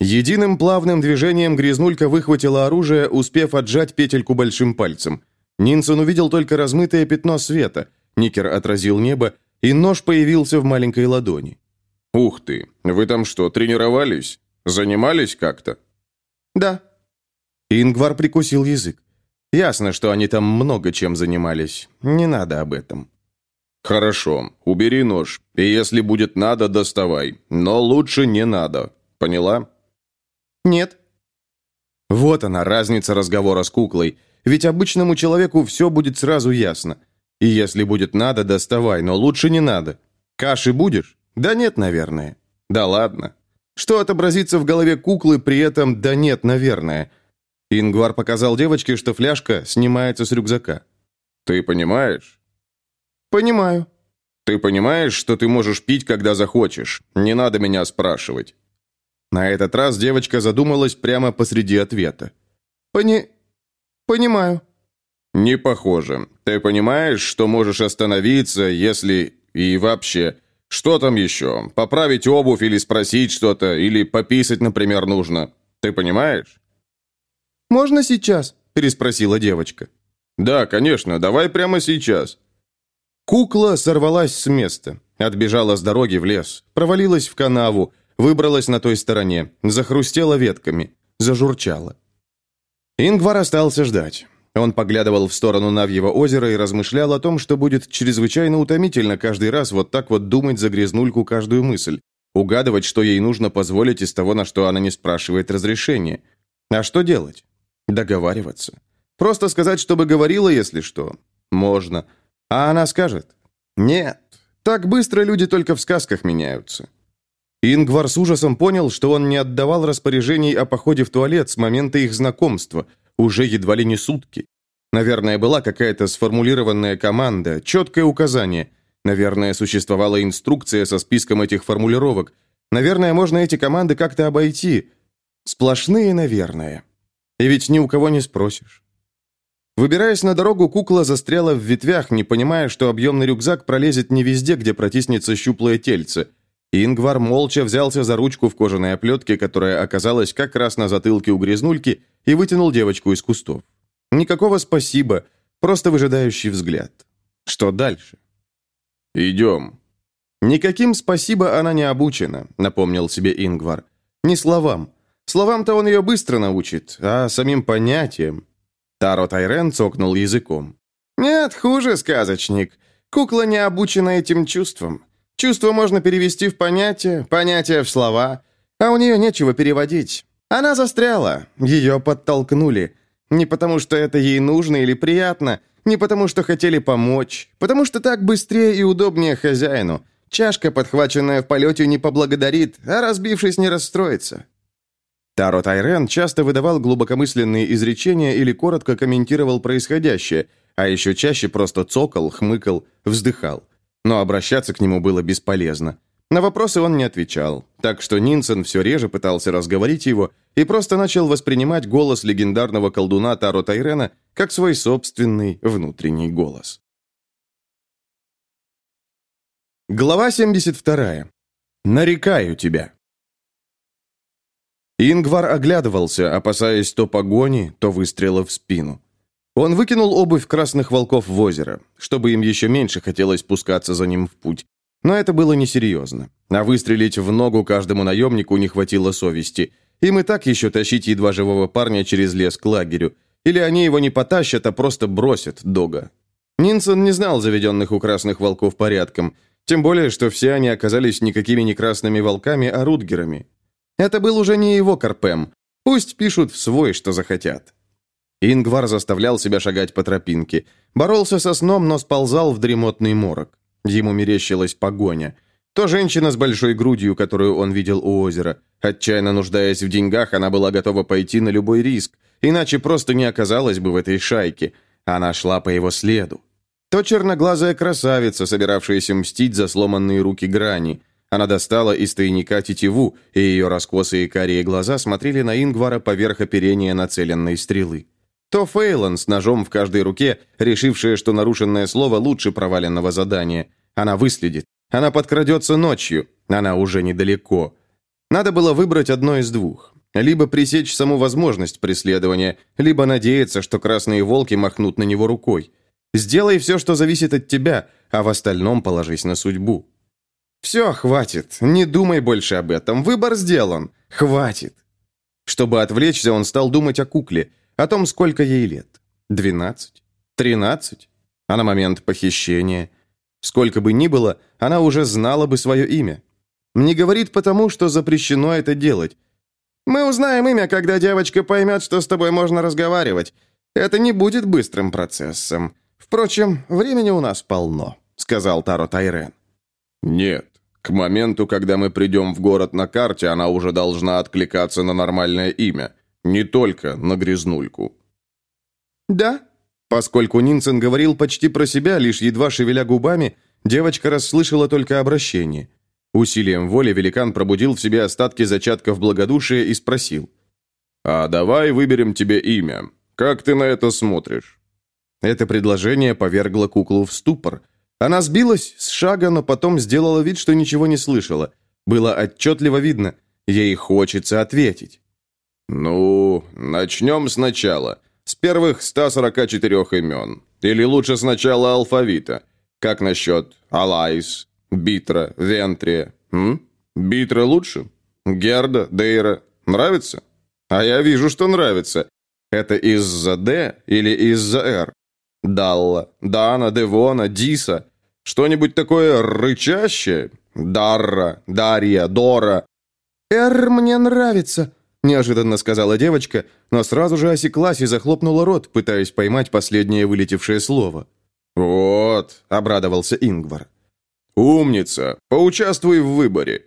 Единым плавным движением грязнулька выхватила оружие, успев отжать петельку большим пальцем. Нинсон увидел только размытое пятно света. Никер отразил небо, и нож появился в маленькой ладони. «Ух ты! Вы там что, тренировались? Занимались как-то?» «Да». Ингвар прикусил язык. Ясно, что они там много чем занимались. Не надо об этом. «Хорошо, убери нож, и если будет надо, доставай. Но лучше не надо. Поняла?» «Нет». Вот она, разница разговора с куклой. Ведь обычному человеку все будет сразу ясно. И если будет надо, доставай, но лучше не надо. Каши будешь? Да нет, наверное. Да ладно. Что отобразится в голове куклы при этом «да нет, наверное»? Ингвар показал девочке, что фляжка снимается с рюкзака. «Ты понимаешь?» «Понимаю». «Ты понимаешь, что ты можешь пить, когда захочешь? Не надо меня спрашивать». На этот раз девочка задумалась прямо посреди ответа. «Пони... понимаю». «Не похоже. Ты понимаешь, что можешь остановиться, если... и вообще... Что там еще? Поправить обувь или спросить что-то, или пописать, например, нужно. Ты понимаешь?» «Можно сейчас?» – переспросила девочка. «Да, конечно, давай прямо сейчас». Кукла сорвалась с места, отбежала с дороги в лес, провалилась в канаву, выбралась на той стороне, захрустела ветками, зажурчала. Ингвар остался ждать. Он поглядывал в сторону Навьего озера и размышлял о том, что будет чрезвычайно утомительно каждый раз вот так вот думать за грязнульку каждую мысль, угадывать, что ей нужно позволить из того, на что она не спрашивает разрешения. А что делать? Договариваться. Просто сказать, чтобы говорила, если что. Можно. А она скажет? Нет. Так быстро люди только в сказках меняются. Ингвар с ужасом понял, что он не отдавал распоряжений о походе в туалет с момента их знакомства – уже едва ли не сутки. Наверное, была какая-то сформулированная команда, четкое указание. Наверное, существовала инструкция со списком этих формулировок. Наверное, можно эти команды как-то обойти. Сплошные, наверное. И ведь ни у кого не спросишь. Выбираясь на дорогу, кукла застряла в ветвях, не понимая, что объемный рюкзак пролезет не везде, где протиснется щуплое тельце. Ингвар молча взялся за ручку в кожаной оплетке, которая оказалась как раз на затылке у грязнульки, и вытянул девочку из кустов. Никакого спасибо, просто выжидающий взгляд. Что дальше? «Идем». «Никаким спасибо она не обучена», — напомнил себе Ингвар. «Не словам. Словам-то он ее быстро научит, а самим понятиям...» Таро Тайрен цокнул языком. «Нет, хуже, сказочник. Кукла не обучена этим чувствам. Чувство можно перевести в понятие, понятие в слова, а у нее нечего переводить. Она застряла, ее подтолкнули. Не потому, что это ей нужно или приятно, не потому, что хотели помочь, потому что так быстрее и удобнее хозяину. Чашка, подхваченная в полете, не поблагодарит, а разбившись, не расстроится. Таро Тайрен часто выдавал глубокомысленные изречения или коротко комментировал происходящее, а еще чаще просто цокал, хмыкал, вздыхал. Но обращаться к нему было бесполезно. На вопросы он не отвечал, так что Нинсен все реже пытался разговорить его и просто начал воспринимать голос легендарного колдуна Таро Тайрена как свой собственный внутренний голос. Глава 72. «Нарекаю тебя». Ингвар оглядывался, опасаясь то погони, то выстрела в спину. Он выкинул обувь красных волков в озеро, чтобы им еще меньше хотелось пускаться за ним в путь. Но это было несерьезно. А выстрелить в ногу каждому наемнику не хватило совести. Им и так еще тащить едва живого парня через лес к лагерю. Или они его не потащат, а просто бросят дога. Нинсон не знал заведенных у красных волков порядком, тем более, что все они оказались никакими не красными волками, а рутгерами. Это был уже не его Карпем. Пусть пишут в свой, что захотят. Ингвар заставлял себя шагать по тропинке. Боролся со сном, но сползал в дремотный морок. Ему мерещилась погоня. То женщина с большой грудью, которую он видел у озера. Отчаянно нуждаясь в деньгах, она была готова пойти на любой риск, иначе просто не оказалась бы в этой шайке. Она шла по его следу. То черноглазая красавица, собиравшаяся мстить за сломанные руки грани. Она достала из тайника тетиву, и ее раскосые карие глаза смотрели на Ингвара поверх оперения нацеленной стрелы. То Фейлон с ножом в каждой руке, решившая, что нарушенное слово лучше проваленного задания. Она выследит. Она подкрадется ночью. Она уже недалеко. Надо было выбрать одно из двух. Либо пресечь саму возможность преследования, либо надеяться, что красные волки махнут на него рукой. Сделай все, что зависит от тебя, а в остальном положись на судьбу. «Все, хватит. Не думай больше об этом. Выбор сделан. Хватит». Чтобы отвлечься, он стал думать о кукле, о том, сколько ей лет. Двенадцать? Тринадцать? А на момент похищения? Сколько бы ни было, она уже знала бы свое имя. Не говорит потому, что запрещено это делать. «Мы узнаем имя, когда девочка поймет, что с тобой можно разговаривать. Это не будет быстрым процессом. Впрочем, времени у нас полно», — сказал Таро Тайрен. «Нет. К моменту, когда мы придем в город на карте, она уже должна откликаться на нормальное имя, не только на грязнульку». «Да?» Поскольку Нинсен говорил почти про себя, лишь едва шевеля губами, девочка расслышала только обращение. Усилием воли великан пробудил в себе остатки зачатков благодушия и спросил. «А давай выберем тебе имя. Как ты на это смотришь?» Это предложение повергло куклу в ступор. Она сбилась с шага, но потом сделала вид, что ничего не слышала. Было отчетливо видно, ей хочется ответить. «Ну, начнем сначала. С первых 144 имен. Или лучше сначала алфавита. Как насчет Алайс, Битра, Вентрия? М? Битра лучше? Герда, Дейра. Нравится? А я вижу, что нравится. Это из-за «Д» или из-за «Р»? Далла, Дана, Девона, Диса. Что-нибудь такое рычащее? Дарра, Дарья, Дора. «Эр мне нравится», — неожиданно сказала девочка, но сразу же осеклась и захлопнула рот, пытаясь поймать последнее вылетевшее слово. «Вот», — обрадовался Ингвар. «Умница! Поучаствуй в выборе!»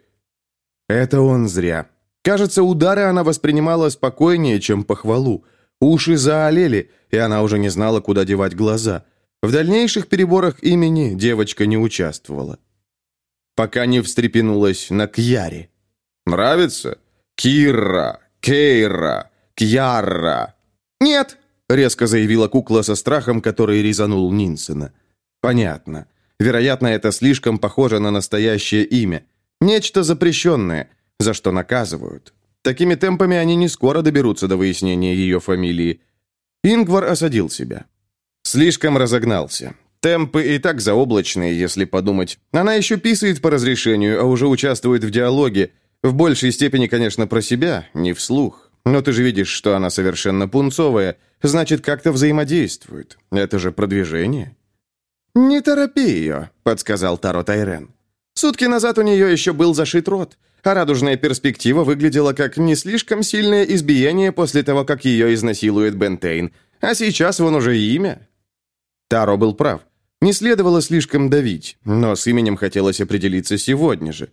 Это он зря. Кажется, удары она воспринимала спокойнее, чем похвалу. Уши заолели, и она уже не знала, куда девать глаза. В дальнейших переборах имени девочка не участвовала. Пока не встрепенулась на Кьяре. «Нравится? Кира, Кейра, Кьяра!» «Нет!» — резко заявила кукла со страхом, который резанул Нинсена. «Понятно. Вероятно, это слишком похоже на настоящее имя. Нечто запрещенное, за что наказывают. Такими темпами они не скоро доберутся до выяснения ее фамилии. Ингвар осадил себя. Слишком разогнался. Темпы и так заоблачные, если подумать. Она еще писает по разрешению, а уже участвует в диалоге. В большей степени, конечно, про себя, не вслух. Но ты же видишь, что она совершенно пунцовая. Значит, как-то взаимодействует. Это же продвижение. «Не торопи ее», — подсказал Таро Тайрен. Сутки назад у нее еще был зашит рот, а радужная перспектива выглядела как не слишком сильное избиение после того, как ее изнасилует Бентейн. А сейчас вон уже имя. Таро был прав. Не следовало слишком давить, но с именем хотелось определиться сегодня же.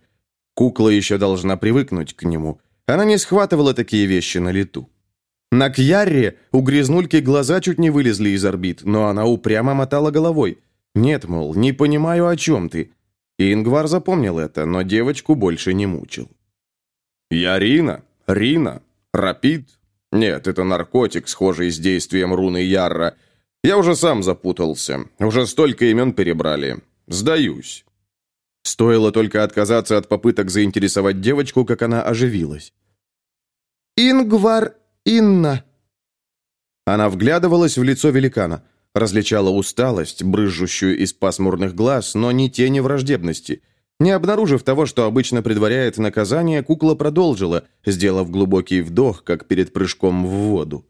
Кукла еще должна привыкнуть к нему. Она не схватывала такие вещи на лету. На Кьярре у грязнульки глаза чуть не вылезли из орбит, но она упрямо мотала головой. «Нет, мол, не понимаю, о чем ты». И Ингвар запомнил это, но девочку больше не мучил. «Я Рина? Рина? Рапид? Нет, это наркотик, схожий с действием руны Ярра. Я уже сам запутался. Уже столько имен перебрали. Сдаюсь». Стоило только отказаться от попыток заинтересовать девочку, как она оживилась. «Ингвар Инна». Она вглядывалась в лицо великана, различала усталость, брызжущую из пасмурных глаз, но не тени враждебности. Не обнаружив того, что обычно предваряет наказание, кукла продолжила, сделав глубокий вдох, как перед прыжком в воду.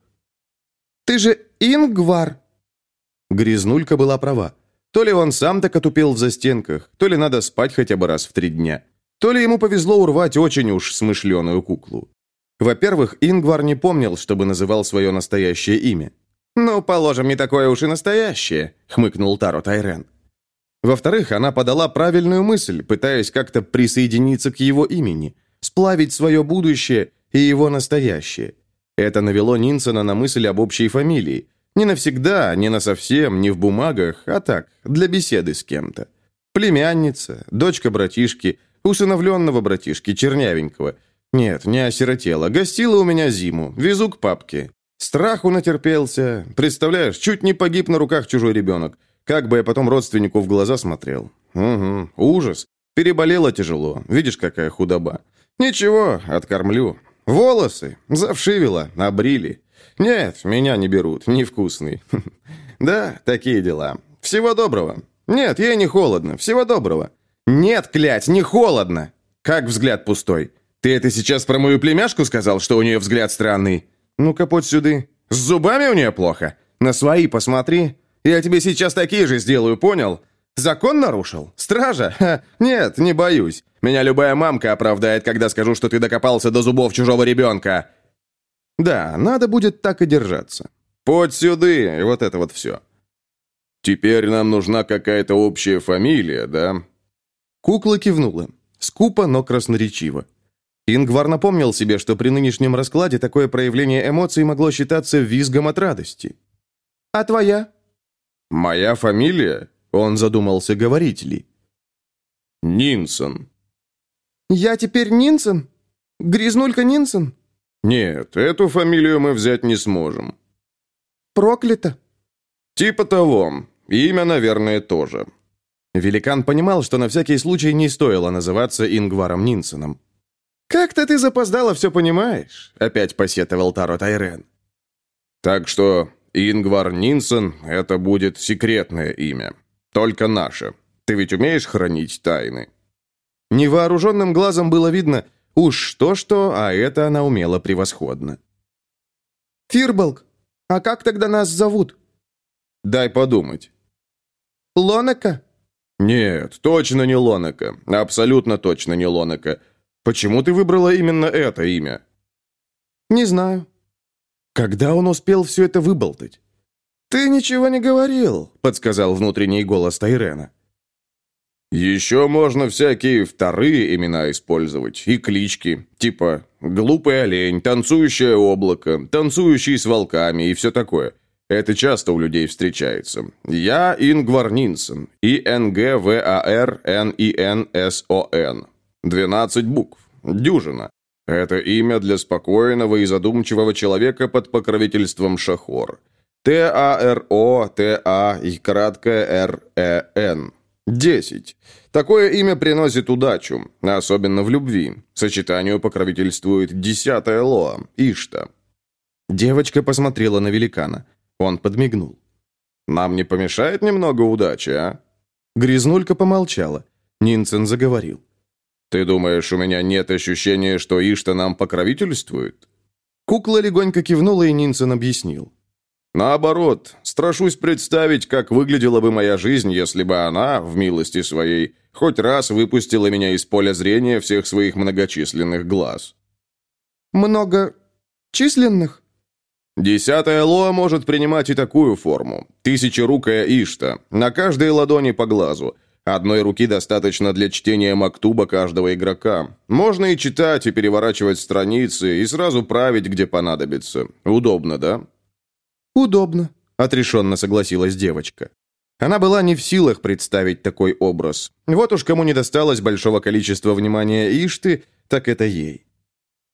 «Ты же Ингвар!» Грязнулька была права. То ли он сам так отупел в застенках, то ли надо спать хотя бы раз в три дня, то ли ему повезло урвать очень уж смышленую куклу. Во-первых, Ингвар не помнил, чтобы называл свое настоящее имя. «Ну, положим, не такое уж и настоящее», — хмыкнул Таро Тайрен. Во-вторых, она подала правильную мысль, пытаясь как-то присоединиться к его имени, сплавить свое будущее и его настоящее. Это навело Нинсона на мысль об общей фамилии, не навсегда, не насовсем, не в бумагах, а так, для беседы с кем-то. Племянница, дочка братишки, усыновленного братишки, чернявенького. Нет, не осиротела, гостила у меня зиму, везу к папке. Страху натерпелся. Представляешь, чуть не погиб на руках чужой ребенок. Как бы я потом родственнику в глаза смотрел. Угу, ужас. Переболела тяжело. Видишь, какая худоба. Ничего, откормлю. Волосы завшивила, обрили. «Нет, меня не берут, невкусный». «Да, такие дела. Всего доброго». «Нет, ей не холодно. Всего доброго». «Нет, клять, не холодно!» «Как взгляд пустой? Ты это сейчас про мою племяшку сказал, что у нее взгляд странный?» «Ну-ка, подь сюды. С зубами у нее плохо? На свои посмотри. Я тебе сейчас такие же сделаю, понял? Закон нарушил? Стража? Ха, нет, не боюсь. Меня любая мамка оправдает, когда скажу, что ты докопался до зубов чужого ребенка. Да, надо будет так и держаться. Подь сюды, и вот это вот все. Теперь нам нужна какая-то общая фамилия, да? Кукла кивнула. Скупо, но красноречиво. Ингвар напомнил себе, что при нынешнем раскладе такое проявление эмоций могло считаться визгом от радости. «А твоя?» «Моя фамилия?» Он задумался, говорить ли. «Нинсон». «Я теперь Нинсон? Грязнулька Нинсон?» «Нет, эту фамилию мы взять не сможем». «Проклято?» «Типа того. Имя, наверное, тоже». Великан понимал, что на всякий случай не стоило называться Ингваром Нинсоном. «Как-то ты запоздало все понимаешь», — опять посетовал Таро Тайрен. «Так что Ингвар Нинсон — это будет секретное имя. Только наше. Ты ведь умеешь хранить тайны?» Невооруженным глазом было видно, Уж что-что, а это она умела превосходно. «Фирболк, а как тогда нас зовут?» «Дай подумать». «Лонека?» «Нет, точно не Лонека. Абсолютно точно не Лонека. Почему ты выбрала именно это имя?» «Не знаю». «Когда он успел все это выболтать?» «Ты ничего не говорил», — подсказал внутренний голос Тайрена. Еще можно всякие вторые имена использовать и клички, типа «глупый олень», «танцующее облако», «танцующий с волками» и все такое. Это часто у людей встречается. Я Ингвар Нинсон, И-Н-Г-В-А-Р-Н-И-Н-С-О-Н. 12 букв. Дюжина. Это имя для спокойного и задумчивого человека под покровительством Шахор. Т-А-Р-О, Т-А и краткое Р-Э-Н. Десять. Такое имя приносит удачу, особенно в любви. Сочетанию покровительствует десятая лоа, Ишта. Девочка посмотрела на великана. Он подмигнул. «Нам не помешает немного удачи, а?» Грязнулька помолчала. Нинцен заговорил. «Ты думаешь, у меня нет ощущения, что Ишта нам покровительствует?» Кукла легонько кивнула, и Нинцен объяснил. Наоборот, страшусь представить, как выглядела бы моя жизнь, если бы она, в милости своей, хоть раз выпустила меня из поля зрения всех своих многочисленных глаз. Много численных? Десятая лоа может принимать и такую форму. Тысячерукая ишта, на каждой ладони по глазу. Одной руки достаточно для чтения мактуба каждого игрока. Можно и читать, и переворачивать страницы, и сразу править, где понадобится. Удобно, да?» «Удобно», — отрешенно согласилась девочка. Она была не в силах представить такой образ. Вот уж кому не досталось большого количества внимания Ишты, так это ей.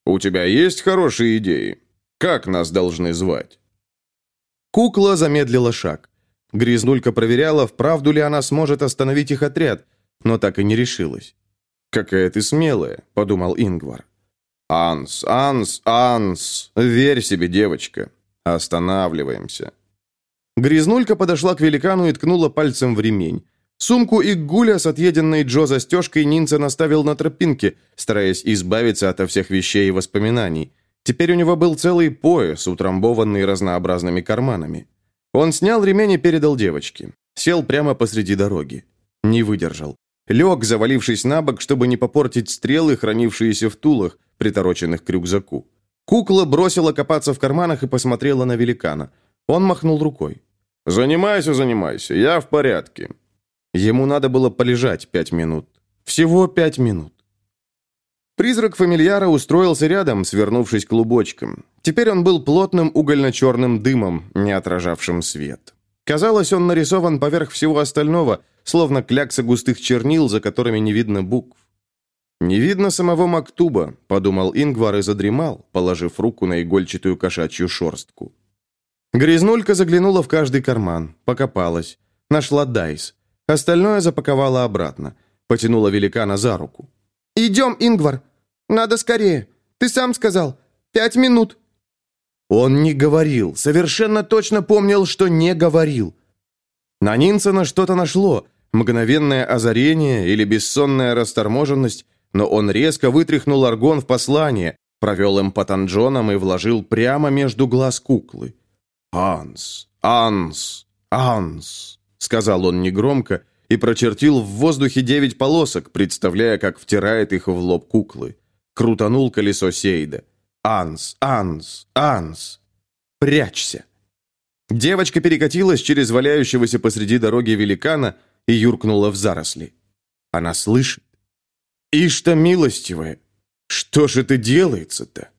«У тебя есть хорошие идеи? Как нас должны звать?» Кукла замедлила шаг. Грязнулька проверяла, вправду ли она сможет остановить их отряд, но так и не решилась. «Какая ты смелая», — подумал Ингвар. «Анс, Анс, Анс, верь себе, девочка. Останавливаемся». Грязнулька подошла к великану и ткнула пальцем в ремень. Сумку и гуля с отъеденной Джо застежкой Нинца наставил на тропинке, стараясь избавиться ото всех вещей и воспоминаний. Теперь у него был целый пояс, утрамбованный разнообразными карманами. Он снял ремень и передал девочке. Сел прямо посреди дороги. Не выдержал. Лег, завалившись на бок, чтобы не попортить стрелы, хранившиеся в тулах, притороченных к рюкзаку. Кукла бросила копаться в карманах и посмотрела на великана. Он махнул рукой. «Занимайся, занимайся, я в порядке». Ему надо было полежать пять минут. Всего пять минут. Призрак фамильяра устроился рядом, свернувшись клубочком. Теперь он был плотным угольно-черным дымом, не отражавшим свет. Казалось, он нарисован поверх всего остального, словно клякса густых чернил, за которыми не видно букв. «Не видно самого Мактуба», — подумал Ингвар и задремал, положив руку на игольчатую кошачью шорстку. Грязнулька заглянула в каждый карман, покопалась. Нашла дайс. Остальное запаковала обратно. Потянула великана за руку. «Идем, Ингвар! Надо скорее! Ты сам сказал! Пять минут!» Он не говорил, совершенно точно помнил, что не говорил. На Нинсона что-то нашло, мгновенное озарение или бессонная расторможенность, но он резко вытряхнул аргон в послание, провел им по танджонам и вложил прямо между глаз куклы. «Анс, Анс, Анс», — сказал он негромко и прочертил в воздухе девять полосок, представляя, как втирает их в лоб куклы. Крутанул колесо Сейда. «Анс, Анс, Анс! Прячься!» Девочка перекатилась через валяющегося посреди дороги великана и юркнула в заросли. Она слышит. «Ишь-то милостивая! Что же это делается-то?»